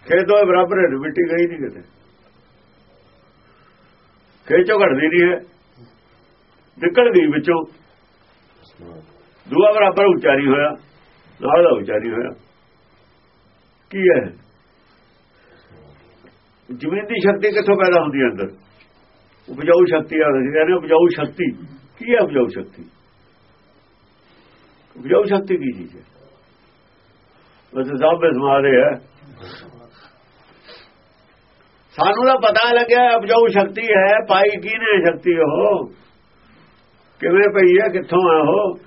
Speaker 2: ਖੇਤ ਉਹ ਬਰਾਬਰ ਹੈ, ਮਿੱਟੀ ਗਈ ਨਹੀਂ ਕਿਤੇ। ਖੇਤ ਚੋਂ ਘਟਦੀ ਨਹੀਂ ਹੈ। ਨਿਕਲ ਗਈ ਵਿੱਚੋਂ। ਦੂਆ ਬਰਾਬਰ ਉੱਚਾ ਹੋਇਆ। ਨਾਲ ਦਾ ਉੱਚਾ ਹੋਇਆ। ਕੀ ਹੈ ਜ਼ਮੀਨ ਦੀ ਸ਼ਕਤੀ ਕਿੱਥੋਂ ਪੈਦਾ ਹੁੰਦੀ ਹੈ ਅੰਦਰ? ਉਪਜਾਊ ਸ਼ਕਤੀ ਆ ਰਹੀ ਹੈ ਉਪਜਾਊ ਸ਼ਕਤੀ। ਕੀ ਹੈ ਉਪਜਾਊ ਸ਼ਕਤੀ? ਉਪਜਾਊ ਸ਼ਕਤੀ ਕੀ ਚੀਜ਼ ਹੈ? ਬਸ ਸਭ ਬਿਸਮਾਰੇ ਹੈ। ਸਾਨੂੰ ਤਾਂ ਪਤਾ ਲੱਗਿਆ ਉਪਜਾਊ ਸ਼ਕਤੀ ਹੈ, ਪਾਈ ਕੀ ਸ਼ਕਤੀ ਉਹ? ਕਿਵੇਂ ਪਈ ਹੈ, ਕਿੱਥੋਂ ਆ ਉਹ?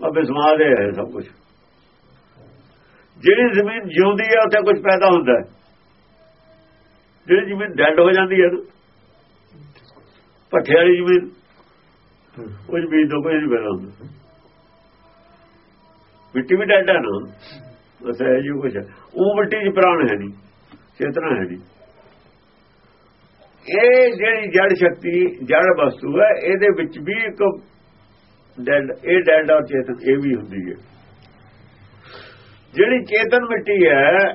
Speaker 2: ਆ ਬਿਸਮਾਰੇ ਹੈ ਸਭ ਕੁਝ ਜਿਹੜੀ ਜ਼ਮੀਨ ਜਿਉਂਦੀ ਹੈ, ਉੱਥੇ ਕੁਝ ਪੈਦਾ ਹੁੰਦਾ ਹੈ। ਜਿਹੜੀ ਜ਼ਮੀਨ ਡੈਡ ਹੋ ਜਾਂਦੀ ਹੈ ਨਾ, ਭੱਠੇ ਵਾਲੀ ਜ਼ਮੀਨ, ਉਹ ਜ਼ਮੀਨ ਤੋਂ ਕੋਈ ਨਹੀਂ ਪੈਦਾ ਹੁੰਦਾ। ਮਿੱਟੀ ਵੀ ਡੈਡ ਹੈ ਨਾ। ਬਸ ਇਹ ਜੀ ਕੁਝ ਉਹ ਮਿੱਟੀ 'ਚ ਪ੍ਰਾਣ ਹੈ ਨਹੀਂ, ਚੇਤਨਾ ਹੈ ਨਹੀਂ। ਇਹ ਜਿਹੜੀ ਜੜ ਸ਼ਕਤੀ, ਜੜ ਵਸਤੂ ਹੈ, ਇਹਦੇ ਵਿੱਚ ਵੀ ਇੱਕ ਡੈਡ ਇਹ ਡੈਡ ਔਰ ਚੇਤਨ, ਇਹ ਵੀ ਹੁੰਦੀ ਹੈ। ਜਿਹੜੀ ਚੇਤਨ ਮਿੱਟੀ ਹੈ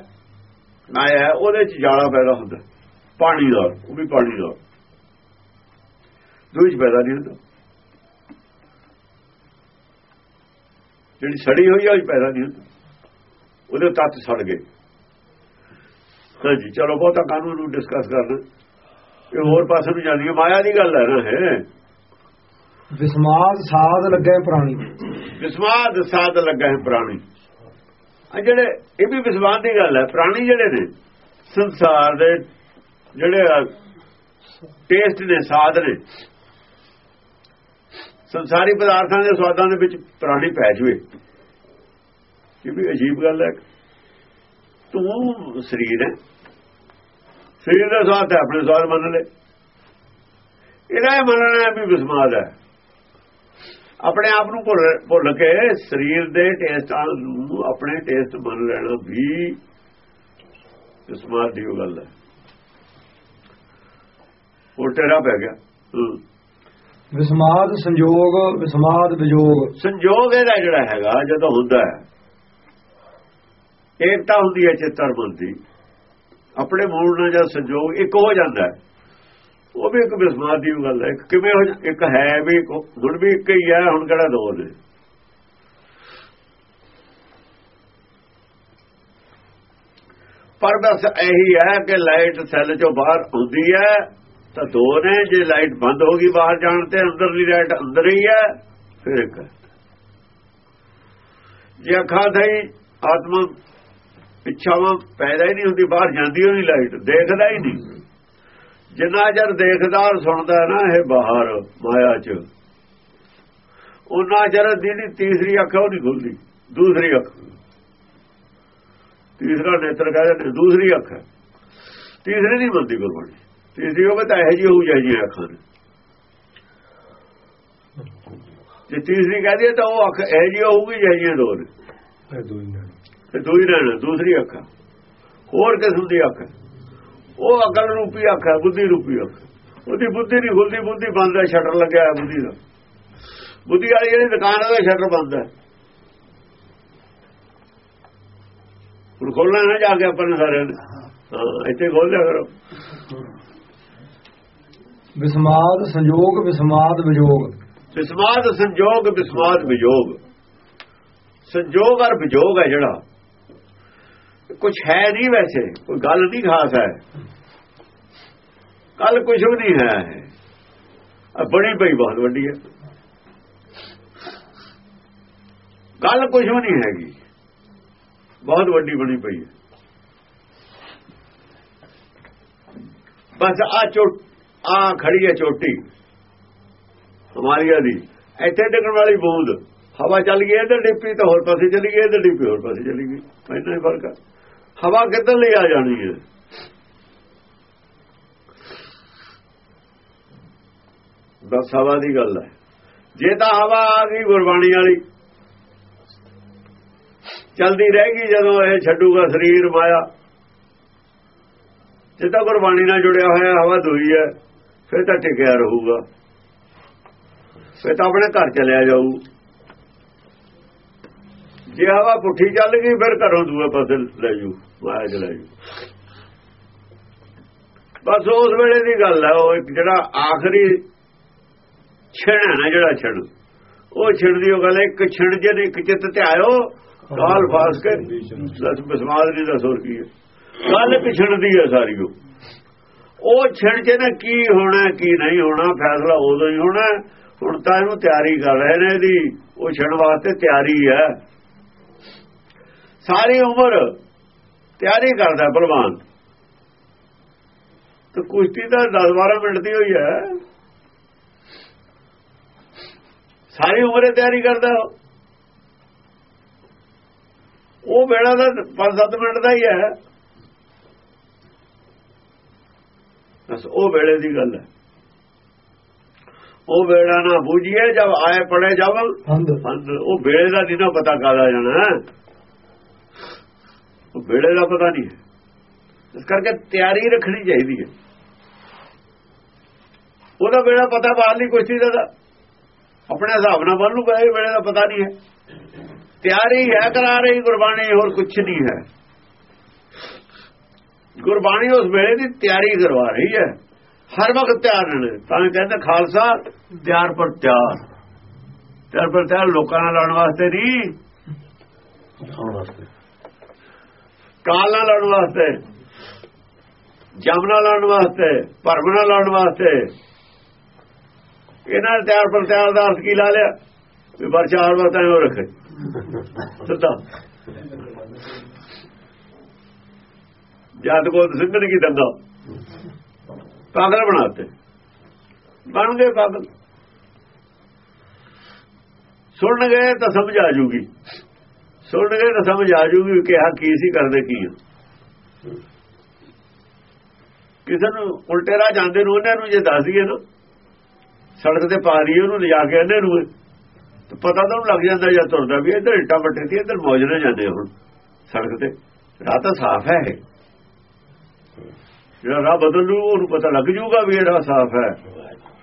Speaker 2: ਮਾਇਆ ਉਹਦੇ ਚ ਜਾਲਾ ਪੈਦਾ ਹੁੰਦਾ। ਪਾਣੀ ਦਾ, ਉਹ ਵੀ ਪਾਣੀ ਦਾ। ਦੂਜ ਪੈਦਾ ਨਹੀਂ ਹੁੰਦਾ। ਜਿਹੜੀ ਸੜੀ ਹੋਈ ਹੈ ਉਹ ਪੈਦਾ ਨਹੀਂ ਹੁੰਦਾ। ਉਹਦੇ ਤੱਤ ਸੜ ਗਏ। ਹਾਂਜੀ ਚਲੋ ਬਹੁਤਾ ਕਾਨੂੰਨ ਨੂੰ ਡਿਸਕਸ ਕਰਨਾ। ਇਹ ਹੋਰ ਪਾਸੇ ਨੂੰ ਜਾਂਦੀ ਹੈ ਮਾਇਆ ਦੀ ਗੱਲ ਹੈ ਨਾ ਹੈ?
Speaker 1: ਵਿਸਮਾਦ ਸਾਧ ਲੱਗੇ ਪ੍ਰਾਣੀ।
Speaker 2: ਵਿਸਵਾਦ ਸਾਧ ਲੱਗਾ ਹੈ ਪ੍ਰਾਣੀ। ਆ ਜਿਹੜੇ ਇਹ ਵੀ ਵਿਸਵਾਦ ਦੀ ਗੱਲ ਹੈ ਪ੍ਰਾਣੀ ਜਿਹੜੇ ਨੇ ਸੰਸਾਰ ਦੇ ਜਿਹੜੇ ਟੇਸਟ ਨੇ ਸਾਧ ਨੇ ਸੰਸਾਰੀ ਪਦਾਰਥਾਂ ਦੇ ਸਵਾਦਾਂ ਦੇ ਵਿੱਚ ਪ੍ਰਾਣੀ ਪੈ ਜਵੇ ਇਹ ਵੀ ਅਜੀਬ ਗੱਲ ਹੈ। ਤੂੰ ਸਰੀਰ ਹੈ। ਸਰੀਰ ਦਾ ਸਵਾਦ ਹੈ ਆਪਣੇ ਸਵਾਦ ਮੰਨ ਲੈ। ਇਹਦਾ ਇਹ ਮੰਨਣਾ ਵੀ ਵਿਸਮਾਦ ਹੈ। ਆਪਣੇ ਆਪ ਨੂੰ ਭੁੱਲ ਭੁੱਲ ਕੇ ਸਰੀਰ ਦੇ ਟੇਸਟਾਂ ਨੂੰ ਆਪਣੇ ਟੇਸਟ ਮੰਨ ਲੈਣਾ ਵੀ ਵਿਸਮਾਦ ਦੀ ਗੱਲ ਹੈ। ਉਹ ਤੇਰਾ ਪੈ ਗਿਆ।
Speaker 1: ਵਿਸਮਾਦ ਸੰਜੋਗ ਵਿਸਮਾਦ ਵਿਜੋਗ।
Speaker 2: ਸੰਜੋਗ ਇਹਦਾ ਜਿਹੜਾ ਹੈਗਾ ਜਦੋਂ ਹੁੰਦਾ ਹੈ ਏਕਤਾ ਹੁੰਦੀ ਹੈ ਚੇਤਰ ਮਨ ਦੀ ਆਪਣੇ ਮੂਲ ਨਾਲ ਜਦ ਸੰਜੋਗ, ਇੱਕ ਹੋ ਜਾਂਦਾ ਉਹ ਵੀ ਇੱਕ ਵਿਸਮਾਦ ਦੀ ਗੱਲ ਹੈ। ਕਿਵੇਂ ਇੱਕ ਹੈ ਵੀ ਹੁਣ ਵੀ ਇੱਕ ਹੀ ਹੈ, ਹੁਣ ਕਿਹੜਾ ਦੋ ਨੇ? ਪਰ ਬਸ ਇਹੀ ਹੈ ਕਿ ਲਾਈਟ ਸੈੱਲ ਚੋਂ ਬਾਹਰ ਆਉਂਦੀ ਹੈ, ਤਾਂ ਦੋ ਨੇ। ਜੇ ਲਾਈਟ ਬੰਦ ਹੋ ਗਈ ਬਾਹਰ ਜਾਣ ਤੇ ਅੰਦਰਲੀ ਲਾਈਟ ਅੰਦਰ ਹੀ ਹੈ, ਫਿਰ ਇੱਕ ਜੇ ਅੱਖਾਂ થઈ ਆਤਮਾ ਇੱਛਾਵਾਂ ਪੈਦਾ ਹੀ ਨਹੀਂ ਹੁੰਦੀ, ਬਾਹਰ ਜਾਂਦੀ ਹੋਈ ਲਾਈਟ ਦੇਖਦਾ ਹੀ ਨਹੀਂ। ਜਿੰਨਾ ਚਿਰ ਦੇਖਦਾ ਸੁਣਦਾ ਨਾ ਇਹ ਬਾਹਰ, ਮਾਇਆ 'ਚ। ਉਹਨਾਂ ਚਿਰ ਜਿਹੜੀ ਤੀਸਰੀ ਅੱਖ ਉਹ ਨਹੀਂ ਖੁੱਲਦੀ, ਦੂਸਰੀ ਅੱਖ। ਤੀਸਰਾ ਨੇਤਰ ਕਹਿੰਦੇ ਨੇ ਦੂਸਰੀ ਅੱਖ। ਹੈ ਤੀਸਰੀ ਨਹੀਂ ਬੰਦੀ ਗੁਰਬਾਣੀ ਤੀਸਰੀ ਉਹ ਤਾਂ ਇਹੋ ਜੀ ਹੋਊ ਜਾਈ ਅੱਖਾਂ ਨੇ। ਜੇ ਤੀਸਰੀ ਕਹਦੀ ਤਾਂ ਉਹ ਅੱਖ ਇਹੋ ਜੀ ਹੋਊਗੀ ਜਾਈਆਂ ਦੋ ਨੇ। ਤੇ ਦੋ ਹੀ ਰਹਿਣਾ ਦੂਸਰੀ ਅੱਖ। ਹੋਰ ਕਿਸਮ ਦੀ ਅੱਖ। ਉਹ ਅਕਲ ਰੂਪੀ ਅੱਖ ਹੈ ਬੁੱਧੀ ਰੂਪੀ ਅੱਖ। ਉਹਦੀ ਬੁੱਧੀ ਨਹੀਂ ਖੁੱਲਦੀ ਬੁੱਧੀ ਬੰਦ ਹੈ ਸ਼ਟਰ ਲੱਗਿਆ ਹੈ ਬੁੱਧੀ ਦਾ। ਬੁੱਧੀ ਵਾਲੀ ਜਿਹੜੀ ਦੁਕਾਨ ਹੈ ਸ਼ਟਰ ਬੰਦ ਹੈ। ਹੁਣ ਖੋਲਣਾ ਨਾ ਜਾ ਕੇ ਆਪਾਂ ਹਾਂ ਇੱਥੇ ਖੋਲ ਲਿਆ ਕਰੋ।
Speaker 1: ਵਿਸਮਾਦ ਸੰਜੋਗ ਵਿਸਮਾਦ ਵਿਜੋਗ।
Speaker 2: ਵਿਸਮਾਦ ਸੰਜੋਗ ਵਿਸਮਾਦ ਵਿਜੋਗ। ਸੰਜੋਗ ਔਰ ਵਿਜੋਗ ਹੈ ਜਿਹੜਾ। ਕੁਝ ਹੈ ਨਹੀਂ ਵੈਸੇ ਕੋਈ ਗੱਲ ਨਹੀਂ ਖਾਸ ਹੈ ਕੱਲ ਕੁਝ ਵੀ ਨਹੀਂ ਹੈ ਆ ਬੜੀ ਪਈ ਬਹੁਤ ਵੱਡੀ ਹੈ ਗੱਲ ਕੁਝ ਵੀ ਨਹੀਂ ਹੈਗੀ ਬਹੁਤ ਵੱਡੀ ਬਣੀ ਪਈ ਹੈ ਬਸ ਆ ਚੋਟ ਆ ਖੜੀ ਹੈ ਚੋਟੀ ਹਮਾਰੀਆ ਦੀ ਇੱਥੇ ਡਿੱਗਣ ਵਾਲੀ ਬੂੰਦ। ਹਵਾ ਚੱਲ ਗਈ, ਇਧਰ ਡਿੱਪੀ ਤਾਂ ਹੋਰ ਪਾਸੇ ਚਲੀ ਗਈ, ਇਧਰ ਡਿੱਪੀ ਹੋਰ ਪਾਸੇ ਚਲੀ ਗਈ। ਇੰਨਾ ਹੀ ਫ਼ਰਕ ਹੈ ਹਵਾ ਕਿੱਧਰ ਲਈ ਆ ਜਾਣੀ ਹੈ? ਬਸ ਹਵਾ ਦੀ ਗੱਲ ਹੈ। ਜੇ ਤਾਂ ਹਵਾ ਆ ਗਈ ਗੁਰਬਾਣੀ ਵਾਲੀ, ਚਲਦੀ ਰਹੇਗੀ ਜਦੋਂ ਇਹ ਛੱਡੂਗਾ ਸਰੀਰ ਮਾਇਆ। ਜੇ ਤਾਂ ਗੁਰਬਾਣੀ ਨਾਲ ਜੁੜਿਆ ਹੋਇਆ ਹਵਾ ਦੂਈ ਹੈ, ਫਿਰ ਤਾਂ ਟਿਕਿਆ ਰਹੂਗਾ। ਫਿਰ ਤਾਂ ਆਪਣੇ ਘਰ ਚਲਿਆ ਜਾਊ। ਜੇ ਹਵਾ ਪੁੱਠੀ ਚੱਲ ਗਈ, ਫਿਰ ਘਰੋਂ ਦੂਏ ਪਾਸੇ ਲੈ ਜੂ ਮਾਇਆ ਚ ਲੈ ਜੂ ਬਸ ਉਸ ਵੇਲੇ ਦੀ ਗੱਲ ਹੈ ਉਹ ਇੱਕ ਜਿਹੜਾ ਆਖਰੀ ਛਿਣ ਹੈ ਨਾ, ਜਿਹੜਾ ਛਿਣ, ਉਹ ਛਣ ਦੀ ਉਹ ਗੱਲ ਇੱਕ ਛਣ ਜੇ ਇੱਕ ਚਿੱਤ ਤੇ ਆਇਓ, ਕਾਲ ਫਾਸ ਕੇ, ਦਸ ਬਸਮਾਦ ਦੀ ਦਾ ਸੁਰ ਕੀ ਹੈ? ਗੱਲ ਇੱਕ ਹੈ ਸਾਰੀ ਉਹ। ਉਹ ਛਣ ਚ ਨਾ ਕੀ ਹੋਣਾ, ਕੀ ਨਹੀਂ ਹੋਣਾ, ਫੈਸਲਾ ਉਦੋਂ ਹੀ ਹੋਣਾ, ਹੁਣ ਤਾਂ ਇਹਨੂੰ ਤਿਆਰੀ ਕਰ ਰਹੇ ਨੇ ਇਹਦੀ, ਉਹ ਛਣ ਵਾਸਤੇ ਤਿਆਰੀ ਹੈ। ਸਾਰੀ ਉਮਰ ਤਿਆਰੀ ਕਰਦਾ ਭਲਵਾਨ ਤੇ ਕੁਸ਼ਤੀ ਤਾਂ 10-12 ਮਿੰਟ ਦੀ ਹੋਈ ਹੈ। ਸਾਰੀ ਉਮਰੇ ਤਿਆਰੀ ਕਰਦਾ ਉਹ। ਵੇਲਾ ਦਾ 5-7 ਮਿੰਟ ਦਾ ਹੀ ਹੈ। ਬਸ ਉਹ ਵੇਲੇ ਦੀ ਗੱਲ ਹੈ। ਉਹ ਵੇਲਾ ਨਾ ਬੂਝੀਏ ਜਦ ਆਏ ਪੜੇ ਜਾਵਲ ਉਹ ਵੇਲੇ ਦਾ ਨਹੀਂ ਨਾ ਪਤਾ ਕਾਦਾ ਜਾਣਾ ਉਹ ਵੇਲੇ ਦਾ ਪਤਾ ਨਹੀਂ ਹੈ। ਇਸ ਕਰਕੇ ਤਿਆਰੀ ਰੱਖਣੀ ਚਾਹੀਦੀ ਹੈ। ਉਹਦਾ ਵੇਲਾ ਪਤਾ ਬਾਹਰ ਨਹੀਂ ਕੁਛ ਦਾ ਆਪਣੇ ਹਿਸਾਬ ਨਾਲ ਬੰਨ ਲੂਗਾ ਇਹ ਵੇਲੇ ਦਾ ਪਤਾ ਨਹੀਂ ਹੈ। ਤਿਆਰੀ ਹੈ, ਕਰਾ ਰਹੀ ਗੁਰਬਾਣੀ, ਹੋਰ ਕੁਝ ਨਹੀਂ ਹੈ। ਗੁਰਬਾਣੀ ਉਸ ਵੇਲੇ ਦੀ ਤਿਆਰੀ ਕਰਵਾ ਰਹੀ ਹੈ। ਹਰ ਵਕਤ ਤਿਆਰ ਨੇ। ਤਾਂ ਕਹਿੰਦਾ ਖਾਲਸਾ, ਤਿਆਰ ਪਰ ਤਿਆਰ। ਤਿਆਰ ਪਰ ਤਿਆਰ ਲੋਕਾਂ ਨਾਲ ਲੜਨ ਵਾਸਤੇ ਨਹੀਂ ਕਾਲ ਨਾਲ ਲੜਨ ਵਾਸਤੇ, ਜਮ ਨਾਲ ਲੜਨ ਵਾਸਤੇ, ਭਰਮ ਨਾਲ ਲੜਨ ਵਾਸਤੇ। ਇਹਨਾਂ ਨੇ ਤਿਆਰ ਪਰ ਦਾ ਅਰਥ ਕੀ ਲਾ ਲਿਆ? ਵੀ ਬਰਚਾਰ ਵਰਤਾਂ ਉਹ ਰੱਖੇ। ਸਿੱਧਾ। ਜਦ ਕੋ ਸਿੰਘ ਨੇ ਕੀ ਦੰਦਾ ਪਾਗਲ ਬਣਾਤੇ। ਬਣ ਗਏ ਪਾਗਲ ਸੁਣ ਗਏ ਤਾਂ ਸਮਝ ਆ ਜੂਗੀ ਸੁਣ ਗਏ ਤਾਂ ਸਮਝ ਆ ਜੂਗੀ ਕਿ ਆ ਕੀ ਸੀ ਕਰਦੇ ਕੀ ਕਿਸੇ ਨੂੰ ਉਲਟੇ ਰਾਹ ਜਾਂਦੇ ਨੂੰ ਉਹਨਾਂ ਨੂੰ ਜੇ ਦੱਸ ਦਈਏ ਨਾ ਸੜਕ ਤੇ ਪਾ ਰਹੀ ਉਹਨੂੰ ਲਿਜਾ ਕੇ ਇਹਨੇ ਨੂੰ ਤੇ ਪਤਾ ਤਾਂ ਉਹਨੂੰ ਲੱਗ ਜਾਂਦਾ ਜਾਂ ਤੁਰਦਾ ਵੀ ਇੱਧਰ ਇੱਟਾਂ ਬੱਟੇ ਤੇ ਇੱਧਰ ਮੌਜਣੇ ਜਾਂਦੇ ਹੁਣ ਸੜਕ ਤੇ। ਰਾਹ ਤਾਂ ਸਾਫ਼ ਹੈ ਇਹ। ਜਿਹੜਾ ਰਾਹ ਬਦਲ ਲੂ ਉਹਨੂੰ ਪਤਾ ਲੱਗ ਜੂਗਾ ਵੀ ਇਹ ਰਾਹ ਸਾਫ਼ ਹੈ।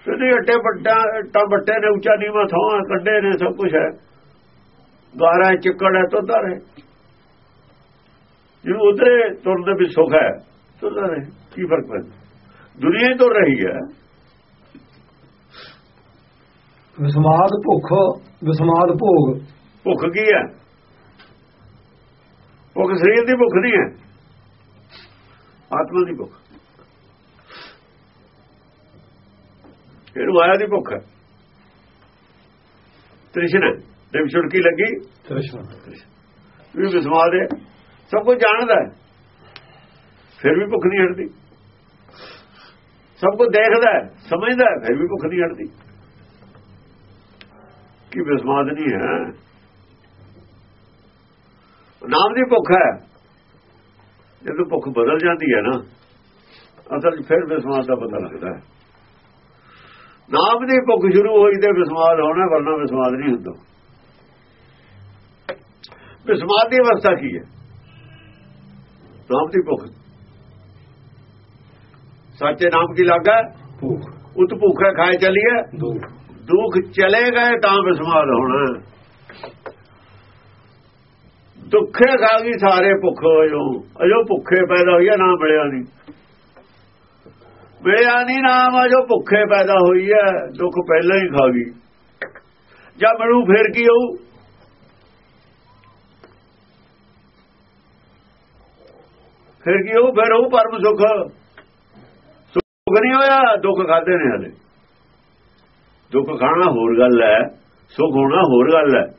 Speaker 2: ਇਹਦੇ ਇੱਟੇ ਬੱਟਾਂ ਇੱਟਾਂ ਬੱਟੇ ਨੇ ਉੱਚਾ ਨੀਵਾਂ ਥਾਂ ਕੱਢੇ ਨੇ ਸਭ ਕੁਝ ਹੈ। ਗਾਰਾ ਹੈ, ਚਿੱਕੜ ਹੈ ਤੁਰਦਾ ਰਹੇ। ਜਿਹਨੂੰ ਉਧਰੇ ਤੁਰਨ ਦੇ ਵੀ ਸੁੱਖ ਹੈ ਤੁਰਦਾ ਰਹੇ। ਕੀ ਫ਼ਰਕ ਪੈਂਦਾ? ਦੁਨੀਆ ਹੀ ਤੁਰ ਰਹੀ ਹੈ।
Speaker 1: ਵਿਸਮਾਦ ਭੁੱਖ ਵਿਸਮਾਦ ਭੋਗ।
Speaker 2: ਭੁੱਖ ਕੀ ਹੈ? ਭੁੱਖ ਸਰੀਰ ਦੀ ਭੁੱਖ ਨਹੀਂ ਹੈ। ਆਤਮਾ ਦੀ ਭੁੱਖ। ਇਹਨੂੰ ਆਇਆ ਦੀ ਭੁੱਖ ਹੈ। ਤ੍ਰਿਸ਼ਨਾ। ਦੇਵ ਛੁੜਕੀ ਲੱਗੀ।
Speaker 1: ਤ੍ਰਿਸ਼ਨਾ
Speaker 2: ਵੀ ਵਿਸਮਾਦ ਹੈ ਸਭ ਕੁਝ ਜਾਣਦਾ ਫਿਰ ਵੀ ਭੁੱਖ ਨਹੀਂ ਹਟਦੀ। ਸਭ ਕੁਝ ਦੇਖਦਾ ਸਮਝਦਾ ਫਿਰ ਵੀ ਭੁੱਖ ਨਹੀਂ ਹਟਦੀ। ਕਿ ਵਿਸਵਾਦ ਨਹੀਂ ਹੈ? ਨਾਮ ਦੀ ਭੁੱਖ ਹੈ। ਜਦੋਂ ਭੁੱਖ ਬਦਲ ਜਾਂਦੀ ਹੈ ਨਾ, ਅਸਲ 'ਚ ਫਿਰ ਵਿਸਵਾਦ ਦਾ ਪਤਾ ਲੱਗਦਾ ਹੈ। ਨਾਮ ਦੀ ਭੁੱਖ ਸ਼ੁਰੂ ਹੋਈ ਤੇ ਵਿਸਵਾਦ ਹੋਣਾ, ਵਰਨਾ ਵਿਸਵਾਦ ਨਹੀਂ ਹੁੰਦਾ। ਵਿਸਮਾਦ ਦੀ ਅਵਸਥਾ ਕੀ ਹੈ? ਨਾਮ ਦੀ ਭੁੱਖ। ਸੱਚੇ ਨਾਮ ਕੀ ਲੱਗਾ?
Speaker 1: ਭੁੱਖ।
Speaker 2: ਉਤ ਭੁੱਖੇ ਖਾਏ ਚੱਲੀਏ।
Speaker 1: ਦੁੱਖ।
Speaker 2: ਦੁੱਖ ਚਲੇ ਗਏ ਤਾਂ ਵਿਸਮਾਦ ਹੋਣਾ। ਦੁੱਖੇ ਖਾ ਗਈ ਸਾਰੇ ਭੁੱਖ ਹੋਇਓ ਅਜੋ ਭੁੱਖੇ ਪੈਦਾ ਹੋਈਆ ਨਾ ਮਿਲਿਆ ਨਹੀਂ ਮਿਲਿਆ ਨਹੀਂ ਨਾਮ ਅਜੋ ਭੁੱਖੇ ਪੈਦਾ ਹੋਈ ਹੈ ਦੁੱਖ ਪਹਿਲਾਂ ਹੀ ਖਾ ਗਈ। ਜਾਂ ਮਿਲੂ ਫੇਰ ਕੀ ਹੋਊ? ਫਿਰ ਕੀ ਉਹ ਫਿਰ ਉਹ ਪਰਮ ਸੁਖ। ਸੁਖ ਨਹੀਂ ਹੋਇਆ, ਦੁੱਖ ਖਾਦੇ ਨੇ ਹਲੇ। ਦੁੱਖ ਖਾਣਾ ਹੋਰ ਗੱਲ ਹੈ, ਸੁਖ ਹੋਣਾ ਹੋਰ ਗੱਲ ਹੈ।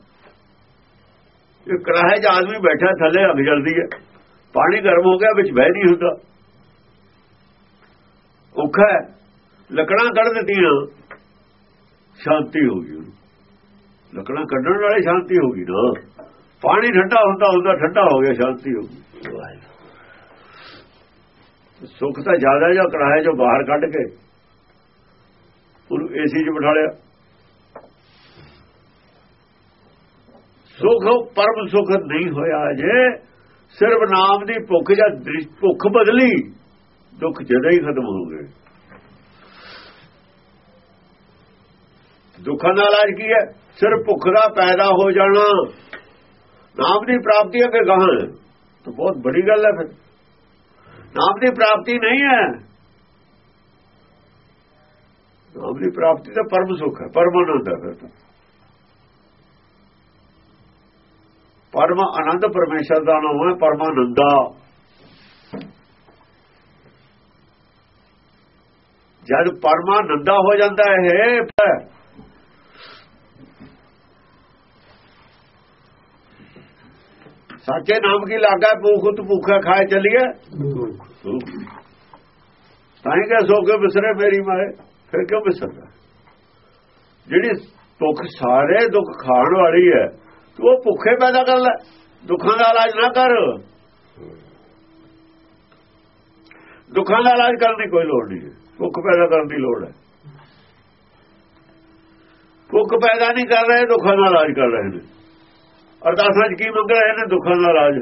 Speaker 2: ਇਹ ਕਰਾਹੇ 'ਚ ਆਦਮੀ ਬੈਠਾ, ਥੱਲੇ ਅੱਗ ਜਲਦੀ ਹੈ। ਪਾਣੀ ਗਰਮ ਹੋ ਗਿਆ, ਵਿੱਚ ਬਹਿ ਨਹੀਂ ਹੁੰਦਾ। ਔਖਾ ਹੈ। ਲੱਕੜਾਂ ਕੱਢ ਦਿੱਤੀਆਂ। ਸ਼ਾਂਤੀ ਹੋ ਗਈ ਉਹਨੂੰ। ਲੱਕੜਾਂ ਕੱਢਣ ਵਾਲੇ ਸ਼ਾਂਤੀ ਹੋ ਗਈ ਨਾ। ਪਾਣੀ ਠੰਡਾ ਹੁੰਦਾ ਹੁੰਦਾ ਠੰਡਾ ਹੋ ਗਿਆ, ਸ਼ਾਂਤੀ ਹੋ ਗਈ। ਸੁੱਖ ਤਾਂ ਜ਼ਿਆਦਾ ਜਾਂ ਕਰਾਹੇ ਜੋ ਬਾਹਰ ਕੱਢ ਕੇ ਉਹਨੂੰ ਏਸੀ 'ਚ ਬਿਠਾ ਲਿਆ। ਸੁਖ, ਪਰਮ ਸੁਖ ਨਹੀਂ ਹੋਇਆ ਜੇ ਸਿਰਫ ਨਾਮ ਦੀ ਭੁੱਖ ਜਾਂ ਭੁੱਖ ਬਦਲੀ, ਦੁੱਖ ਜਦ ਹੀ ਖਤਮ ਹੋ ਗਏ ਦੁੱਖਾਂ ਦਾ ਇਲਾਜ ਕੀ ਹੈ? ਸਿਰਫ ਭੁੱਖ ਦਾ ਪੈਦਾ ਹੋ ਜਾਣਾ। ਨਾਮ ਦੀ ਪ੍ਰਾਪਤੀ ਅੱਗੇ ਗਾਹਾਂ ਹੈ। ਤਾਂ ਬਹੁਤ ਬੜੀ ਗੱਲ ਹੈ ਫਿਰ। ਨਾਮ ਦੀ ਪ੍ਰਾਪਤੀ ਨਹੀਂ ਹੈ। ਨਾਮ ਦੀ ਪ੍ਰਾਪਤੀ ਤਾਂ ਪਰਮ ਸੁਖ ਹੈ, ਪਰਮ ਆਨੰਦ ਹੈ ਫਿਰ ਪਰਮ ਆਨੰਦ ਪਰਮੇਸ਼ਰ ਦਾ ਨਾਮ ਹੈ ਪਰਮਾਨੰਦਾ ਜਦ ਪਰਮਾਨੰਦਾ ਹੋ ਜਾਂਦਾ ਹੈ ਸਾਚੇ ਨਾਮ ਕੀ ਲਾਗਾ? ਭੂਖ ਤੇ ਭੁੱਖਾ ਖਾਏ ਚੱਲੀਏ। ਤਾਂ ਹੀ ਕਿ ਸੋ ਕੇ ਬਿਸਰੇ ਮੇਰੀ ਮਾਏ, ਫਿਰ ਕਿਉਂ ਬਿਸਰਦਾ? ਜਿਹੜੀ ਭੁੱਖ ਸਾਰੇ ਦੁੱਖ ਖਾਣ ਵਾਲੀ ਹੈ, ਤੂੰ ਉਹ ਭੁੱਖੇ ਪੈਦਾ ਕਰ ਲੈ, ਦੁੱਖਾਂ ਦਾ ਇਲਾਜ ਨਾ ਕਰ। ਦੁੱਖਾਂ ਦਾ ਇਲਾਜ ਕਰਨ ਦੀ ਕੋਈ ਲੋੜ ਨਹੀਂ, ਭੁੱਖ ਪੈਦਾ ਕਰਨ ਦੀ ਲੋੜ ਹੈ। ਭੁੱਖ ਪੈਦਾ ਨਹੀਂ ਕਰ ਰਹੇ, ਦੁੱਖਾਂ ਦਾ ਇਲਾਜ ਕਰ ਰਹੇ ਨੇ। ਅਰਦਾਸਾਂ 'ਚ ਕੀ ਮੰਗ ਰਹੇ ਨੇ ਦੁੱਖਾਂ ਦਾ ਇਲਾਜ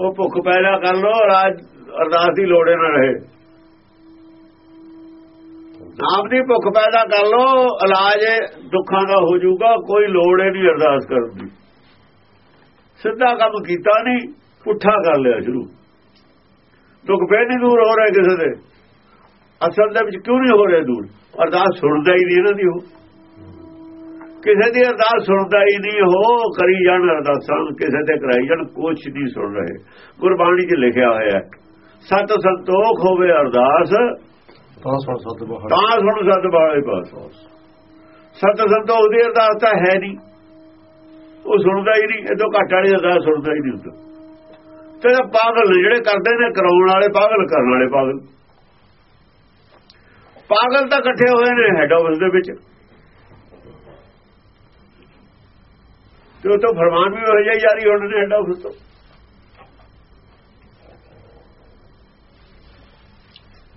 Speaker 2: ਉਹ ਭੁੱਖ ਪੈਦਾ ਕਰ ਲੋ ਰਾਜ ਅਰਦਾਸ ਦੀ ਲੋੜ ਨਾ ਰਹੇ। ਨਾਮ ਦੀ ਭੁੱਖ ਪੈਦਾ ਕਰ ਲੋ ਇਲਾਜ ਦੁੱਖਾਂ ਦਾ ਹੋ ਜਾਊਗਾ, ਕੋਈ ਲੋੜ ਨਹੀਂ ਅਰਦਾਸ ਕਰਨ ਦੀ। ਸਿੱਧਾ ਕੰਮ ਕੀਤਾ ਨਹੀਂ, ਪੁੱਠਾ ਕਰ ਲਿਆ ਸ਼ੁਰੂ। ਦੁੱਖ ਫੇਰ ਨਹੀਂ ਦੂਰ ਹੋ ਰਿਹਾ ਕਿਸੇ ਦੇ। ਅਸਲ ਦੇ ਵਿੱਚ ਕਿਉਂ ਨਹੀਂ ਹੋ ਰਿਹਾ ਦੂਰ? ਅਰਦਾਸ ਸੁਣਦਾ ਹੀ ਨਹੀਂ ਇਹਨਾਂ ਦੀ ਉਹ। ਕਿਸੇ ਦੀ ਅਰਦਾਸ ਸੁਣਦਾ ਹੀ ਨਹੀਂ ਹੋ ਕਰੀ ਜਾਣ ਅਰਦਾਸਾਂ ਕਿਸੇ ਤੇ ਕਰਾਈ ਜਾਣ ਕੁਛ ਨਹੀਂ ਸੁਣ ਰਹੇ। ਗੁਰਬਾਣੀ 'ਚ ਲਿਖਿਆ ਹੋਇਆ ਸਤ ਸੰਤੋਖ ਹੋਵੇ ਅਰਦਾਸ
Speaker 1: ਤਾਂ ਸੁਣ ਸਤ ਬਹਾਰ।
Speaker 2: ਤਾਂ ਸੁਣ ਸਤ ਬਾਲੇ ਪਾਸ ਸਤ ਸੰਤੋਖ ਦੀ ਅਰਦਾਸ ਤਾਂ ਹੈ ਨਹੀਂ। ਉਹ ਸੁਣਦਾ ਹੀ ਨਹੀਂ ਇਹ ਤੋਂ ਘੱਟ ਵਾਲੀ ਅਰਦਾਸ ਸੁਣਦਾ ਹੀ ਨਹੀਂ ਹੁੰਦਾ ਤੇ। ਪਾਗਲ ਜਿਹੜੇ ਕਰਦੇ ਨੇ ਕਰਾਉਣ ਵਾਲੇ ਪਾਗਲ ਕਰਨ ਵਾਲੇ ਪਾਗਲ। ਪਾਗਲ ਤਾਂ ਇਕੱਠੇ ਹੋਏ ਨੇ ਹੈਡ ਆਫਿਸ ਦੇ ਵਿੱਚ। ਤੇ ਉਹ ਤੋਂ ਫਰਮਾਨ ਵੀ ਹੋ ਜਾਈ ਜਾਰੀ ਹੋਣ ਨੇ ਹੈਡ ਆਫਿਸ ਤੋਂ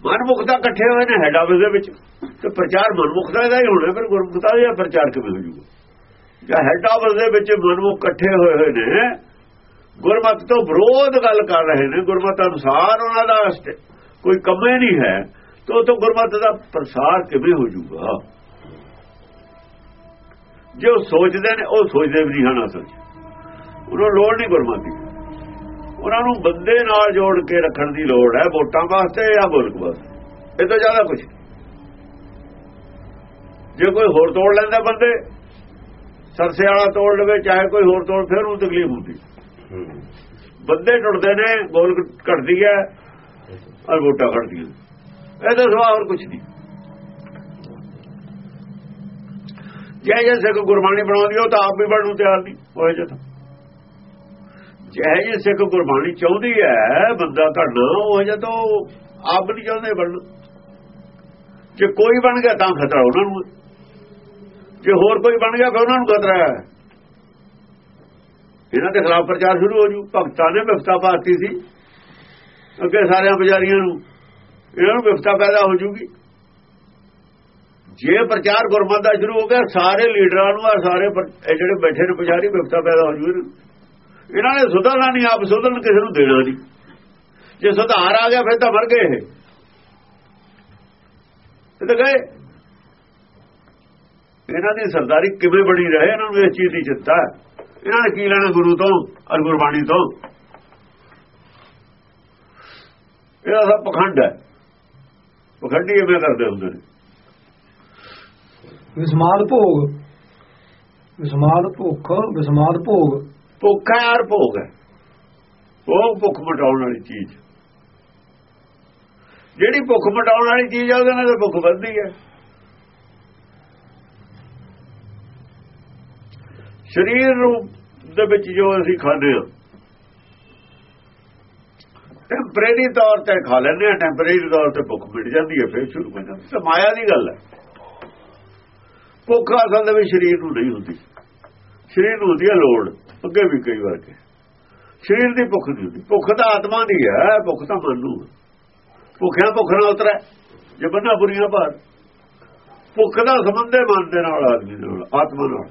Speaker 2: ਮਨਮੁਖਤਾ ਇਕੱਠੇ ਹੋਏ ਨੇ ਹੈਡ ਆਫਿਸ ਦੇ ਵਿੱਚ, ਤੇ ਪ੍ਰਚਾਰ ਮਨਮੁਖਤਾ ਦਾ ਹੀ ਹੋਣਾ, ਫਿਰ ਗੁਰਮੁਖਤਾ ਦਾ ਪ੍ਰਚਾਰ ਕਿਵੇਂ ਹੋ ਜੂਗਾ ਜਾਂ ਹੈਡ ਆਫਿਸ ਦੇ ਵਿੱਚ ਮਨਮੁਖ ਇਕੱਠੇ ਹੋਏ ਹੋਏ ਨੇ, ਗੁਰਮਤ ਤੋਂ ਵਿਰੋਧ ਗੱਲ ਕਰ ਰਹੇ ਨੇ, ਗੁਰਮਤ ਅਨੁਸਾਰ ਉਹਨਾਂ ਦਾ ਕੋਈ ਕੰਮੇ ਨਹੀਂ ਹੈ, ਤੇ ਉਹ ਗੁਰਮਤ ਦਾ ਪ੍ਰਸਾਰ ਕਿਵੇਂ ਹੋ ਜੂਗਾ ਜੋ ਸੋਚਦੇ ਨੇ ਉਹ ਸੋਚਦੇ ਵੀ ਨਹੀਂ ਹਨ ਅਸਲ ਉਹਨਾਂ ਲੋੜ ਨਹੀਂ ਗੁਰਮਤਿ ਉਹਨਾਂ ਨੂੰ ਬੰਦੇ ਨਾਲ ਜੋੜ ਕੇ ਰੱਖਣ ਦੀ ਲੋੜ ਹੈ ਵੋਟਾਂ ਵਾਸਤੇ ਜਾਂ ਮੁਲਕ ਵਾਸਤੇ। ਇਹ ਤੋਂ ਜ਼ਿਆਦਾ ਕੁਝ ਜੇ ਕੋਈ ਹੋਰ ਤੋੜ ਲੈਂਦਾ ਬੰਦੇ ਸਰਸੇ ਵਾਲਾ ਤੋੜ ਲਵੇ ਚਾਹੇ ਕੋਈ ਹੋਰ ਤੋੜ ਫਿਰ ਉਹ ਤਕਲੀਫ ਹੁੰਦੀ। ਬੰਦੇ ਟੁੱਟਦੇ ਨੇ ਗੋਲ ਘਟਦੀ ਹੈ ਔਰ ਵੋਟਾਂ ਘਟਦੀਆਂ ਇਹ ਤਾਂ ਸਵਾ ਹੋਰ ਕੁਝ ਨਹੀਂ। ਜੇ ਜੇ ਸਿੱਖ ਗੁਰਬਾਣੀ ਬਣਾਉਂਦੀ, ਉਹ ਤਾਂ ਆਪ ਵੀ ਬਣਨ ਨੂੰ ਤਿਆਰ ਨਹੀਂ ਹੋਏ ਜਦ। ਜੇ ਜੇ ਸਿੱਖ ਗੁਰਬਾਣੀ ਚਾਹੁੰਦੀ ਹੈ, ਬੰਦਾ ਘੜਨਾ ਉਹ ਜਦੋਂ ਆਪ ਨਹੀਂ ਚਾਹੁੰਦੇ ਬਣਨ। ਜੇ ਕੋਈ ਬਣ ਗਿਆ ਤਾਂ ਖਤਰਾ ਉਹਨਾਂ ਨੂੰ ਜੇ ਹੋਰ ਕੋਈ ਬਣ ਗਿਆ ਫਿਰ ਉਹਨਾਂ ਨੂੰ ਖਤਰਾ ਹੈ। ਇਹਨਾਂ ਦੇ ਖਿਲਾਫ ਪ੍ਰਚਾਰ ਸ਼ੁਰੂ ਹੋ ਜੂ। ਭਗਤਾਂ ਨੇ ਵਿਵਸਥਾ ਪਾਤੀ ਸੀ। ਅੱਗੇ ਸਾਰਿਆਂ ਪੁਜਾਰੀਆਂ ਨੂੰ ਇਹਨਾਂ ਨੂੰ ਵਿਵਸਥਾ ਪੈਦਾ ਹੋ ਜੂਗੀ। ਜੇ ਪ੍ਰਚਾਰ ਗੁਰਮਤ ਦਾ ਸ਼ੁਰੂ ਹੋ ਗਿਆ, ਸਾਰੇ ਲੀਡਰਾਂ ਨੂੰ ਆ, ਸਾਰੇ ਜਿਹੜੇ ਬੈਠੇ ਨੇ ਪੁਜਾਰੀ, ਵਿਵਸਥਾ ਪੈਦਾ ਹੋ ਜੂ ਇਹਨਾਂ ਨੇ ਸੁਧਰਨਾ ਨਹੀਂ, ਆਪ ਸੁਧਰਨ ਕਿਸੇ ਨੂੰ ਦੇਣਾ ਨਹੀਂ। ਜੇ ਸੁਧਾਰ ਆ ਗਿਆ, ਫਿਰ ਤਾਂ ਮਰ ਗਏ ਇਹ। ਤਾਂ ਗਏ। ਇਹਨਾਂ ਦੀ ਸਰਦਾਰੀ ਕਿਵੇਂ ਬਣੀ ਰਹੇ, ਇਹਨਾਂ ਨੂੰ ਇਸ ਚੀਜ਼ ਦੀ ਚਿੰਤਾ ਇਹਨਾਂ ਨੇ ਕੀ ਲੈਣਾ ਗੁਰੂ ਤੋਂ, ਔਰ ਗੁਰਬਾਣੀ ਤੋਂ? ਇਹਦਾ ਸਭ ਪਖੰਡ ਹੈ। ਪਖੰਡੀ ਐਵੇਂ ਕਰਦੇ ਹੁੰਦੇ ਨੇ।
Speaker 1: ਵਿਸਮਾਦ ਭੋਗ। ਵਿਸਮਾਦ ਭੁੱਖ, ਵਿਸਮਾਦ ਭੋਗ।
Speaker 2: ਭੁੱਖ ਹੈ ਔਰ ਭੋਗ ਹੈ। ਉਹ ਭੁੱਖ ਮਟਾਉਣ ਵਾਲੀ ਚੀਜ਼। ਜਿਹੜੀ ਭੁੱਖ ਮਟਾਉਣ ਵਾਲੀ ਚੀਜ਼ ਆ, ਉਹਦੇ ਨਾਲ ਭੁੱਖ ਵੱਧਦੀ ਹੈ। ਸਰੀਰ ਰੂਪ ਦੇ ਵਿੱਚ ਜੋ ਅਸੀਂ ਖਾਂਦੇ ਹਾਂ, ਟੈਂਪਰੇਰੀ ਤੌਰ ਤੇ ਖਾ ਲੈਂਦੇ ਆ ਟੈਂਪਰੇਰੀ ਤੌਰ ਤੇ ਭੁੱਖ ਮਿਟ ਜਾਂਦੀ ਹੈ, ਫਿਰ ਸ਼ੁਰੂ ਹੋ ਜਾਂਦੀ ਹੈ। ਮਾਇਆ ਦੀ ਗੱਲ ਹੈ। ਭੁੱਖ ਅਸਲ ਦੇ ਵਿੱਚ ਸਰੀਰ ਨੂੰ ਨਹੀਂ ਹੁੰਦੀ। ਸਰੀਰ ਨੂੰ ਹੁੰਦੀ ਹੈ ਲੋੜ, ਅੱਗੇ ਵੀ ਕਈ ਵਾਰ ਕਿ ਸਰੀਰ ਦੀ ਭੁੱਖ ਨਹੀਂ ਹੁੰਦੀ। ਭੁੱਖ ਤਾਂ ਆਤਮਾ ਦੀ ਹੈ, ਭੁੱਖ ਤਾਂ ਮਨ ਨੂੰ ਭੁੱਖਿਆ ਭੁੱਖ ਨਾਲ ਉਤਰੈ, ਜੇ ਬੰਨਾ ਬੁਰੀਆਂ ਭਾਰ ਭੁੱਖ ਦਾ ਸੰਬੰਧ ਹੈ ਮਨ ਦੇ ਨਾਲ, ਆਦਮੀ ਨਾਲ, ਆਤਮਾ ਨਾਲ।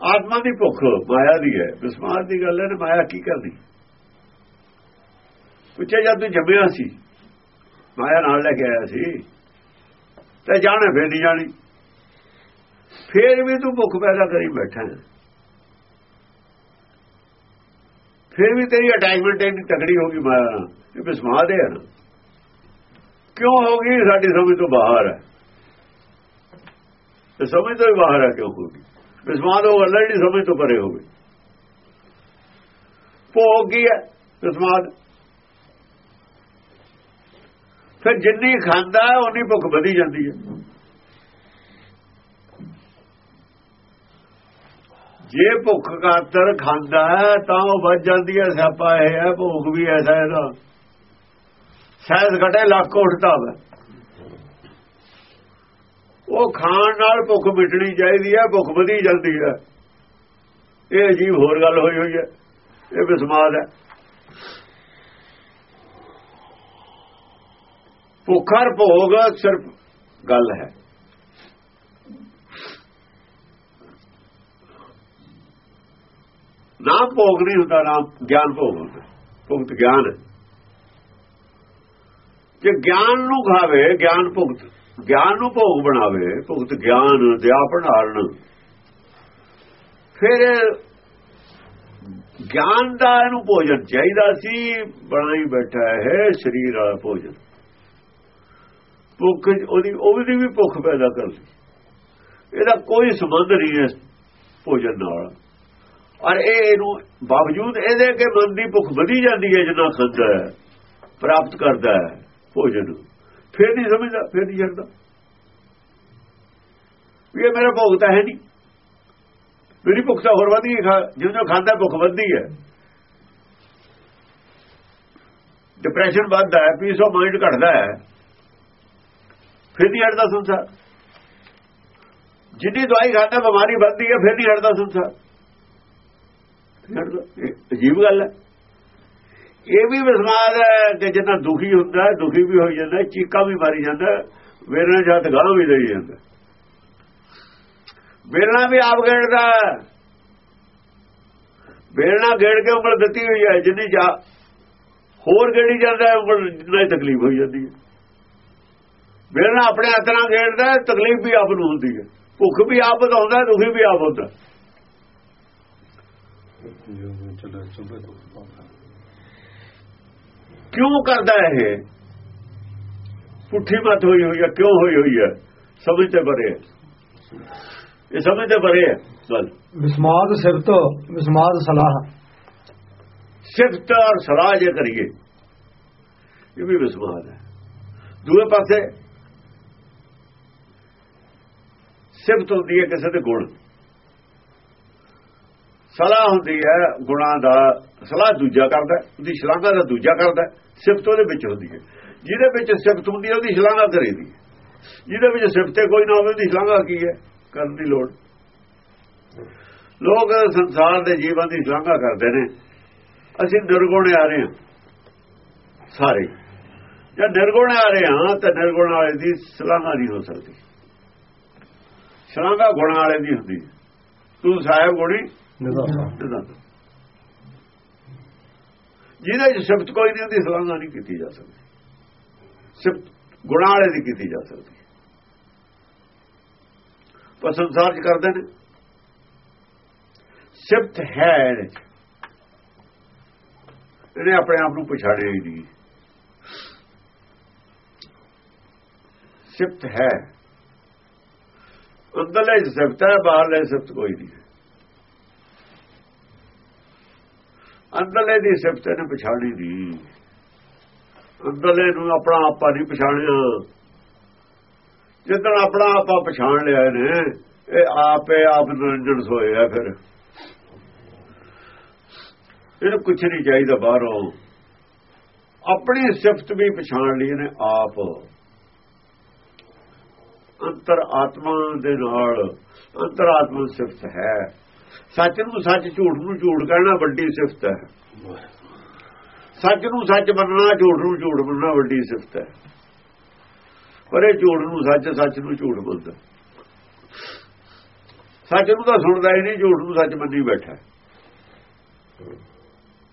Speaker 2: ਆਤਮਾ ਦੀ ਭੁੱਖ ਮਾਇਆ ਦੀ ਹੈ। ਵਿਸਮਾਦ ਦੀ ਗੱਲ ਹੈ, ਨਾ ਮਾਇਆ ਕੀ ਕਰਦੀ? ਪੁੱਛਿਆ, ਜਦ ਤੂੰ ਜੰਮਿਆ ਸੀ, ਮਾਇਆ ਨਾਲ ਲੈ ਕੇ ਆਇਆ ਸੀ, ਤੇ ਜਾਣੇ ਫੇਰ ਨਹੀਂ ਜਾਣੀ। ਫੇਰ ਵੀ ਤੂੰ ਭੁੱਖ ਪੈਦਾ ਕਰੀ ਬੈਠਾ ਹੈ ਫਿਰ ਵੀ ਤੇਰੀ ਅਟੈਚਮੈਂਟ ਇੰਨੀ ਤਕੜੀ ਹੋ ਗਈ ਮਾਇਆ ਨਾਲ ਇਹ ਬਿਸਮਾਦ ਹੈ ਨਾ ਕਿਉਂ ਹੋ ਗਈ ਸਾਡੀ ਸਮਝ ਤੋਂ ਬਾਹਰ ਹੈ ਤੇ ਸਮਝ ਤੋਂ ਬਾਹਰ ਹੈ ਕਿਉਂ ਹੋ ਗਈ ਬਿਸਮਾਦ ਉਹ ਅੱਲਾ ਜਿਹੜੀ ਸਮਝ ਤੋਂ ਪਰੇ ਹੋ ਗਈ ਭੋਗ ਗਈ ਹੈ ਬਿਸਮਾਦ ਫਿਰ ਜਿੰਨੀ ਖਾਂਦਾ ਹੈ ਉਨੀ ਭੁੱਖ ਵਧੀ ਜਾਂਦੀ ਹੈ ਜੇ ਭੁੱਖ ਕਾਤਰ ਖਾਂਦਾ ਤਾਂ ਉਹ ਵੱਜ ਜਾਂਦੀ ਹੈ ਸਿਆਪਾ ਇਹ ਹੈ, ਭੁੱਖ ਵੀ ਐਸਾ ਇਹਦਾ ਸਹਿਜ ਘਟੇ ਲੱਖ ਉੱਠਦਾ ਵਾ। ਉਹ ਖਾਣ ਨਾਲ ਭੁੱਖ ਮਿਟਣੀ ਚਾਹੀਦੀ ਹੈ, ਭੁੱਖ ਵਧੀ ਜਾਂਦੀ ਹੈ। ਇਹ ਅਜੀਬ ਹੋਰ ਗੱਲ ਹੋਈ ਹੋਈ ਹੈ। ਇਹ ਬਿਸਮਾਦ ਹੈ। ਭੁੱਖਰ ਭੋਗ ਸਿਰਫ ਗੱਲ ਹੈ। ਨਾਮ ਭੋਗ ਨਹੀਂ ਹੁੰਦਾ ਨਾਮ ਗਿਆਨ ਭੋਗ ਹੁੰਦਾ। ਭੁਗਤ ਗਿਆਨ ਜੇ ਗਿਆਨ ਨੂੰ ਖਾਵੇ, ਗਿਆਨ ਭੁਗਤ, ਗਿਆਨ ਨੂੰ ਭੋਗ ਬਣਾਵੇ, ਭੁਗਤ ਗਿਆਨ ਦਿਆ ਪੜਾਲਣ ਫਿਰ ਗਿਆਨ ਦਾ ਇਹਨੂੰ ਭੋਜਨ ਚਾਹੀਦਾ ਸੀ ਬਣਾਈ ਬੈਠਾ ਹੈ, ਸਰੀਰ ਵਾਲਾ ਭੋਜਨ। ਭੁੱਖ ਉਹਦੀ ਉਹਦੀ ਵੀ ਭੁੱਖ ਪੈਦਾ ਕਰਦੀ। ਇਹਦਾ ਕੋਈ ਸੰਬੰਧ ਨਹੀਂ ਹੈ ਭੋਜਨ ਨਾਲ। ਔਰ ਇਹ ਇਹਨੂੰ ਬਾਵਜੂਦ ਇਹਦੇ ਕਿ ਮਨ ਦੀ ਭੁੱਖ ਵਧੀ ਜਾਂਦੀ ਹੈ, ਜਿੰਨਾ ਖਾਂਦਾ ਹੈ, ਪ੍ਰਾਪਤ ਕਰਦਾ ਹੈ, ਭੋਜਨ। ਫਿਰ ਨਹੀਂ ਸਮਝਦਾ, ਫਿਰ ਨਹੀਂ ਛੱਡਦਾ। ਇਹ ਮੇਰਾ ਭੋਗ ਤਾਂ ਹੈ ਨਹੀਂ। ਮੇਰੀ ਭੁੱਖ ਤਾਂ ਹੋਰ ਵਧੀ ਖਾ ਜਿਉਂ ਖਾਂਦਾ ਭੁੱਖ ਵਧਦੀ ਹੈ। ਡਿਪਰੈਸ਼ਨ ਵੱਧਦਾ ਹੈ ਪੀਸ ਆਫ ਮਾਈਂਡ ਘਟਦਾ ਹੈ। ਫਿਰ ਨਹੀਂ ਹਟਦਾ ਸੰਸਾਰ। ਜਿੰਨੀ ਦਵਾਈ ਖਾਂਦਾ, ਬਿਮਾਰੀ ਵੱਧਦੀ ਹੈ, ਫਿਰ ਨਹੀਂ ਹਟਦਾ ਸੰਸਾਰ। ਅਜੀਬ ਗੱਲ ਹੈ। ਇਹ ਵੀ ਵਿਸਮਾਦ ਹੈ ਕਿ ਜਿੰਨਾ ਦੁਖੀ ਹੁੰਦਾ ਦੁਖੀ ਵੀ ਹੋਈ ਜਾਂਦਾ ਚੀਕਾਂ ਵੀ ਮਾਰੀ ਜਾਂਦਾ ਵੇਰਣਾ ਜਦ ਗਾਂ ਵੀ ਦੇਈ ਜਾਂਦਾ ਵੇਰਣਾ ਵੀ ਆਪ ਗੇੜਦਾ ਵੇਰਣਾ ਗੇੜ ਕੇ ਉਂਗਲ ਦਿੱਤੀ ਹੋਈ ਹੈ, ਜਿੰਨੀ ਜਾ ਹੋਰ ਗੇੜੀ ਜਾਂਦਾ ਉਂਗਲ ਜਿੰਨਾ ਤਕਲੀਫ ਹੋਈ ਜਾਂਦੀ ਹੈ। ਵੇਰਣਾ ਆਪਣੇ ਹੱਥ ਨਾਲ ਗੇੜਦਾ ਤਕਲੀਫ ਵੀ ਆਪ ਨੂੰ ਹੁੰਦੀ ਹੈ। ਭੁੱਖ ਵੀ ਆਪ ਵਧਾਉਂਦਾ ਦੁਖੀ ਵੀ ਆਪ ਹੁੰਦਾ ਕਿਉਂ ਕਰਦਾ ਇਹ? ਪੁੱਠੀ ਮਤ ਹੋਈ ਹੋਈ ਹੈ ਕਿਉਂ ਹੋਈ ਹੋਈ ਹੈ? ਸਮਝ ਤੇ ਬਰੇ ਇਹ ਸਮਝ ਤੇ ਬਰੇ ਗੱਲ
Speaker 1: ਵਿਸਮਾਦ ਸਿਫਤ ਵਿਸਮਾਦ ਸਲਾਹ।
Speaker 2: ਸਿਫਤ ਔਰ ਸਲਾਹ ਜੇ ਕਰੀਏ ਇਹ ਵੀ ਵਿਸਮਾਦ ਹੈ। ਦੂਏ ਪਾਸੇ ਸਿਫਤ ਹੁੰਦੀ ਹੈ ਕਿਸੇ ਦੇ ਗੁਣ। ਸਲਾਹ ਹੁੰਦੀ ਹੈ, ਗੁਣਾ ਦਾ ਸਲਾਹ ਦੂਜਾ ਕਰਦਾ ਉਹਦੀ ਸ਼ਲਾਘਾ ਦਾ ਦੂਜਾ ਕਰਦਾ ਸਿਫਤ ਉਹਦੇ ਵਿੱਚ ਹੁੰਦੀ ਹੈ। ਜਿਹਦੇ ਵਿੱਚ ਸਿਫਤ ਹੁੰਦੀ ਹੈ, ਉਹਦੀ ਸ਼ਲਾਘਾ ਕਰੀਦੀ ਜਿਹਦੇ ਵਿੱਚ ਸਿਫਤੇ ਕੋਈ ਨਾ ਹੋਵੇ, ਉਹਦੀ ਸ਼ਲਾਘਾ ਕੀ ਹੈ? ਕਰਨ ਦੀ ਲੋੜ। ਲੋਕ ਸੰਸਾਰ ਦੇ ਜੀਵਨ ਦੀ ਸ਼ਲਾਘਾ ਕਰਦੇ ਨੇ। ਅਸੀਂ ਨਿਰਗੁਣ ਆ ਰਹੇ ਹਾਂ, ਸਾਰੇ। ਜਦ ਨਿਰਗੁਣ ਆ ਰਹੇ ਹਾਂ, ਤਾਂ ਨਿਰਗੁਣ ਵਾਲੇ ਦੀ ਸ਼ਲਾਘਾ ਨਹੀਂ ਹੋ ਸਕਦੀ। ਸ਼ਲਾਘਾ ਗੁਣ ਵਾਲੇ ਦੀ ਹੁੰਦੀ ਤੂੰ ਸਾਹਿਬ ਗੁਣੀ ਜਿਹਦੇ ਚ ਸਿਫਤ ਕੋਈ ਨਹੀਂ ਹੁੰਦੀ, ਸਲਾਹਾਂ ਨਹੀਂ ਕੀਤੀ ਜਾ ਸਕਦੀ। ਸਿਫਤ ਗੁਣਾਂ ਵਾਲੇ ਦੀ ਕੀਤੀ ਜਾ ਸਕਦੀ। ਪਰ ਸੰਸਾਰ ਚ ਕਰਦੇ ਨੇ। ਸਿਫਤ ਹੈ ਇਹਨੇ ਆਪਣੇ ਆਪ ਨੂੰ ਪਛਾੜਿਆ ਹੀ ਨਹੀਂ। ਸਿਫਤ ਹੈ। ਅੰਦਰਲੇ ਸਿਫਤ ਹੈ, ਬਾਹਰਲੇ ਸਿਫਤ ਕੋਈ ਨਹੀਂ ਅੰਦਰਲੇ ਦੀ ਸਿਫਤ ਨੇ ਪਛਾਣੀ ਦੀ ਅੰਦਰਲੇ ਨੂੰ ਆਪਣਾ ਆਪਾ ਨਹੀਂ ਪਛਾਣਿਆ। ਜਿੱਦਣ ਆਪਣਾ ਆਪਾ ਪਛਾਣ ਲਿਆ ਨੇ ਇਹ ਆਪੇ ਆਪ ਨਿਰੰਜਨ ਸੋਇਆ ਫਿਰ। ਇਹਨੂੰ ਕੁਛ ਨਹੀਂ ਚਾਹੀਦਾ ਬਾਹਰੋਂ। ਆਪਣੀ ਸਿਫਤ ਵੀ ਪਛਾਣ ਲਈ ਨੇ ਆਪ। ਅੰਤਰ ਆਤਮਾ ਦੇ ਨਾਲ ਅੰਤਰ ਆਤਮਾ ਸਿਫਤ ਹੈ। ਸੱਚ ਨੂੰ ਸੱਚ ਝੂਠ ਨੂੰ ਝੂਠ ਕਹਿਣਾ ਵੱਡੀ ਸਿਫਤ ਹੈ। ਸੱਚ ਨੂੰ ਸੱਚ ਮੰਨਣਾ, ਝੂਠ ਨੂੰ ਝੂਠ ਮੰਨਣਾ ਵੱਡੀ ਸਿਫਤ ਹੈ। ਪਰ ਇਹ ਝੂਠ ਨੂੰ ਸੱਚ ਸੱਚ ਨੂੰ ਝੂਠ ਬੋਲਦਾ ਸੱਚ ਨੂੰ ਤਾਂ ਸੁਣਦਾ ਹੀ ਨਹੀਂ, ਝੂਠ ਨੂੰ ਸੱਚ ਮੰਨੀ ਬੈਠਾ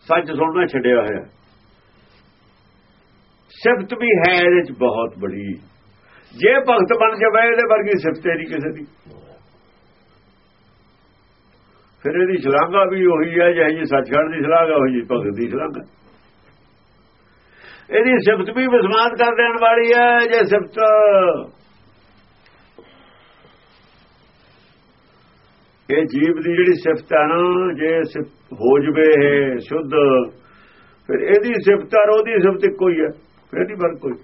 Speaker 2: ਸੱਚ ਸੁਣਨਾ ਛੱਡਿਆ ਹੋਇਆ ਸਿਫਤ ਵੀ ਹੈ ਇਹਦੇ ਚ ਬਹੁਤ ਬੜੀ। ਜੇ ਭਗਤ ਬਣ ਜਾਵੇ ਇਹਦੇ ਵਰਗੀ ਸਿਫਤ ਨਹੀਂ ਕਿਸੇ ਦੀ। ਫਿਰ ਇਹਦੀ ਸ਼ਲਾਘਾ ਵੀ ਉਹੀ ਹੈ ਜਿਹੇ ਜੀ ਸੱਚਖੰਡ ਦੀ ਸ਼ਲਾਘਾ ਹੋਈ ਜੀ ਭਗਤ ਦੀ ਸ਼ਲਾਘਾ। ਇਹਦੀ ਸਿਫਤ ਵੀ ਵਿਸਮਾਨ ਕਰ ਦੇਣ ਵਾਲੀ ਹੈ, ਜੇ ਸਿਫਤ। ਇਹ ਜੀਵ ਦੀ ਜਿਹੜੀ ਸਿਫਤ ਹੈ ਨਾ, ਜੇ ਹੋ ਜਵੇ ਇਹ ਸ਼ੁੱਧ, ਫਿਰ ਇਹਦੀ ਸਿਫਤ ਔਰ ਉਹਦੀ ਸਿਫਤ ਇੱਕੋ ਹੀ ਹੈ, ਫਿਰ ਨਹੀਂ ਫ਼ਰਕ ਕੋਈ।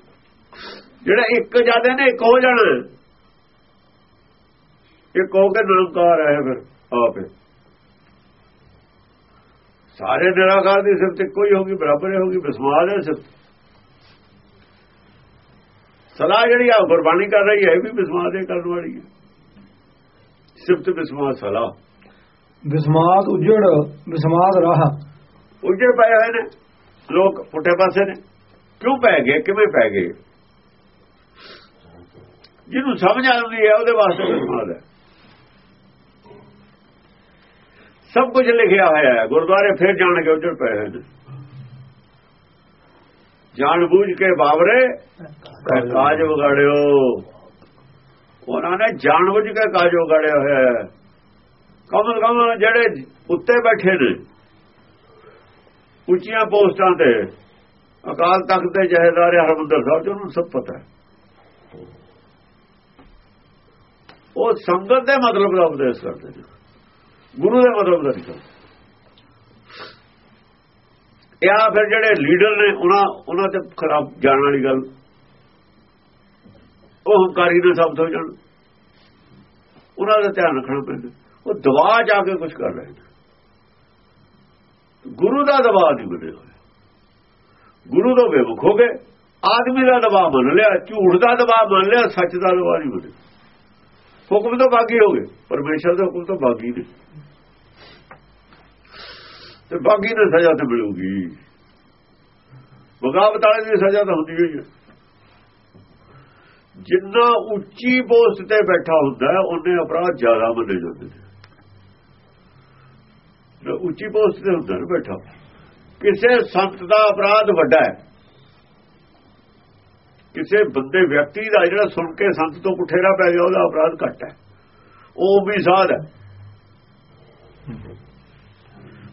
Speaker 2: ਜਿਹੜਾ ਇੱਕ ਜਾਂਦੇ ਨੇ, ਇੱਕ ਹੋ ਜਾਣਾ। ਇੱਕ ਹੋ ਕੇ ਨਿਰੰਕਾਰ ਹੈ ਫਿਰ, ਆਪੇ ਸਾਰੇ ਨਿਰਾਕਾਰ ਦੀ ਸਿਫਤ ਇੱਕੋ ਹੀ ਹੋਗੀ ਬਰਾਬਰ ਹੋਗੀ ਬਸਮਾਲ ਹੈ ਸਿਫਤ। ਸਲਾਹ ਜਿਹੜੀ ਆ ਗੁਰਬਾਣੀ ਕਰ ਰਹੀ ਹੈ ਇਹ ਵੀ ਬਿਸਮਾਦ ਦੇ ਕਰਨ ਵਾਲੀ ਹੈ। ਸਿਫਤ ਬਿਸਮਾਦ ਸਲਾਹ।
Speaker 1: ਬਿਸਮਾਦ ਉਜੜ ਬਿਸਮਾਦ ਰਾਹ।
Speaker 2: ਉਜੜ ਪਏ ਹੋਏ ਨੇ ਲੋਕ ਪੁੱਠੇ ਪਾਸੇ ਨੇ। ਕਿਉਂ ਪੈ ਗਏ ਕਿਵੇਂ ਪੈ ਗਏ? ਜਿਹਨੂੰ ਸਮਝ ਆਉਂਦੀ ਹੈ ਉਹਦੇ ਵਾਸਤੇ ਬਿਸਮਾਦ ਹੈ। ਸਭ ਕੁਝ ਲਿਖਿਆ ਹੋਇਆ ਹੈ। ਗੁਰਦੁਆਰੇ ਫੇਰ ਜਾਣ ਕੇ ਉਜੜ ਪਏ ਹੋਏ ਨੇ। ਜਾਣ ਬੂਝ ਕੇ ਬਾਵਰੇ ਕਾਜ ਵਿਗਾੜਿਓ। ਉਹਨਾਂ ਨੇ ਜਾਣ ਬੁੱਝ ਕੇ ਕਾਜ ਵਿਗਾੜਿਆ ਹੋਇਆ ਹੈ। ਕਮ ਕਮ ਜਿਹੜੇ ਉੱਤੇ ਬੈਠੇ ਨੇ, ਉੱਚੀਆਂ ਪੋਸਟਾਂ ਤੇ, ਅਕਾਲ ਤਖਤ ਦੇ ਜਹੇਦਾਰ ਹਰਮੰਦਰ ਸਾਹਿਬ ਜੀ ਨੂੰ ਸਭ ਪਤਾ ਹੈ। ਉਹ ਸੰਗਤ ਦੇ ਮਤਲਬ ਦਾ ਉਪਦੇਸ਼ ਕਰਦੇ ਨੇ ਗੁਰੂ ਦੇ ਮਤਲਬ ਦਾ ਨਹੀਂ ਇਹ ਆ ਫਿਰ ਜਿਹੜੇ ਲੀਡਰ ਨੇ, ਉਹਨਾਂ ਉਹਨਾਂ ਤੇ ਖਰਾਬ ਜਾਣ ਵਾਲੀ ਗੱਲ। ਉਹ ਹੰਕਾਰੀ ਦੇ ਸ਼ਬਦ ਹੋ ਜਾਣ। ਉਹਨਾਂ ਦਾ ਧਿਆਨ ਰੱਖਣਾ ਪੈਂਦਾ। ਉਹ ਦਬਾਅ ਜਾ ਕੇ ਕੁਝ ਕਰ ਰਹੇ ਨੇ। ਗੁਰੂ ਦਾ ਦਬਾਅ ਨਹੀਂ ਬਣੇ ਹੋਏ ਗੁਰੂ ਤੋਂ ਬੇਵਕੂਫ ਹੋ ਗਏ। ਆਦਮੀ ਦਾ ਦਬਾਅ ਮੰਨ ਲਿਆ, ਝੂਠ ਦਾ ਦਬਾਅ ਮੰਨ ਲਿਆ, ਸੱਚ ਦਾ ਦਬਾਅ ਨਹੀਂ ਬਣੇ ਹੁਕਮ ਤੋਂ ਬਾਗੀ ਹੋ ਗਏ। ਪਰਮੇਸ਼ਰ ਦੇ ਹੁਕਮ ਤੋਂ ਬਾਗੀ ਨੇ। ਤੇ ਬਾਗੀ ਨੂੰ ਸਜ਼ਾ ਤੇ ਮਿਲੂਗੀ। ਬਗਾਵਤ ਵਾਲੇ ਦੀ ਸਜ਼ਾ ਤਾਂ ਹੁੰਦੀ ਹੋਈ ਹੈ। ਜਿੰਨਾ ਉੱਚੀ ਪੋਸਟ ਤੇ ਬੈਠਾ ਹੁੰਦਾ ਹੈ, ਉਹਨੇ ਅਪਰਾਧ ਜ਼ਿਆਦਾ ਮੰਨੇ ਜਾਂਦੇ ਨੇ ਉੱਚੀ ਪੋਸਟ ਤੇ ਹੁੰਦਾ ਨਾ ਬੈਠਾ। ਕਿਸੇ ਸੰਤ ਦਾ ਅਪਰਾਧ ਵੱਡਾ ਹੈ। ਕਿਸੇ ਬੰਦੇ, ਵਿਅਕਤੀ ਦਾ ਜਿਹੜਾ ਸੁਣ ਕੇ ਸੰਤ ਤੋਂ ਕੁਠੇਰਾ ਪੈ ਗਿਆ, ਉਹਦਾ ਅਪਰਾਧ ਘੱਟ ਹੈ। ਉਹ ਵੀ ਸਾਧ ਹੈ।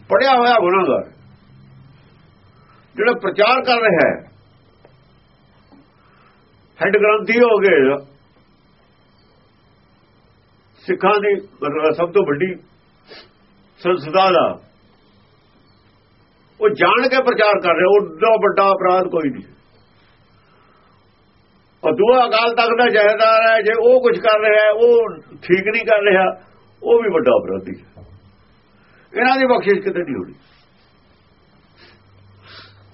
Speaker 2: ਪੜਿਆ ਹੋਇਆ ਗੁਨਾਹਗਰ ਜਿਹੜਾ ਪ੍ਰਚਾਰ ਕਰ ਰਿਹਾ ਹੈ ਹੈਡ ਗ੍ਰੰਥੀ ਹੋ ਗਏ ਸਿੱਖਾਂ ਦੀ ਸਭ ਤੋਂ ਵੱਡੀ ਸੰਸਥਾ ਦਾ, ਉਹ ਜਾਣ ਕੇ ਪ੍ਰਚਾਰ ਕਰ ਰਿਹਾ, ਉਹਦਾ ਵੱਡਾ ਅਪਰਾਧ ਕੋਈ ਨਹੀਂ। ਦੂਆ ਅਕਾਲ ਤਖਤ ਦਾ ਜਹੇਦਾਰ ਹੈ, ਜੇ ਉਹ ਕੁਝ ਕਰ ਰਿਹਾ ਹੈ, ਉਹ ਠੀਕ ਨਹੀਂ ਕਰ ਰਿਹਾ, ਉਹ ਵੀ ਵੱਡਾ ਅਪਰਾਧੀ ਹੈ। ਇਹਨਾਂ ਦੀ ਬਖਸ਼ਿਸ਼ ਕਿਤੇ ਨਹੀਂ ਹੋਣੀ।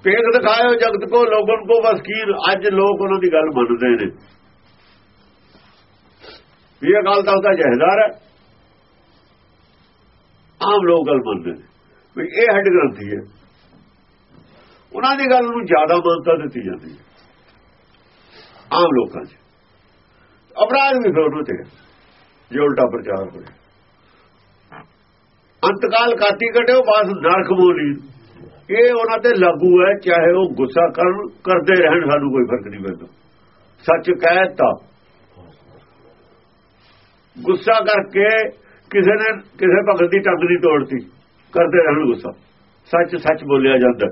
Speaker 2: ਪੇਗ ਦਿਖਾਇਓ ਜਗਤ ਕੋ, ਲੋਗਨ ਕੋ ਵਸਕੀਰ ਅੱਜ ਲੋਕ ਉਹਨਾਂ ਦੀ ਗੱਲ ਮੰਨਦੇ ਨੇ। ਇਹ ਅਕਾਲ ਤਖਤ ਦਾ ਜਹੇਦਾਰ ਹੈ। ਆਮ ਲੋਕ ਗੱਲ ਮੰਨਦੇ ਨੇ। ਵੀ ਇਹ ਹੈਡ ਗ੍ਰੰਥੀ ਹੈ। ਉਹਨਾਂ ਦੀ ਗੱਲ ਨੂੰ ਜ਼ਿਆਦਾ ਮਾਨਤਾ ਦਿੱਤੀ ਜਾਂਦੀ ਹੈ। ਆਮ ਲੋਕਾਂ 'ਚ। ਅਪਰਾਧ ਵੀ ਫਿਰ ਉਹਨੂੰ ਤੇ ਜੇ ਉਲਟਾ ਪ੍ਰਚਾਰ ਹੋਇਆ। ਅੰਤਕਾਲ ਕਾਤੀ ਕੱਢਿਓ, ਬਾਸ ਨਰਕ ਮੋਲੀ ਇਹ ਉਹਨਾਂ ਤੇ ਲਾਗੂ ਹੈ, ਚਾਹੇ ਉਹ ਗੁੱਸਾ ਕਰਨ, ਕਰਦੇ ਰਹਿਣ, ਸਾਨੂੰ ਕੋਈ ਫ਼ਰਕ ਨਹੀਂ ਪੈਂਦਾ। ਸੱਚ ਕਹਿਤਾ ਗੁੱਸਾ ਕਰਕੇ ਕਿਸੇ ਨੇ, ਕਿਸੇ ਭਗਤ ਦੀ ਟੰਗ ਨਹੀਂ ਤੋੜਤੀ। ਕਰਦੇ ਰਹਿਣ ਗੁੱਸਾ। ਸੱਚ ਸੱਚ ਬੋਲਿਆ ਜਾਂਦਾ।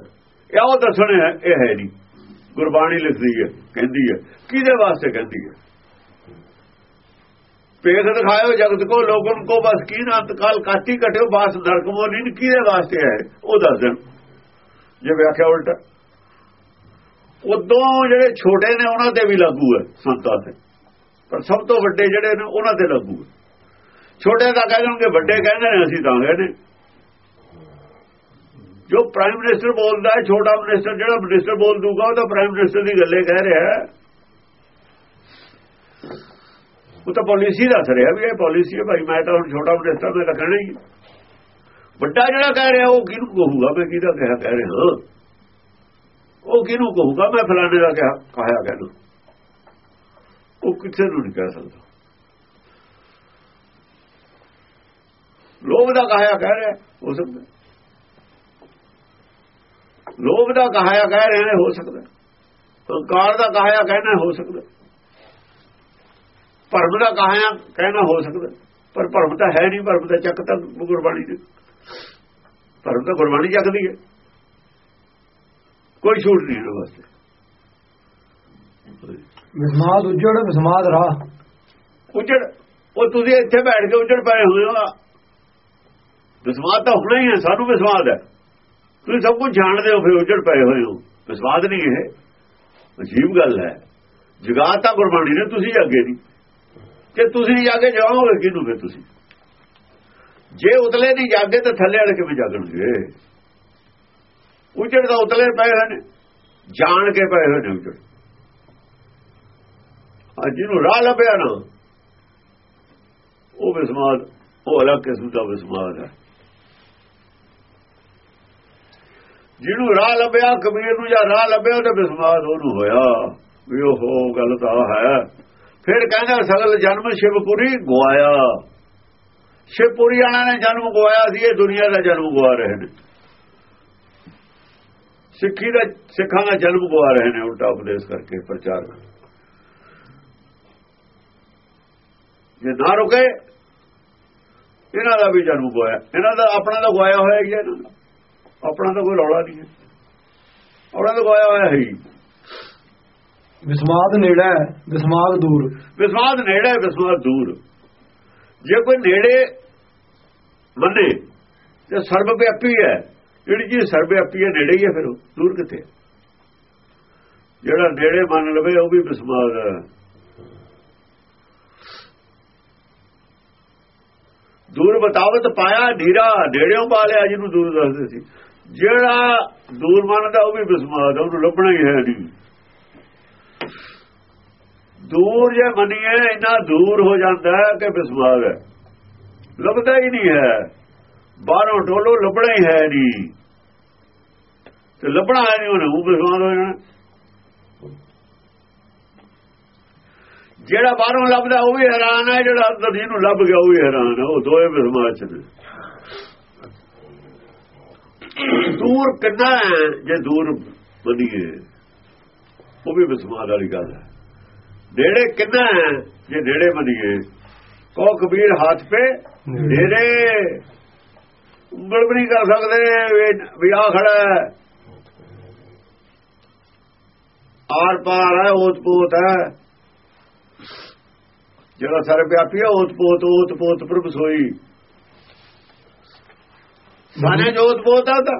Speaker 2: ਇਹ ਉਹ ਦੱਸਣੇ ਇਹ ਹੈ ਨਹੀਂ। ਗੁਰਬਾਣੀ ਲਿਖਦੀ ਹੈ, ਕਹਿੰਦੀ ਹੈ। ਕਿਹਦੇ ਵਾਸਤੇ ਕਹਿੰਦੀ ਹੈ? ਪੇਖ ਦਿਖਾਇਓ ਜਗਤ ਕੋ, ਲੋਕਨ ਕੋ, ਬਸ ਕੀ ਨਾ ਅੰਤਕਾਲ ਕਾਤੀ ਕਟਿਓ ਬਾਸ ਨਰਕ ਮੋਲੀ ਕਿਹਦੇ ਵਾਸਤੇ ਹੈ ਉਹ ਦੱਸ ਦੇਣ। ਜੇ ਵਿਆਖਿਆ ਉਲਟਾ। ਉਦੋਂ ਜਿਹੜੇ ਛੋਟੇ ਨੇ, ਉਹਨਾਂ ਤੇ ਵੀ ਲਾਗੂ ਹੈ, ਸੰਤਾਂ ਤੇ। ਪਰ ਸਭ ਤੋਂ ਵੱਡੇ ਜਿਹੜੇ ਨੇ, ਉਹਨਾਂ ਤੇ ਲਾਗੂ ਹੈ। ਛੋਟੇ ਦਾ ਕਹਿ ਦੇਣਗੇ ਵੱਡੇ ਕਹਿੰਦੇ ਨੇ, ਅਸੀਂ ਤਾਂ ਕਹਿੰਦੇ ਜੋ ਪ੍ਰਾਈਮ ਮਿਨਿਸਟਰ ਬੋਲਦਾ ਹੈ, ਛੋਟਾ ਮਿਨਿਸਟਰ ਜਿਹੜਾ ਮਿਨਿਸਟਰ ਬੋਲ ਦੂਗਾ, ਉਹ ਤਾਂ ਪ੍ਰਾਈਮ ਮਿਨਿਸਟਰ ਦੀ ਗੱਲੇ ਕਹਿ ਰਿਹਾ ਉਹ ਤਾਂ ਪਾਲਿਸੀ ਦੱਸ ਰਿਹਾ ਵੀ ਇਹ ਪਾਲਿਸੀ ਹੈ, ਭਾਈ ਮੈਂ ਤਾਂ ਹੁਣ ਛੋਟਾ ਮਿਨਿਸਟਰ ਮੈਂ ਰੱਖਣਾ ਹੀ ਵੱਡਾ ਜਿਹੜਾ ਕਹਿ ਰਿਹਾ, ਉਹ ਕਿਹਨੂੰ ਕਹੂਗਾ? ਮੈਂ ਕਿਹਦਾ ਕਿਹਾ ਕਹਿ ਰਿਹਾ? ਉਹ ਕਿਹਨੂੰ ਕਹੂਗਾ? ਮੈਂ ਫਲਾਣੇ ਦਾ ਕਿਹਾ ਕਹਾਇਆ ਕਹਿੰਦਾ ਕਿਸੇ ਨੂੰ ਨਹੀਂ ਕਹਿ ਸਕਦਾ। ਲੋਭ ਦਾ ਕਹਾਇਆ ਕਹਿ ਰਿਹਾ ਹੋ ਸਕਦਾ ਲੋਭ ਦਾ ਕਹਾਇਆ ਕਹਿ ਰਹੇ ਨੇ ਹੋ ਸਕਦਾ ਹੰਕਾਰ ਦਾ ਕਹਾਇਆ ਕਹਿਣਾ ਹੋ ਸਕਦਾ ਭਰਮ ਦਾ ਕਹਾਇਆ ਕਹਿਣਾ ਹੋ ਸਕਦਾ ਪਰ ਭਰਮ ਤਾਂ ਹੈ ਨਹੀਂ ਭਰਮ ਦਾ ਚੱਕ ਤਾਂ ਗੁਰਬਾਣੀ ਦੇ। ਭਰਮ ਤਾਂ ਗੁਰਬਾਣੀ ਚੱਕਦੀ ਹੈ। ਕੋਈ ਛੂਟ ਨਹੀਂ ਉਹਦੇ ਵਾਸਤੇ।
Speaker 1: ਵਿਸਮਾਦ ਉਜੜ ਵਿਸਮਾਦ ਰਾਹ।
Speaker 2: ਉਜੜ ਉਹ ਤੁਸੀਂ ਇੱਥੇ ਬੈਠ ਕੇ ਉਜੜ ਪਏ ਹੋਏ ਹੋ। ਵਿਸਵਾਦ ਤਾਂ ਹੋਣਾ ਹੀ ਹੈ ਸਾਨੂੰ ਵਿਸਵਾਦ ਹੈ। ਤੁਸੀਂ ਸਭ ਕੁਝ ਜਾਣਦੇ ਹੋ, ਫਿਰ ਉਜੜ ਪਏ ਹੋਏ ਹੋ। ਵਿਸਵਾਦ ਨਹੀਂ ਇਹ। ਅਜੀਬ ਗੱਲ ਹੈ। ਜਗਾਤ ਤਾਂ ਗੁਰਬਾਣੀ ਨੇ, ਤੁਸੀਂ ਜਾਗੇ ਨਹੀਂ। ਜੇ ਤੁਸੀਂ ਜਾ ਕੇ ਜਾਓਗੇ, ਕਿਹਨੂੰ ਫਿਰ ਤੁਸੀਂ? ਜੇ ਉਤਲੇ ਨਹੀਂ ਜਾਗੇ ਤਾਂ ਥੱਲੇ ਵਾਲੇ ਕਿਵੇਂ ਜਾਗਣਗੇ? ਉਜੜ ਦਾ ਉਤਲੇ ਪਏ ਹੋਏ ਨੇ। ਜਾਣ ਕੇ ਪਏ ਹੋਏ ਨੇ ਉਜੜ। ਜਿਹਨੂੰ ਰਾਹ ਲੱਭਿਆ ਨਾ, ਉਹ ਵਿਸਮਾਦ, ਉਹ ਅਲੱਗ ਕਿਸਮ ਦਾ ਵਿਸਮਾਦ ਹੈ। ਜਿਹਨੂੰ ਰਾਹ ਲੱਭਿਆ, ਕਬੀਰ ਨੂੰ ਜਾਂ ਰਾਹ ਲੱਭਿਆ, ਉਹਦੇ ਵਿਸ਼ਵਾਸ ਉਹਨੂੰ ਹੋਇਆ। ਵੀ ਉਹ ਗੱਲ ਤਾਂ ਹੈ। ਫਿਰ ਕਹਿੰਦਾ, ਸਗਲ ਜਨਮ ਸ਼ਿਵਪੁਰੀ ਗਵਾਇਆ। ਸ਼ਿਵਪੁਰੀ ਵਾਲਿਆਂ ਨੇ ਜਨਮ ਗਵਾਇਆ ਸੀ, ਇਹ ਦੁਨੀਆ ਦਾ ਜਨਮ ਗਵਾ ਰਹੇ ਨੇ। ਸਿੱਖੀ ਦਾ, ਸਿੱਖਾਂ ਦਾ ਜਨਮ ਗਵਾ ਰਹੇ ਨੇ, ਉਲਟਾ ਉਪਦੇਸ਼ ਕਰਕੇ ਪ੍ਰਚਾਰ ਜੇ ਨਾ ਰੁਕੇ, ਇਹਨਾਂ ਦਾ ਵੀ ਜਨਮ ਗਵਾਇਆ। ਇਹਨਾਂ ਦਾ, ਆਪਣਾ ਦਾ ਗਵਾਇਆ ਹੋਇਆ ਗਿਆ ਇਹਨਾਂ ਦਾ। ਆਪਣਾ ਤਾਂ ਕੋਈ ਰੌਲਾ ਨਹੀਂ ਹੈ। ਉਹਨਾਂ ਦਾ ਗਵਾਇਆ ਹੋਇਆ ਹੈ
Speaker 1: ਵਿਸਮਾਦ ਨੇੜਾ ਹੈ ਵਿਸਮਾਦ ਦੂਰ।
Speaker 2: ਵਿਸਵਾਦ ਨੇੜੇ ਹੈ ਵਿਸਵਾਦ ਦੂਰ। ਜੇ ਕੋਈ ਨੇੜੇ ਮੰਨੇ ਤੇ ਸਰਬ ਵਿਆਪੀ ਹੈ ਜਿਹੜੀ ਜੀ ਸਰਬ ਵਿਆਪੀ ਹੈ ਨੇੜੇ ਹੀ ਹੈ ਫਿਰ ਉਹ ਦੂਰ ਕਿੱਥੇ ਜਿਹੜਾ ਨੇੜੇ ਮੰਨ ਲਵੇ ਉਹ ਵੀ ਵਿਸਵਾਦ ਹੈ। ਦੂਰ ਬਤਾਵਤ ਪਾਇਆ ਢੀਰਾ ਨੇੜਿਓਂ ਪਾ ਲਿਆ ਜਿਹਨੂੰ ਦੂਰ ਦੱਸਦੇ ਸੀ। ਜਿਹੜਾ ਦੂਰ ਮੰਨਦਾ ਉਹ ਵੀ ਵਿਸਮਾਦ ਉਹਨੂੰ ਲੱਭਣਾ ਹੀ ਹੈ ਨਹੀਂ। ਦੂਰ ਜੇ ਮੰਨੀਏ, ਇੰਨਾ ਦੂਰ ਹੋ ਜਾਂਦਾ ਹੈ ਕਿ ਬਿਸਮਾਦ ਹੈ। ਲੱਭਦਾ ਹੀ ਨਹੀਂ ਹੈ। ਬਾਹਰੋਂ ਢੋਲੋ ਲੱਭਣਾ ਹੀ ਹੈ ਨਹੀਂ। ਤੇ ਲੱਭਣਾ ਹੈ ਨਹੀਂ ਉਹਨੂੰ, ਉਹ ਵਿਸਮਾਦ ਹੋ ਜਾਣਾ। ਜਿਹੜਾ ਬਾਹਰੋਂ ਲੱਭਦਾ ਉਹ ਵੀ ਹੈਰਾਨ ਹੈ, ਜਿਹੜਾ ਅੰਦਰ ਜਿਹਨੂੰ ਲੱਭ ਗਿਆ ਉਹ ਵੀ ਹੈਰਾਨ ਹੈ। ਉਹ ਦੋਏ ਵਿਸਮਾਦ ਚ ਨੇ। ਦੂਰ ਕਿੰਨਾ ਹੈ? ਜੇ ਦੂਰ ਮੰਨੀਏ ਉਹ ਵੀ ਵਿਸਮਾਦ ਵਾਲੀ ਗੱਲ ਹੈ। ਨੇੜੇ ਕਿੰਨਾ ਹੈ? ਜੇ ਨੇੜੇ ਮੰਨੀਏ ਕੋ ਕਬੀਰ ਹੱਥ ਪੇ ਨੇੜੇ। ਉਂਗਲ ਵੀ ਨਹੀਂ ਕਰ ਸਕਦੇ, ਵੀ ਆ ਖੜਾ ਹੈ। ਆਰ ਪਾਰ ਹੈ ਉਤ ਪੋਤ ਹੈ। ਜਿਹੜਾ ਸਰਬ ਵਿਆਪੀ ਹੈ ਉਤ ਪੋਤ ਉਤ ਪੋਤ ਪ੍ਰਭ ਸੋਈ। ਸਾਨੇ ਜੋਤ ਤਾਂ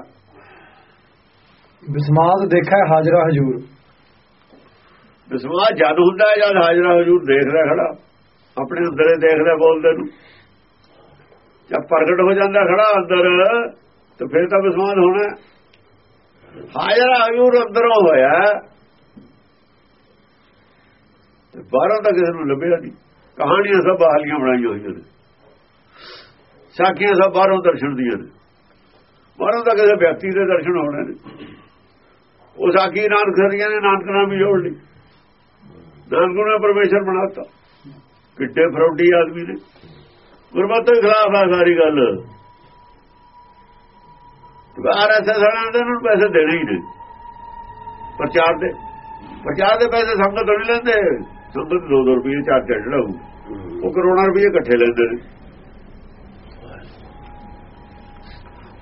Speaker 1: ਵਿਸਮਾਦ ਦੇਖਿਆ ਹਾਜ਼ਰਾ ਹਜੂਰ।
Speaker 2: ਵਿਸਵਾਸ ਜਦ ਹੁੰਦਾ ਹੈ ਜਦ ਹਾਜ਼ਰਾ ਹਜੂਰ ਦੇਖਦਾ ਖੜਾ। ਆਪਣੇ ਅੰਦਰੇ ਦੇਖਦਾ ਬੋਲਦੇ ਨੂੰ। ਜਦ ਪ੍ਰਗਟ ਹੋ ਜਾਂਦਾ ਖੜਾ ਅੰਦਰ ਤੇ ਫਿਰ ਤਾਂ ਵਿਸਵਾਸ ਹੋਣਾ ਹਾਜ਼ਰਾ ਹਜੂਰ ਅੰਦਰੋਂ ਹੋਇਆ ਤੇ ਬਾਹਰੋਂ ਤਾਂ ਕਿਸੇ ਨੂੰ ਲੱਭਿਆ ਨਹੀਂ। ਕਹਾਣੀਆਂ ਸਭ ਬਾਹਲੀਆਂ ਬਣਾਈਆਂ ਹੋਈਆਂ ਨੇ। ਸਾਖੀਆਂ ਸਭ ਬਾਹਰੋਂ ਦਰਸ਼ਨ ਦੀਆਂ ਨੇ। ਬਾਹਰੋਂ ਤਾਂ ਕਿਸੇ ਵਿਅਕਤੀ ਦੇ ਦਰਸ਼ਨ ਹੋਣੇ ਨੇ। ਉਹ ਸਾਖੀ ਨਾਨਕ ਸਰੀਆਂ ਨੇ, ਨਾਨਕ ਨਾਮ ਵੀ ਜੋੜ ਲਈ। ਨਾਨਕ ਨੇ ਪਰਮੇਸ਼ਰ ਬਣਾਤਾ। ਕਿੱਡੇ ਫਰੌਡੀ ਆਦਮੀ ਨੇ। ਗੁਰਮਤਿ ਦੇ ਖਿਲਾਫ ਆ ਸਾਰੀ ਗੱਲ। ਆਰਐਸਐਸ ਵਾਲਿਆਂ ਨੇ ਨੂੰ ਪੈਸੇ ਦੇਣੇ ਹੀ ਨੇ। ਪ੍ਰਚਾਰ ਦੇ ਪ੍ਰਚਾਰ ਦੇ ਪੈਸੇ ਸੰਗਤ ਨਹੀਂ ਲੈਂਦੇ। ਸੰਗਤ 2-2 ਰੁਪਏ ਚਾਰ ਚੜ ਲਾਉ ਉਹ ਕਰੋੜਾਂ ਰੁਪਏ ਇਕੱਠੇ ਲੈਂਦੇ ਨੇ।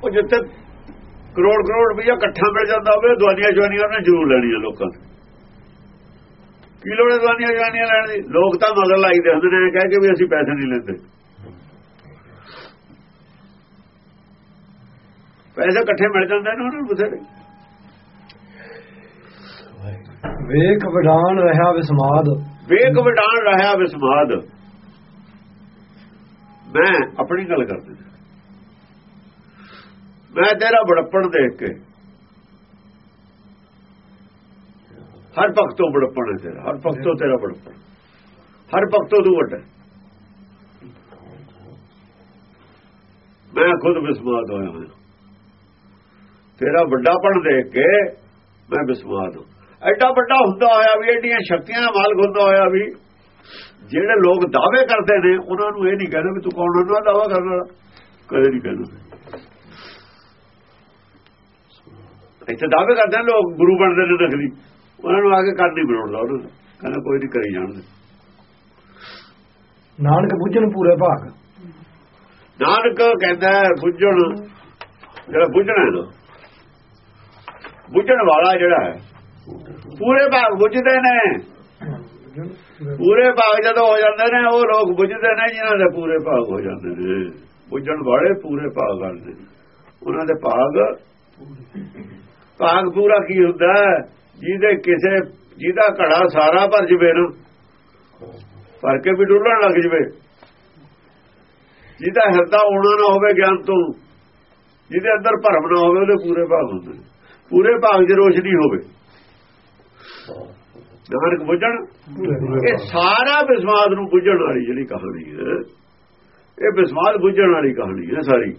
Speaker 2: ਉਹ ਜਿੱਥੇ ਕਰੋੜ ਕਰੋੜ ਰੁਪਏ ਇਕੱਠਾ ਮਿਲ ਜਾਂਦਾ ਹੋਵੇ ਦਵਾਈਆਂ ਜਵਾਨੀਆਂ ਨੇ ਜ਼ਰੂਰ ਲੈਣੀਆਂ ਲੋਕਾਂ ਤੋਂ ਕੀ ਲੋੜ ਦਵਾਈਆਂ ਜਵਾਨੀਆਂ ਲੈਣ ਦੀ? ਲੋਕ ਤਾਂ ਮਗਰ ਲਾਈਦੇ ਹੁੰਦੇ ਨੇ ਕਹਿ ਕੇ ਵੀ ਅਸੀਂ ਪੈਸੇ ਨਹੀਂ ਲੈਂਦੇ। ਪੈਸੇ ਇਕੱਠੇ ਮਿਲ ਜਾਂਦੇ ਨੇ ਉਹਨਾਂ ਨੂੰ ਬਥੇਰੇ।
Speaker 1: ਵੇਖ ਵਿਡਾਨ ਰਹਾ ਵਿਸਮਾਦ।
Speaker 2: ਵੇਖ ਵਿਡਾਨ ਰਹਾ ਵਿਸਮਾਦ। ਮੈਂ ਆਪਣੀ ਗੱਲ ਕਰਦਾ। ਮੈਂ ਤੇਰਾ ਬੜਪਣ ਦੇਖ ਕੇ। ਹਰ ਭਗਤੋਂ ਬੜਪਣ ਹੈ ਤੇਰਾ, ਹਰ ਭਗਤੋਂ ਤੇਰਾ ਬੜਪਣ। ਹਰ ਭਗਤੋਂ ਤੂੰ ਵੱਡਾ ਮੈਂ ਖੁਦ ਵਿਸਮਾਦ ਹੋਇਆ ਹਾਂ ਤੇਰਾ ਵੱਡਾਪਣ ਦੇਖ ਕੇ ਮੈਂ ਵਿਸਮਾਦ ਹਾਂ। ਐਡਾ ਵੱਡਾ ਹੁੰਦਾ ਹੋਇਆ ਵੀ, ਐਡੀਆਂ ਸ਼ਕਤੀਆਂ ਦਾ ਮਾਲਕ ਹੁੰਦਾ ਹੋਇਆ ਵੀ, ਜਿਹੜੇ ਲੋਕ ਦਾਅਵੇ ਕਰਦੇ ਨੇ, ਉਹਨਾਂ ਨੂੰ ਇਹ ਨਹੀਂ ਕਹਿੰਦੇ ਵੀ ਤੂੰ ਕੌਣ ਉਹਨਾਂ ਦਾਅਵਾ ਕਰਨ ਵਾਲਾ। ਕਦੇ ਨਹੀਂ ਕਹਿੰਦੇ। ਇੱਥੇ ਦਾਅਵੇ ਕਰਦੇ ਨੇ ਲੋਕ ਗੁਰੂ ਬਣਦੇ ਨੇ ਨਕਲੀ ਉਹਨਾਂ ਨੂੰ ਆ ਕੇ ਕਰ ਨਹੀਂ ਬਣਾਉਂਦਾ ਉਹਨਾਂ ਕਹਿੰਦਾ ਕੋਈ ਨਹੀਂ ਕਰੀ ਜਾਣਦੇ
Speaker 1: ਨਾਨਕ ਬੁੱਝਣ ਪੂਰੇ ਭਾਗ।
Speaker 2: ਨਾਨਕ ਕਹਿੰਦਾ ਬੁੱਝਣ ਜਿਹੜਾ ਬੁੱਝਣਾ ਹੈ ਬੁੱਝਣ ਵਾਲਾ ਜਿਹੜਾ ਹੈ ਪੂਰੇ ਭਾਗ ਬੁੱਝਦੇ ਨੇ। ਪੂਰੇ ਭਾਗ ਜਦੋਂ ਹੋ ਜਾਂਦੇ ਨੇ ਉਹ ਲੋਕ ਬੁੱਝਦੇ ਨੇ ਜਿਨ੍ਹਾਂ ਦੇ ਪੂਰੇ ਭਾਗ ਹੋ ਜਾਂਦੇ ਨੇ। ਬੁੱਝਣ ਵਾਲੇ ਪੂਰੇ ਭਾਗ ਕਰਦੇ ਨੇ। ਉਹਨਾਂ ਦੇ ਭਾਗ ਭਾਗ ਪੂਰਾ ਕੀ ਹੁੰਦਾ ਜਿਹਦੇ ਕਿਸੇ ਜਿਹਦਾ ਘੜਾ ਸਾਰਾ ਭਰ ਜਵੇ ਨਾ, ਭਰ ਕੇ ਵੀ ਡੁੱਲਣ ਲੱਗ ਜਵੇ। ਜਿਹਦਾ ਹਿਰਦਾ ਹੋਣਾ ਨਾ ਹੋਵੇ ਗਿਆਨ ਤੋਂ, ਜਿਹਦੇ ਅੰਦਰ ਭਰਮ ਨਾ ਹੋਵੇ, ਉਹਦੇ ਪੂਰੇ ਭਾਗ ਹੁੰਦੇ ਨੇ। ਪੂਰੇ ਭਾਗ 'ਚ ਰੋਸ਼ਨੀ ਹੋਵੇ। ਨਾਨਕ ਬੁੱਝਣ, ਇਹ ਸਾਰਾ ਵਿਸਵਾਦ ਨੂੰ ਬੁੱਝਣ ਵਾਲੀ ਜਿਹੜੀ ਕਹਾਣੀ ਹੈ, ਇਹ ਵਿਸਵਾਦ ਬੁੱਝਣ ਵਾਲੀ ਕਹਾਣੀ ਹੈ ਸਾਰੀ।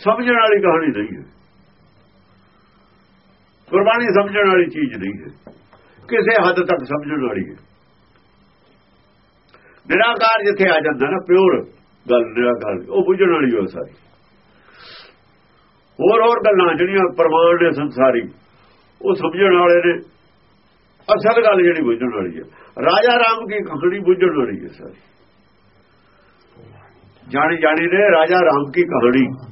Speaker 2: ਸਮਝਣ ਵਾਲੀ ਕਹਾਣੀ ਨਹੀਂ ਹੈ। ਗੁਰਬਾਣੀ ਸਮਝਣ ਵਾਲੀ ਚੀਜ਼ ਨਹੀਂ ਹੈ। ਕਿਸੇ ਹੱਦ ਤੱਕ ਸਮਝਣ ਵਾਲੀ ਹੈ। ਨਿਰਾਕਾਰ ਜਿੱਥੇ ਆ ਜਾਂਦਾ ਨਾ, ਪਿਓਰ ਗੱਲ, ਨਿਰਾਕਾਰ, ਉਹ ਬੁੱਝਣ ਵਾਲੀ ਹੋ ਸਾਰੀ। ਹੋਰ ਹੋਰ ਗੱਲਾਂ ਜਿਹੜੀਆਂ ਪ੍ਰਮਾਣ ਨੇ ਸੰਸਾਰੀ, ਉਹ ਸਮਝਣ ਵਾਲੇ ਨੇ। ਅਸਲ ਗੱਲ ਜਿਹੜੀ ਬੁੱਝਣ ਵਾਲੀ ਹੈ। ਰਾਜਾ ਰਾਮ ਦੀ ਕਹਾਣੀ ਬੁੱਝਣ ਵਾਲੀ ਹੈ ਸਾਰੀ। ਜਾਣੀ ਜਾਣੀ ਨੇ ਰਾਜਾ ਰਾਮ ਦੀ ਕਹਾਣੀ